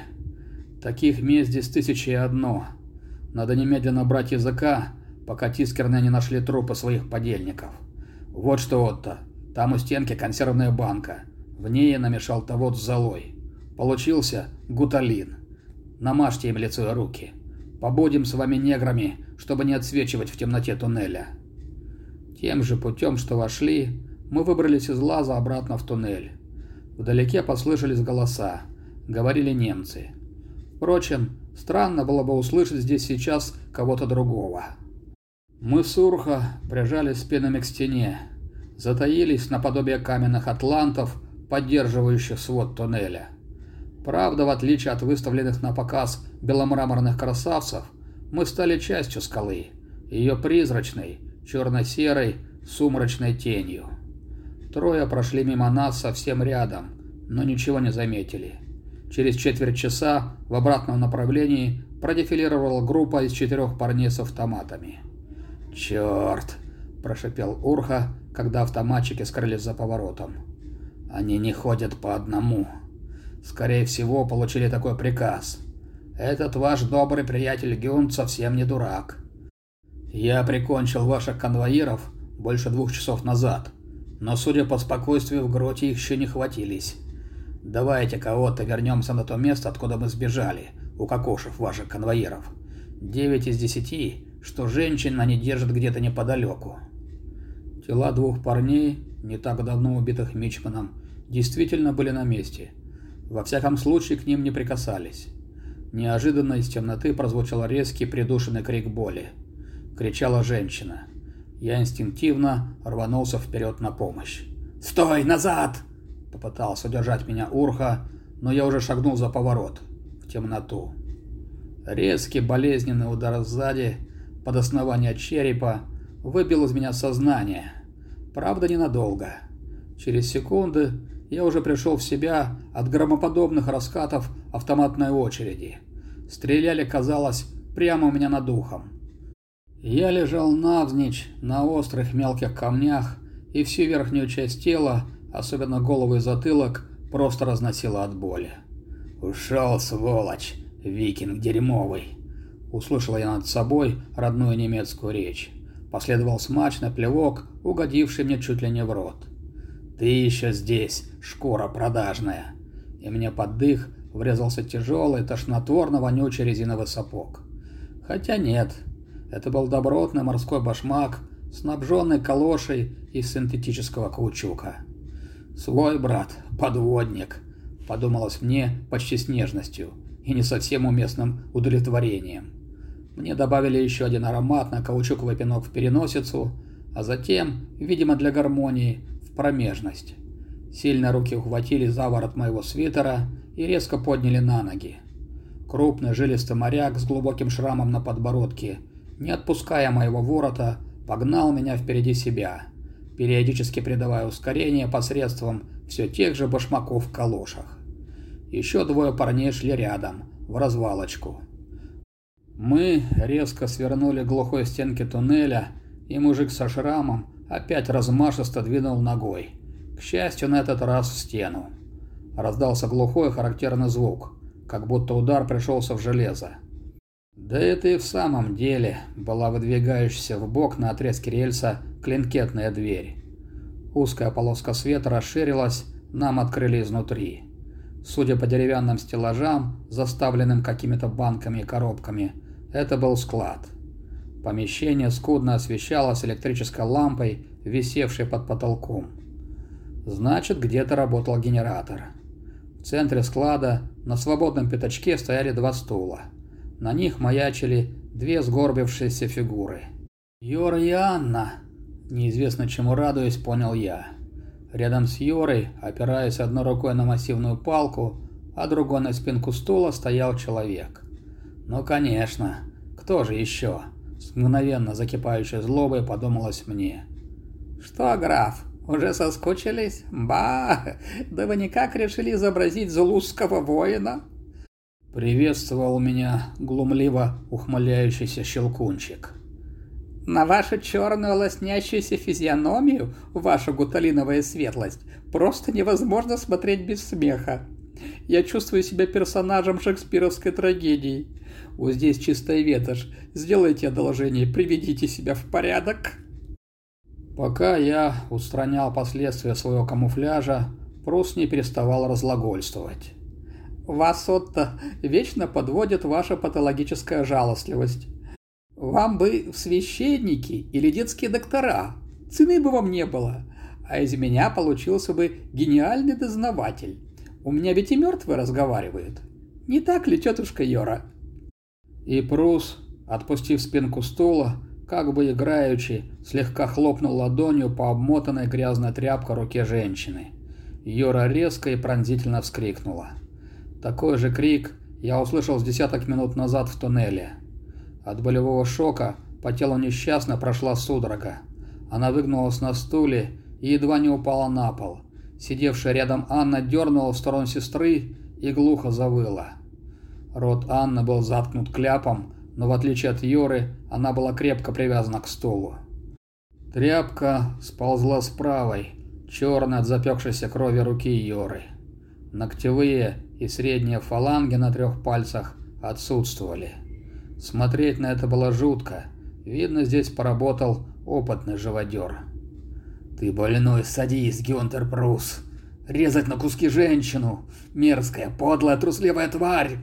Таких мест здесь тысячи и одно. Надо немедленно брать языка, пока тискерные не нашли трупы своих подельников. Вот что Отто. Там у стенки консервная банка. В ней я намешал того с золой. Получился гуталин. Намажьте им лицо и руки. Побудем с вами неграми, чтобы не отсвечивать в темноте туннеля. Тем же путем, что вошли, мы выбрались из лаза обратно в туннель. Вдалеке послышались голоса. Говорили немцы. Впрочем, странно было бы услышать здесь сейчас кого-то другого. Мы с Урха прижались спинами к стене. Затаились наподобие каменных атлантов, поддерживающих свод туннеля. Правда, в отличие от выставленных на показ беломраморных красавцев, мы стали частью скалы, ее призрачной, черно-серой, сумрачной тенью. Трое прошли мимо нас совсем рядом, но ничего не заметили. Через четверть часа в обратном направлении продефилировала группа из четырех парней с автоматами. «Черт!» – прошипел Урха, когда автоматчики скрылись за поворотом. «Они не ходят по одному. Скорее всего, получили такой приказ. Этот ваш добрый приятель Гюн совсем не дурак. Я прикончил ваших конвоиров больше двух часов назад но, судя по спокойствию, в гроте их еще не хватились. Давайте кого-то вернемся на то место, откуда мы сбежали, укокошив ваших конвоиров. Девять из десяти, что женщин они держат где-то неподалеку. Тела двух парней, не так давно убитых Мичманом, действительно были на месте. Во всяком случае, к ним не прикасались. Неожиданно из темноты прозвучал резкий придушенный крик боли. Кричала женщина. Я инстинктивно рванулся вперед на помощь. «Стой! Назад!» Попытался удержать меня Урха, но я уже шагнул за поворот, в темноту. Резкий болезненный удар сзади, под основание черепа, выбил из меня сознание. Правда, ненадолго. Через секунды я уже пришел в себя от громоподобных раскатов автоматной очереди. Стреляли, казалось, прямо у меня над ухом. Я лежал навзничь на острых мелких камнях, и всю верхнюю часть тела, особенно голову и затылок, просто разносило от боли. «Ушел, сволочь, викинг дерьмовый!» Услышал я над собой родную немецкую речь. Последовал смачный плевок, угодивший мне чуть ли не в рот. «Ты еще здесь, шкура продажная!» И мне под дых врезался тяжелый, тошнотворно-вонючий резиновый сапог. Хотя нет, это был добротный морской башмак, снабженный калошей из синтетического каучука. «Свой брат, подводник», — подумалось мне почти с нежностью и не совсем уместным удовлетворением. Мне добавили еще один аромат на каучуковый пинок в переносицу, а затем, видимо для гармонии, в промежность. Сильно руки ухватили за ворот моего свитера и резко подняли на ноги. Крупный жилистый моряк с глубоким шрамом на подбородке — не отпуская моего ворота, погнал меня впереди себя, периодически придавая ускорение посредством все тех же башмаков в калошах. Еще двое парней шли рядом, в развалочку. Мы резко свернули к глухой стенке туннеля, и мужик со шрамом опять размашисто двинул ногой. К счастью, на этот раз в стену. Раздался глухой характерный звук, как будто удар пришелся в железо. Да это и в самом деле была выдвигающаяся в бок на отрезке рельса клинкетная дверь. Узкая полоска света расширилась, нам открыли изнутри. Судя по деревянным стеллажам, заставленным какими-то банками и коробками, это был склад. Помещение скудно освещалось электрической лампой, висевшей под потолком. Значит, где-то работал генератор. В центре склада на свободном пятачке стояли два стула. На них маячили две сгорбившиеся фигуры. «Йора и Анна!» Неизвестно чему радуясь, понял я. Рядом с Йорой, опираясь одной рукой на массивную палку, а другой на спинку стула, стоял человек. Ну, конечно, кто же еще? С мгновенно закипающей злобой подумалось мне. «Что, граф, уже соскучились? Ба! Да вы никак решили изобразить зулузского воина?» Приветствовал меня глумливо ухмыляющийся щелкунчик. «На вашу черную лоснящуюся физиономию, ваша гуталиновая светлость, просто невозможно смотреть без смеха. Я чувствую себя персонажем шекспировской трагедии. Вот здесь чистая ветошь. Сделайте одолжение, приведите себя в порядок». Пока я устранял последствия своего камуфляжа, Прус не переставал разлагольствовать. «Вас, Отто, вечно подводит ваша патологическая жалостливость. Вам бы в священники или детские доктора, цены бы вам не было, а из меня получился бы гениальный дознаватель. У меня ведь и мертвые разговаривают. Не так ли, тетушка Йора?» И Прус, отпустив спинку стула, как бы играючи, слегка хлопнул ладонью по обмотанной грязной тряпкой руке женщины. Йора резко и пронзительно вскрикнула. Такой же крик я услышал с десяток минут назад в туннеле. От болевого шока по телу несчастно прошла судорога. Она выгнулась на стуле и едва не упала на пол. Сидевшая рядом Анна дернула в сторону сестры и глухо завыла. Рот Анны был заткнут кляпом, но в отличие от Йоры, она была крепко привязана к стулу. Тряпка сползла с правой, черной от запекшейся крови руки Йоры. Ногтевые и средние фаланги на трех пальцах отсутствовали. Смотреть на это было жутко. Видно, здесь поработал опытный живодер. «Ты больной садист, Гюнтер Прус! Резать на куски женщину! Мерзкая, подлая, трусливая тварь!»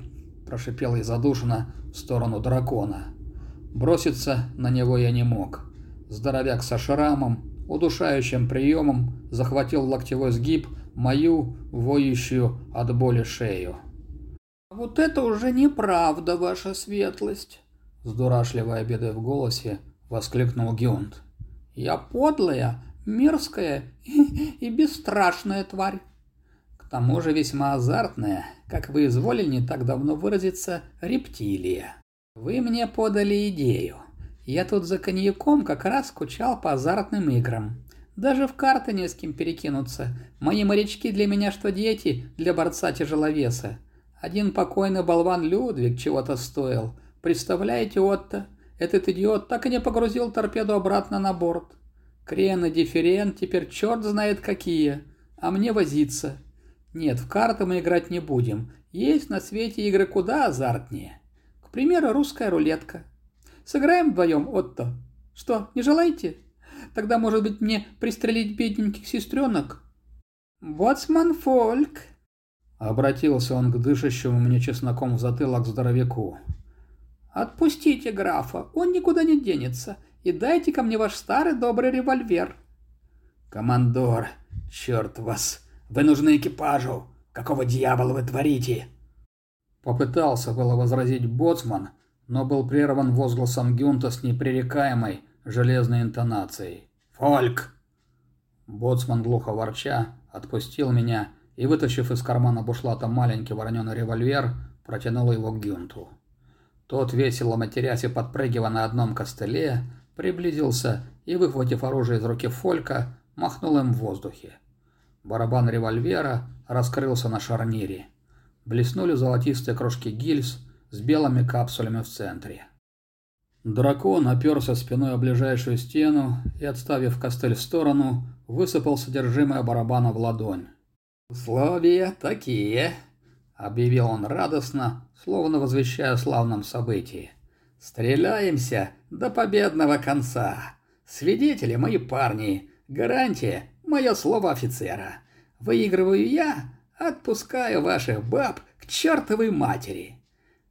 Прошипел я задушенно, в сторону дракона. Броситься на него я не мог. Здоровяк со шрамом, удушающим приемом, захватил локтевой сгиб мою, воющую от боли шею. «Вот это уже неправда, ваша светлость!» С дурашливой обидой в голосе воскликнул Гюнд. «Я подлая, мерзкая и бесстрашная тварь. К тому же весьма азартная, как вы изволили не так давно выразиться, рептилия. Вы мне подали идею. Я тут за коньяком как раз скучал по азартным играм. Даже в карты не с кем перекинуться. Мои морячки для меня что дети, для борца-тяжеловеса. Один покойный болван Людвиг чего-то стоил. Представляете, Отто, этот идиот так и не погрузил торпеду обратно на борт. Крен и дифферент теперь черт знает какие, а мне возиться. Нет, в карты мы играть не будем. Есть на свете игры куда азартнее. К примеру, русская рулетка. Сыграем вдвоем, Отто? Что, не желаете? Тогда, может быть, мне пристрелить бедненьких сестренок? Боцман Фольк. Обратился он к дышащему мне чесноком в затылок здоровяку. «Отпустите графа, он никуда не денется, и дайте ко мне ваш старый добрый револьвер». «Командор, черт вас!» Вы нужны экипажу. Какого дьявола вы творите?» Попытался было возразить боцман, но был прерван возгласом Гюнта с непререкаемой железной интонацией. «Фольк!» Боцман, глухо ворча, отпустил меня и, вытащив из кармана бушлата маленький вороненый револьвер, протянул его к Гюнту. Тот, весело матерясь и подпрыгивая на одном костыле, приблизился и, выхватив оружие из руки Фолька, махнул им в воздухе. Барабан револьвера раскрылся на шарнире. Блеснули золотистые крошки гильз с белыми капсулями в центре. Дракон оперся спиной о ближайшую стену и, отставив костыль в сторону, высыпал содержимое барабана в ладонь. «Условия такие», — объявил он радостно, словно возвещая о славном событии. «Стреляемся до победного конца. Свидетели мои парни. Гарантия Мое слово офицера. Выигрываю я, Отпускаю ваших баб к чертовой матери.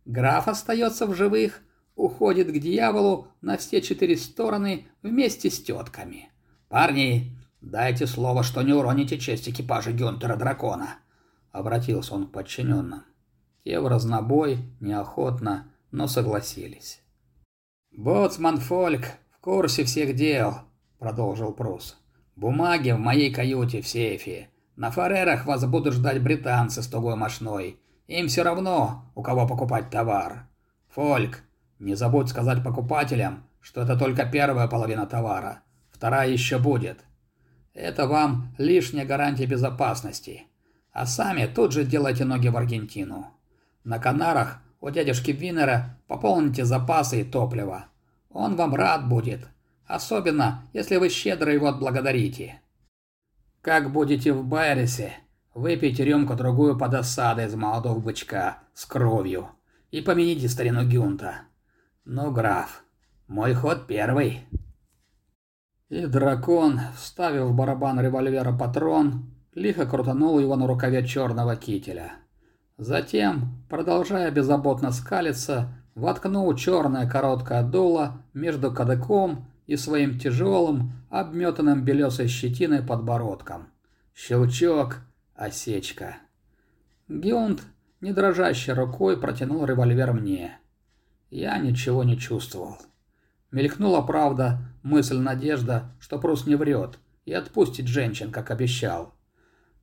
Граф остается в живых, уходит к дьяволу на все четыре стороны вместе с тетками. Парни, дайте слово, что не уроните честь экипажа Гюнтера Дракона. Обратился он к подчиненным. Те в разнобой, неохотно, но согласились. «Боцман Фольк в курсе всех дел», — продолжил Прус. «Бумаги в моей каюте в сейфе. На фарерах вас будут ждать британцы с тугой мошной. Им все равно, у кого покупать товар. Фольк, не забудь сказать покупателям, что это только первая половина товара. Вторая еще будет. Это вам лишняя гарантия безопасности. А сами тут же делайте ноги в Аргентину. На Канарах у дядюшки Винера пополните запасы и топливо. Он вам рад будет. Особенно, если вы щедро его отблагодарите. Как будете в Байресе, выпейте рюмку-другую под осадой из молодого бычка с кровью и помяните старину Гюнта. Ну, граф, мой ход первый. И дракон, вставив в барабан револьвера патрон, лихо крутанул его на рукаве черного кителя. Затем, продолжая беззаботно скалиться, воткнул черное короткое дуло между кадыком и своим тяжелым, обметанным белесой щетиной подбородком. Щелчок, осечка. Гюнд, не дрожащей рукой, протянул револьвер мне. Я ничего не чувствовал. Мелькнула правда, мысль надежда, что Прус не врет и отпустит женщин, как обещал.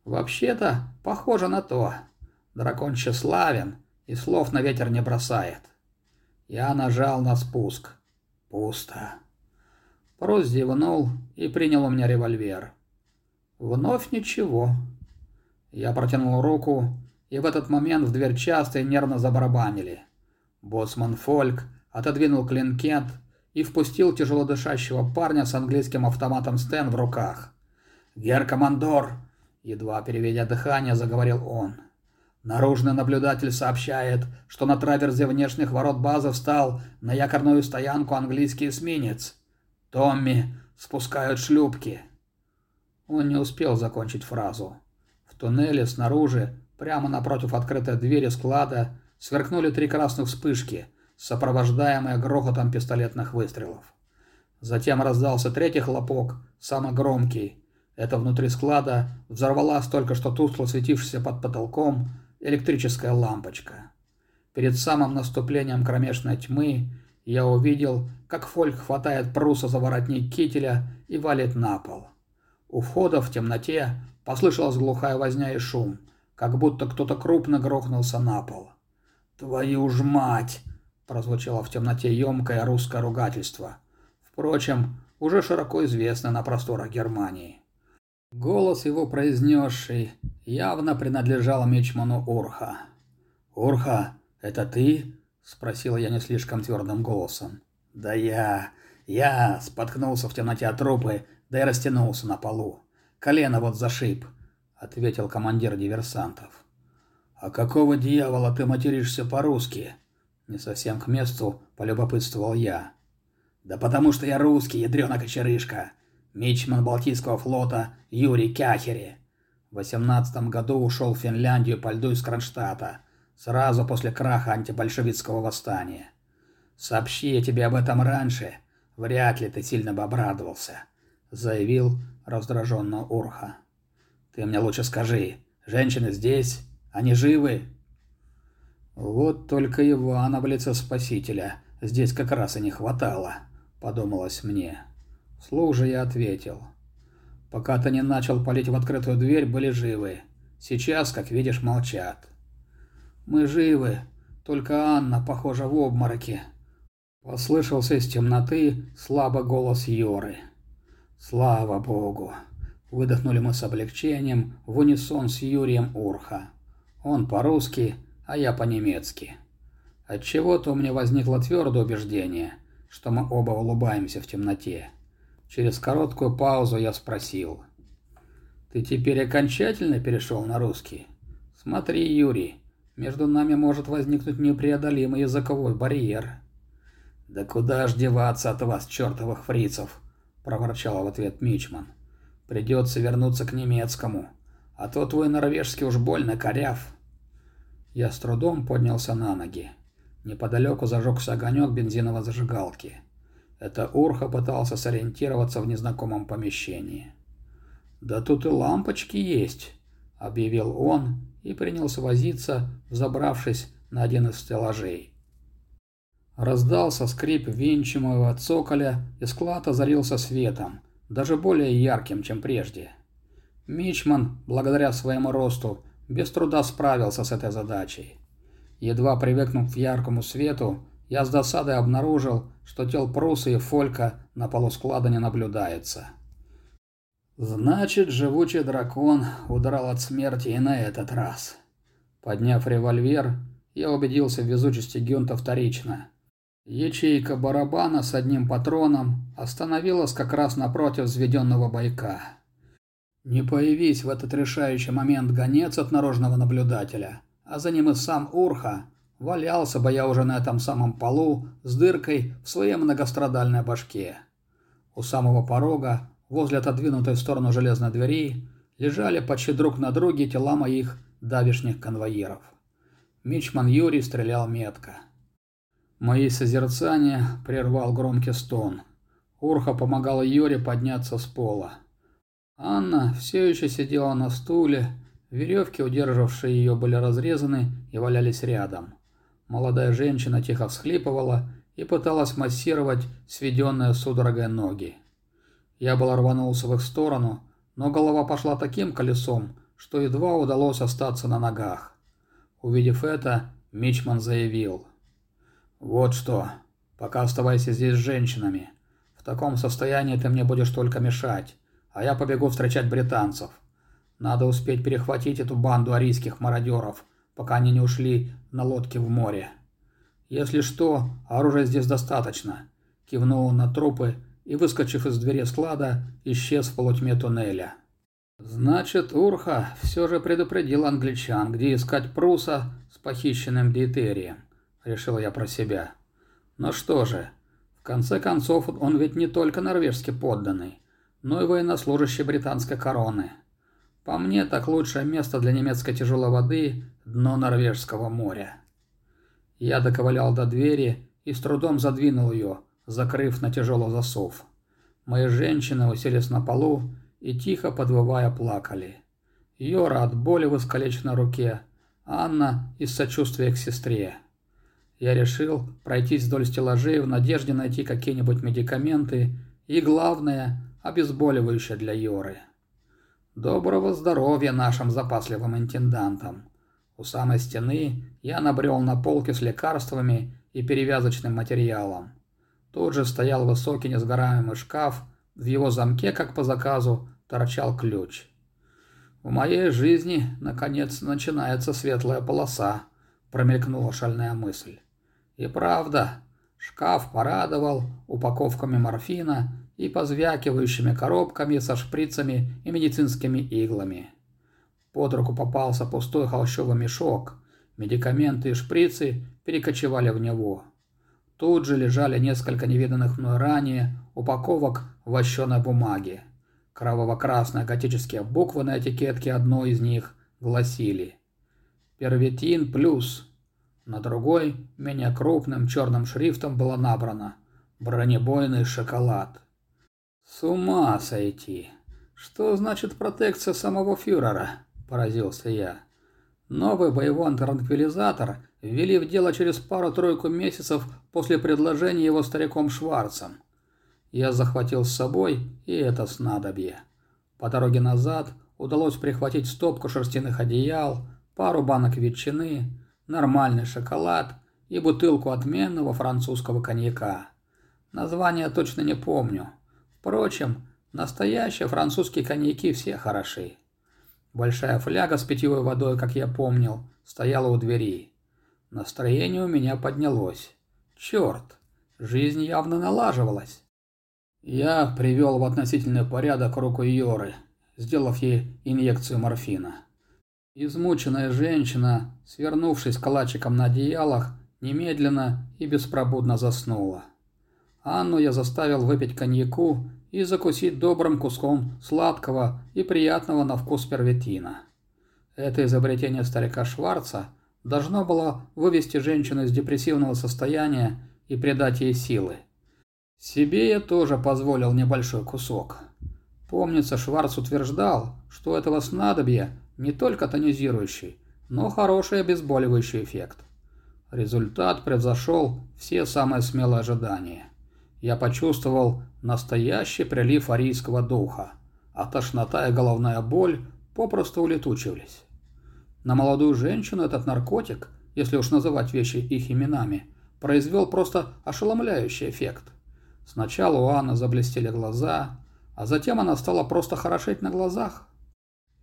Вообще-то, похоже на то. Дракон тщеславен и слов на ветер не бросает. Я нажал на спуск. Пусто. Прос зевнул и принял у меня револьвер. Вновь ничего. Я протянул руку, и в этот момент в дверь часто и нервно забарабанили. Боцман Фольк отодвинул клинкет и впустил тяжело дышащего парня с английским автоматом Стен в руках. «Гер-командор!» Едва переведя дыхание, заговорил он. Наружный наблюдатель сообщает, что на траверзе внешних ворот базы встал на якорную стоянку английский эсминец. «Томми, спускают шлюпки!» Он не успел закончить фразу. В туннеле снаружи, прямо напротив открытой двери склада, сверкнули три красных вспышки, сопровождаемые грохотом пистолетных выстрелов. Затем раздался третий хлопок, самый громкий. Это внутри склада взорвалась только что тускло светившаяся под потолком электрическая лампочка. Перед самым наступлением кромешной тьмы я увидел, как Фольк хватает Пруса за воротник кителя и валит на пол. У входа в темноте послышалась глухая возня и шум, как будто кто-то крупно грохнулся на пол. «Твою ж мать!» – прозвучало в темноте емкое русское ругательство. Впрочем, уже широко известно на просторах Германии. Голос его произнесший явно принадлежал мечману Урха. «Урха, это ты?» Спросила я не слишком твердым голосом. «Да я... я...» Споткнулся в темноте от трупы, да и растянулся на полу. «Колено вот зашиб», — ответил командир диверсантов. «А какого дьявола ты материшься по-русски?» Не совсем к месту полюбопытствовал я. «Да потому что я русский, ядрёна кочерышка. Мичман Балтийского флота Юрий Кяхери. В восемнадцатом году ушел в Финляндию по льду из Кронштадта сразу после краха антибольшевистского восстания. Сообщи я тебе об этом раньше, вряд ли ты сильно бы обрадовался, заявил раздраженно Урха. Ты мне лучше скажи, женщины здесь? Они живы? Вот только Ивана в лице спасителя здесь как раз и не хватало, подумалось мне. Вслух же я ответил. Пока ты не начал палить в открытую дверь, были живы. Сейчас, как видишь, молчат. Мы живы, только Анна, похожа в обмороке. Послышался из темноты слабо голос Йоры. Слава богу. Выдохнули мы с облегчением в унисон с Юрием Урха. Он по-русски, а я по-немецки. Отчего-то у меня возникло твердое убеждение, что мы оба улыбаемся в темноте. Через короткую паузу я спросил. «Ты теперь окончательно перешел на русский?» «Смотри, Юрий, между нами может возникнуть непреодолимый языковой барьер. «Да куда ж деваться от вас, чертовых фрицев?» – проворчал в ответ Мичман. «Придется вернуться к немецкому. А то твой норвежский уж больно коряв». Я с трудом поднялся на ноги. Неподалеку зажегся огонек бензиновой зажигалки. Это Урха пытался сориентироваться в незнакомом помещении. «Да тут и лампочки есть», — объявил он и принялся возиться, взобравшись на один из стеллажей. Раздался скрип венчимого цоколя, и склад озарился светом, даже более ярким, чем прежде. Мичман, благодаря своему росту, без труда справился с этой задачей. Едва привыкнув к яркому свету, я с досадой обнаружил, что тел Пруса и Фолька на полу склада не наблюдается. Значит, живучий дракон удрал от смерти и на этот раз. Подняв револьвер, я убедился в везучести Гюнта вторично. Ячейка барабана с одним патроном остановилась как раз напротив взведенного бойка. Не появись в этот решающий момент гонец от наружного наблюдателя, а за ним и сам Урха, валялся бы я уже на этом самом полу с дыркой в своей многострадальной башке. У самого порога, возле отодвинутой в сторону железной двери, лежали почти друг на друге тела моих давишних конвоиров. Мичман Юрий стрелял метко. Мои созерцания прервал громкий стон. Урха помогала Юре подняться с пола. Анна все еще сидела на стуле, веревки, удерживавшие ее, были разрезаны и валялись рядом. Молодая женщина тихо всхлипывала и пыталась массировать сведенные судорогой ноги. Я был рванулся в их сторону, но голова пошла таким колесом, что едва удалось остаться на ногах. Увидев это, Мичман заявил – «Вот что. Пока оставайся здесь с женщинами. В таком состоянии ты мне будешь только мешать, а я побегу встречать британцев. Надо успеть перехватить эту банду арийских мародеров, пока они не ушли на лодке в море. Если что, оружия здесь достаточно», — кивнул на трупы и, выскочив из двери склада, исчез в полутьме туннеля. Значит, Урха все же предупредил англичан, где искать Пруса с похищенным диетерием решил я про себя. Но что же, в конце концов, он ведь не только норвежский подданный, но и военнослужащий британской короны. По мне, так лучшее место для немецкой тяжелой воды – дно Норвежского моря. Я доковылял до двери и с трудом задвинул ее, закрыв на тяжелый засов. Мои женщины уселись на полу и, тихо подвывая, плакали. Йора от боли в искалеченной руке, Анна из сочувствия к сестре. Я решил пройтись вдоль стеллажей в надежде найти какие-нибудь медикаменты и, главное, обезболивающее для Йоры. Доброго здоровья нашим запасливым интендантам. У самой стены я набрел на полке с лекарствами и перевязочным материалом. Тут же стоял высокий несгораемый шкаф, в его замке, как по заказу, торчал ключ. В моей жизни, наконец, начинается светлая полоса, промелькнула шальная мысль. И правда, шкаф порадовал упаковками морфина и позвякивающими коробками со шприцами и медицинскими иглами. Под руку попался пустой холщовый мешок. Медикаменты и шприцы перекочевали в него. Тут же лежали несколько невиданных мной ранее упаковок вощеной бумаги. Кроваво-красные готические буквы на этикетке одной из них гласили «Первитин плюс на другой, менее крупным черным шрифтом было набрано «Бронебойный шоколад». «С ума сойти! Что значит протекция самого фюрера?» – поразился я. Новый боевой транквилизатор ввели в дело через пару-тройку месяцев после предложения его стариком Шварцем. Я захватил с собой и это снадобье. По дороге назад удалось прихватить стопку шерстяных одеял, пару банок ветчины – нормальный шоколад и бутылку отменного французского коньяка. Название точно не помню. Впрочем, настоящие французские коньяки все хороши. Большая фляга с питьевой водой, как я помнил, стояла у двери. Настроение у меня поднялось. Черт, жизнь явно налаживалась. Я привел в относительный порядок руку Йоры, сделав ей инъекцию морфина. Измученная женщина, свернувшись калачиком на одеялах, немедленно и беспробудно заснула. Анну я заставил выпить коньяку и закусить добрым куском сладкого и приятного на вкус первитина. Это изобретение старика Шварца должно было вывести женщину из депрессивного состояния и придать ей силы. Себе я тоже позволил небольшой кусок. Помнится, Шварц утверждал, что этого снадобья не только тонизирующий, но хороший обезболивающий эффект. Результат превзошел все самые смелые ожидания. Я почувствовал настоящий прилив арийского духа, а тошнота и головная боль попросту улетучивались. На молодую женщину этот наркотик, если уж называть вещи их именами, произвел просто ошеломляющий эффект. Сначала у Анны заблестели глаза, а затем она стала просто хорошеть на глазах.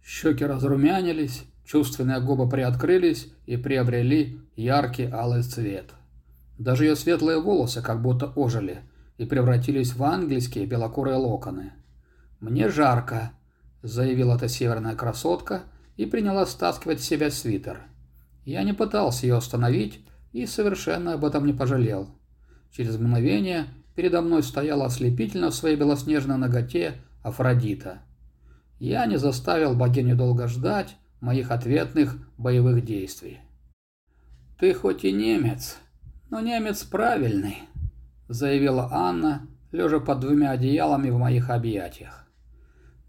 Щеки разрумянились, чувственные губы приоткрылись и приобрели яркий алый цвет. Даже ее светлые волосы как будто ожили и превратились в ангельские белокурые локоны. «Мне жарко», — заявила эта северная красотка и приняла стаскивать с себя свитер. Я не пытался ее остановить и совершенно об этом не пожалел. Через мгновение передо мной стояла ослепительно в своей белоснежной ноготе Афродита. Я не заставил богиню долго ждать моих ответных боевых действий. «Ты хоть и немец, но немец правильный», — заявила Анна, лежа под двумя одеялами в моих объятиях.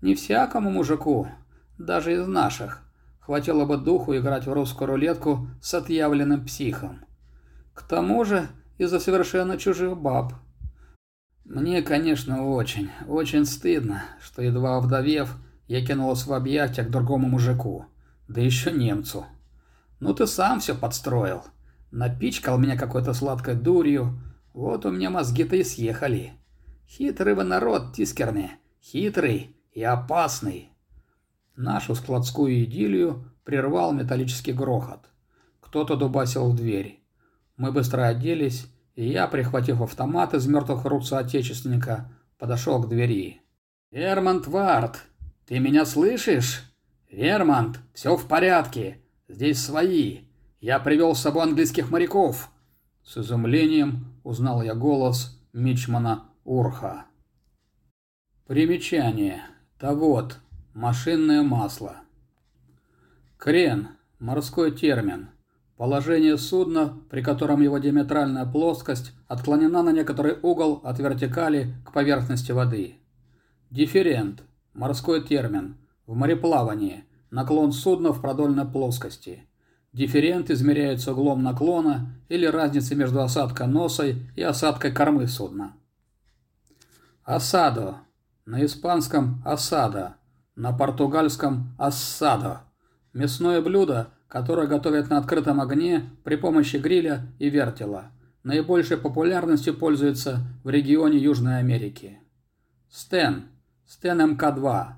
«Не всякому мужику, даже из наших, хватило бы духу играть в русскую рулетку с отъявленным психом. К тому же из-за совершенно чужих баб». Мне, конечно, очень, очень стыдно, что, едва овдовев, я кинулась в объятия к другому мужику, да еще немцу. Ну ты сам все подстроил. Напичкал меня какой-то сладкой дурью, вот у меня мозги-то и съехали. Хитрый вы народ, тискерный, хитрый и опасный. Нашу складскую идиллию прервал металлический грохот. Кто-то дубасил в дверь. Мы быстро оделись и я, прихватив автомат из мертвых рук соотечественника, подошел к двери. «Вермонт Вард, ты меня слышишь? Вермонт, все в порядке. Здесь свои. Я привел с собой английских моряков». С изумлением узнал я голос Мичмана Урха. Примечание. Да вот, машинное масло. Крен. Морской термин. Положение судна, при котором его диаметральная плоскость отклонена на некоторый угол от вертикали к поверхности воды. Дифферент – морской термин. В мореплавании – наклон судна в продольной плоскости. Дифферент измеряется углом наклона или разницей между осадкой носой и осадкой кормы судна. Осадо. На испанском – осада. На португальском – ассадо. Мясное блюдо – которое готовят на открытом огне при помощи гриля и вертела. Наибольшей популярностью пользуется в регионе Южной Америки. Стен. Стен МК-2.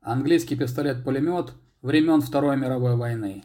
Английский пистолет-пулемет времен Второй мировой войны.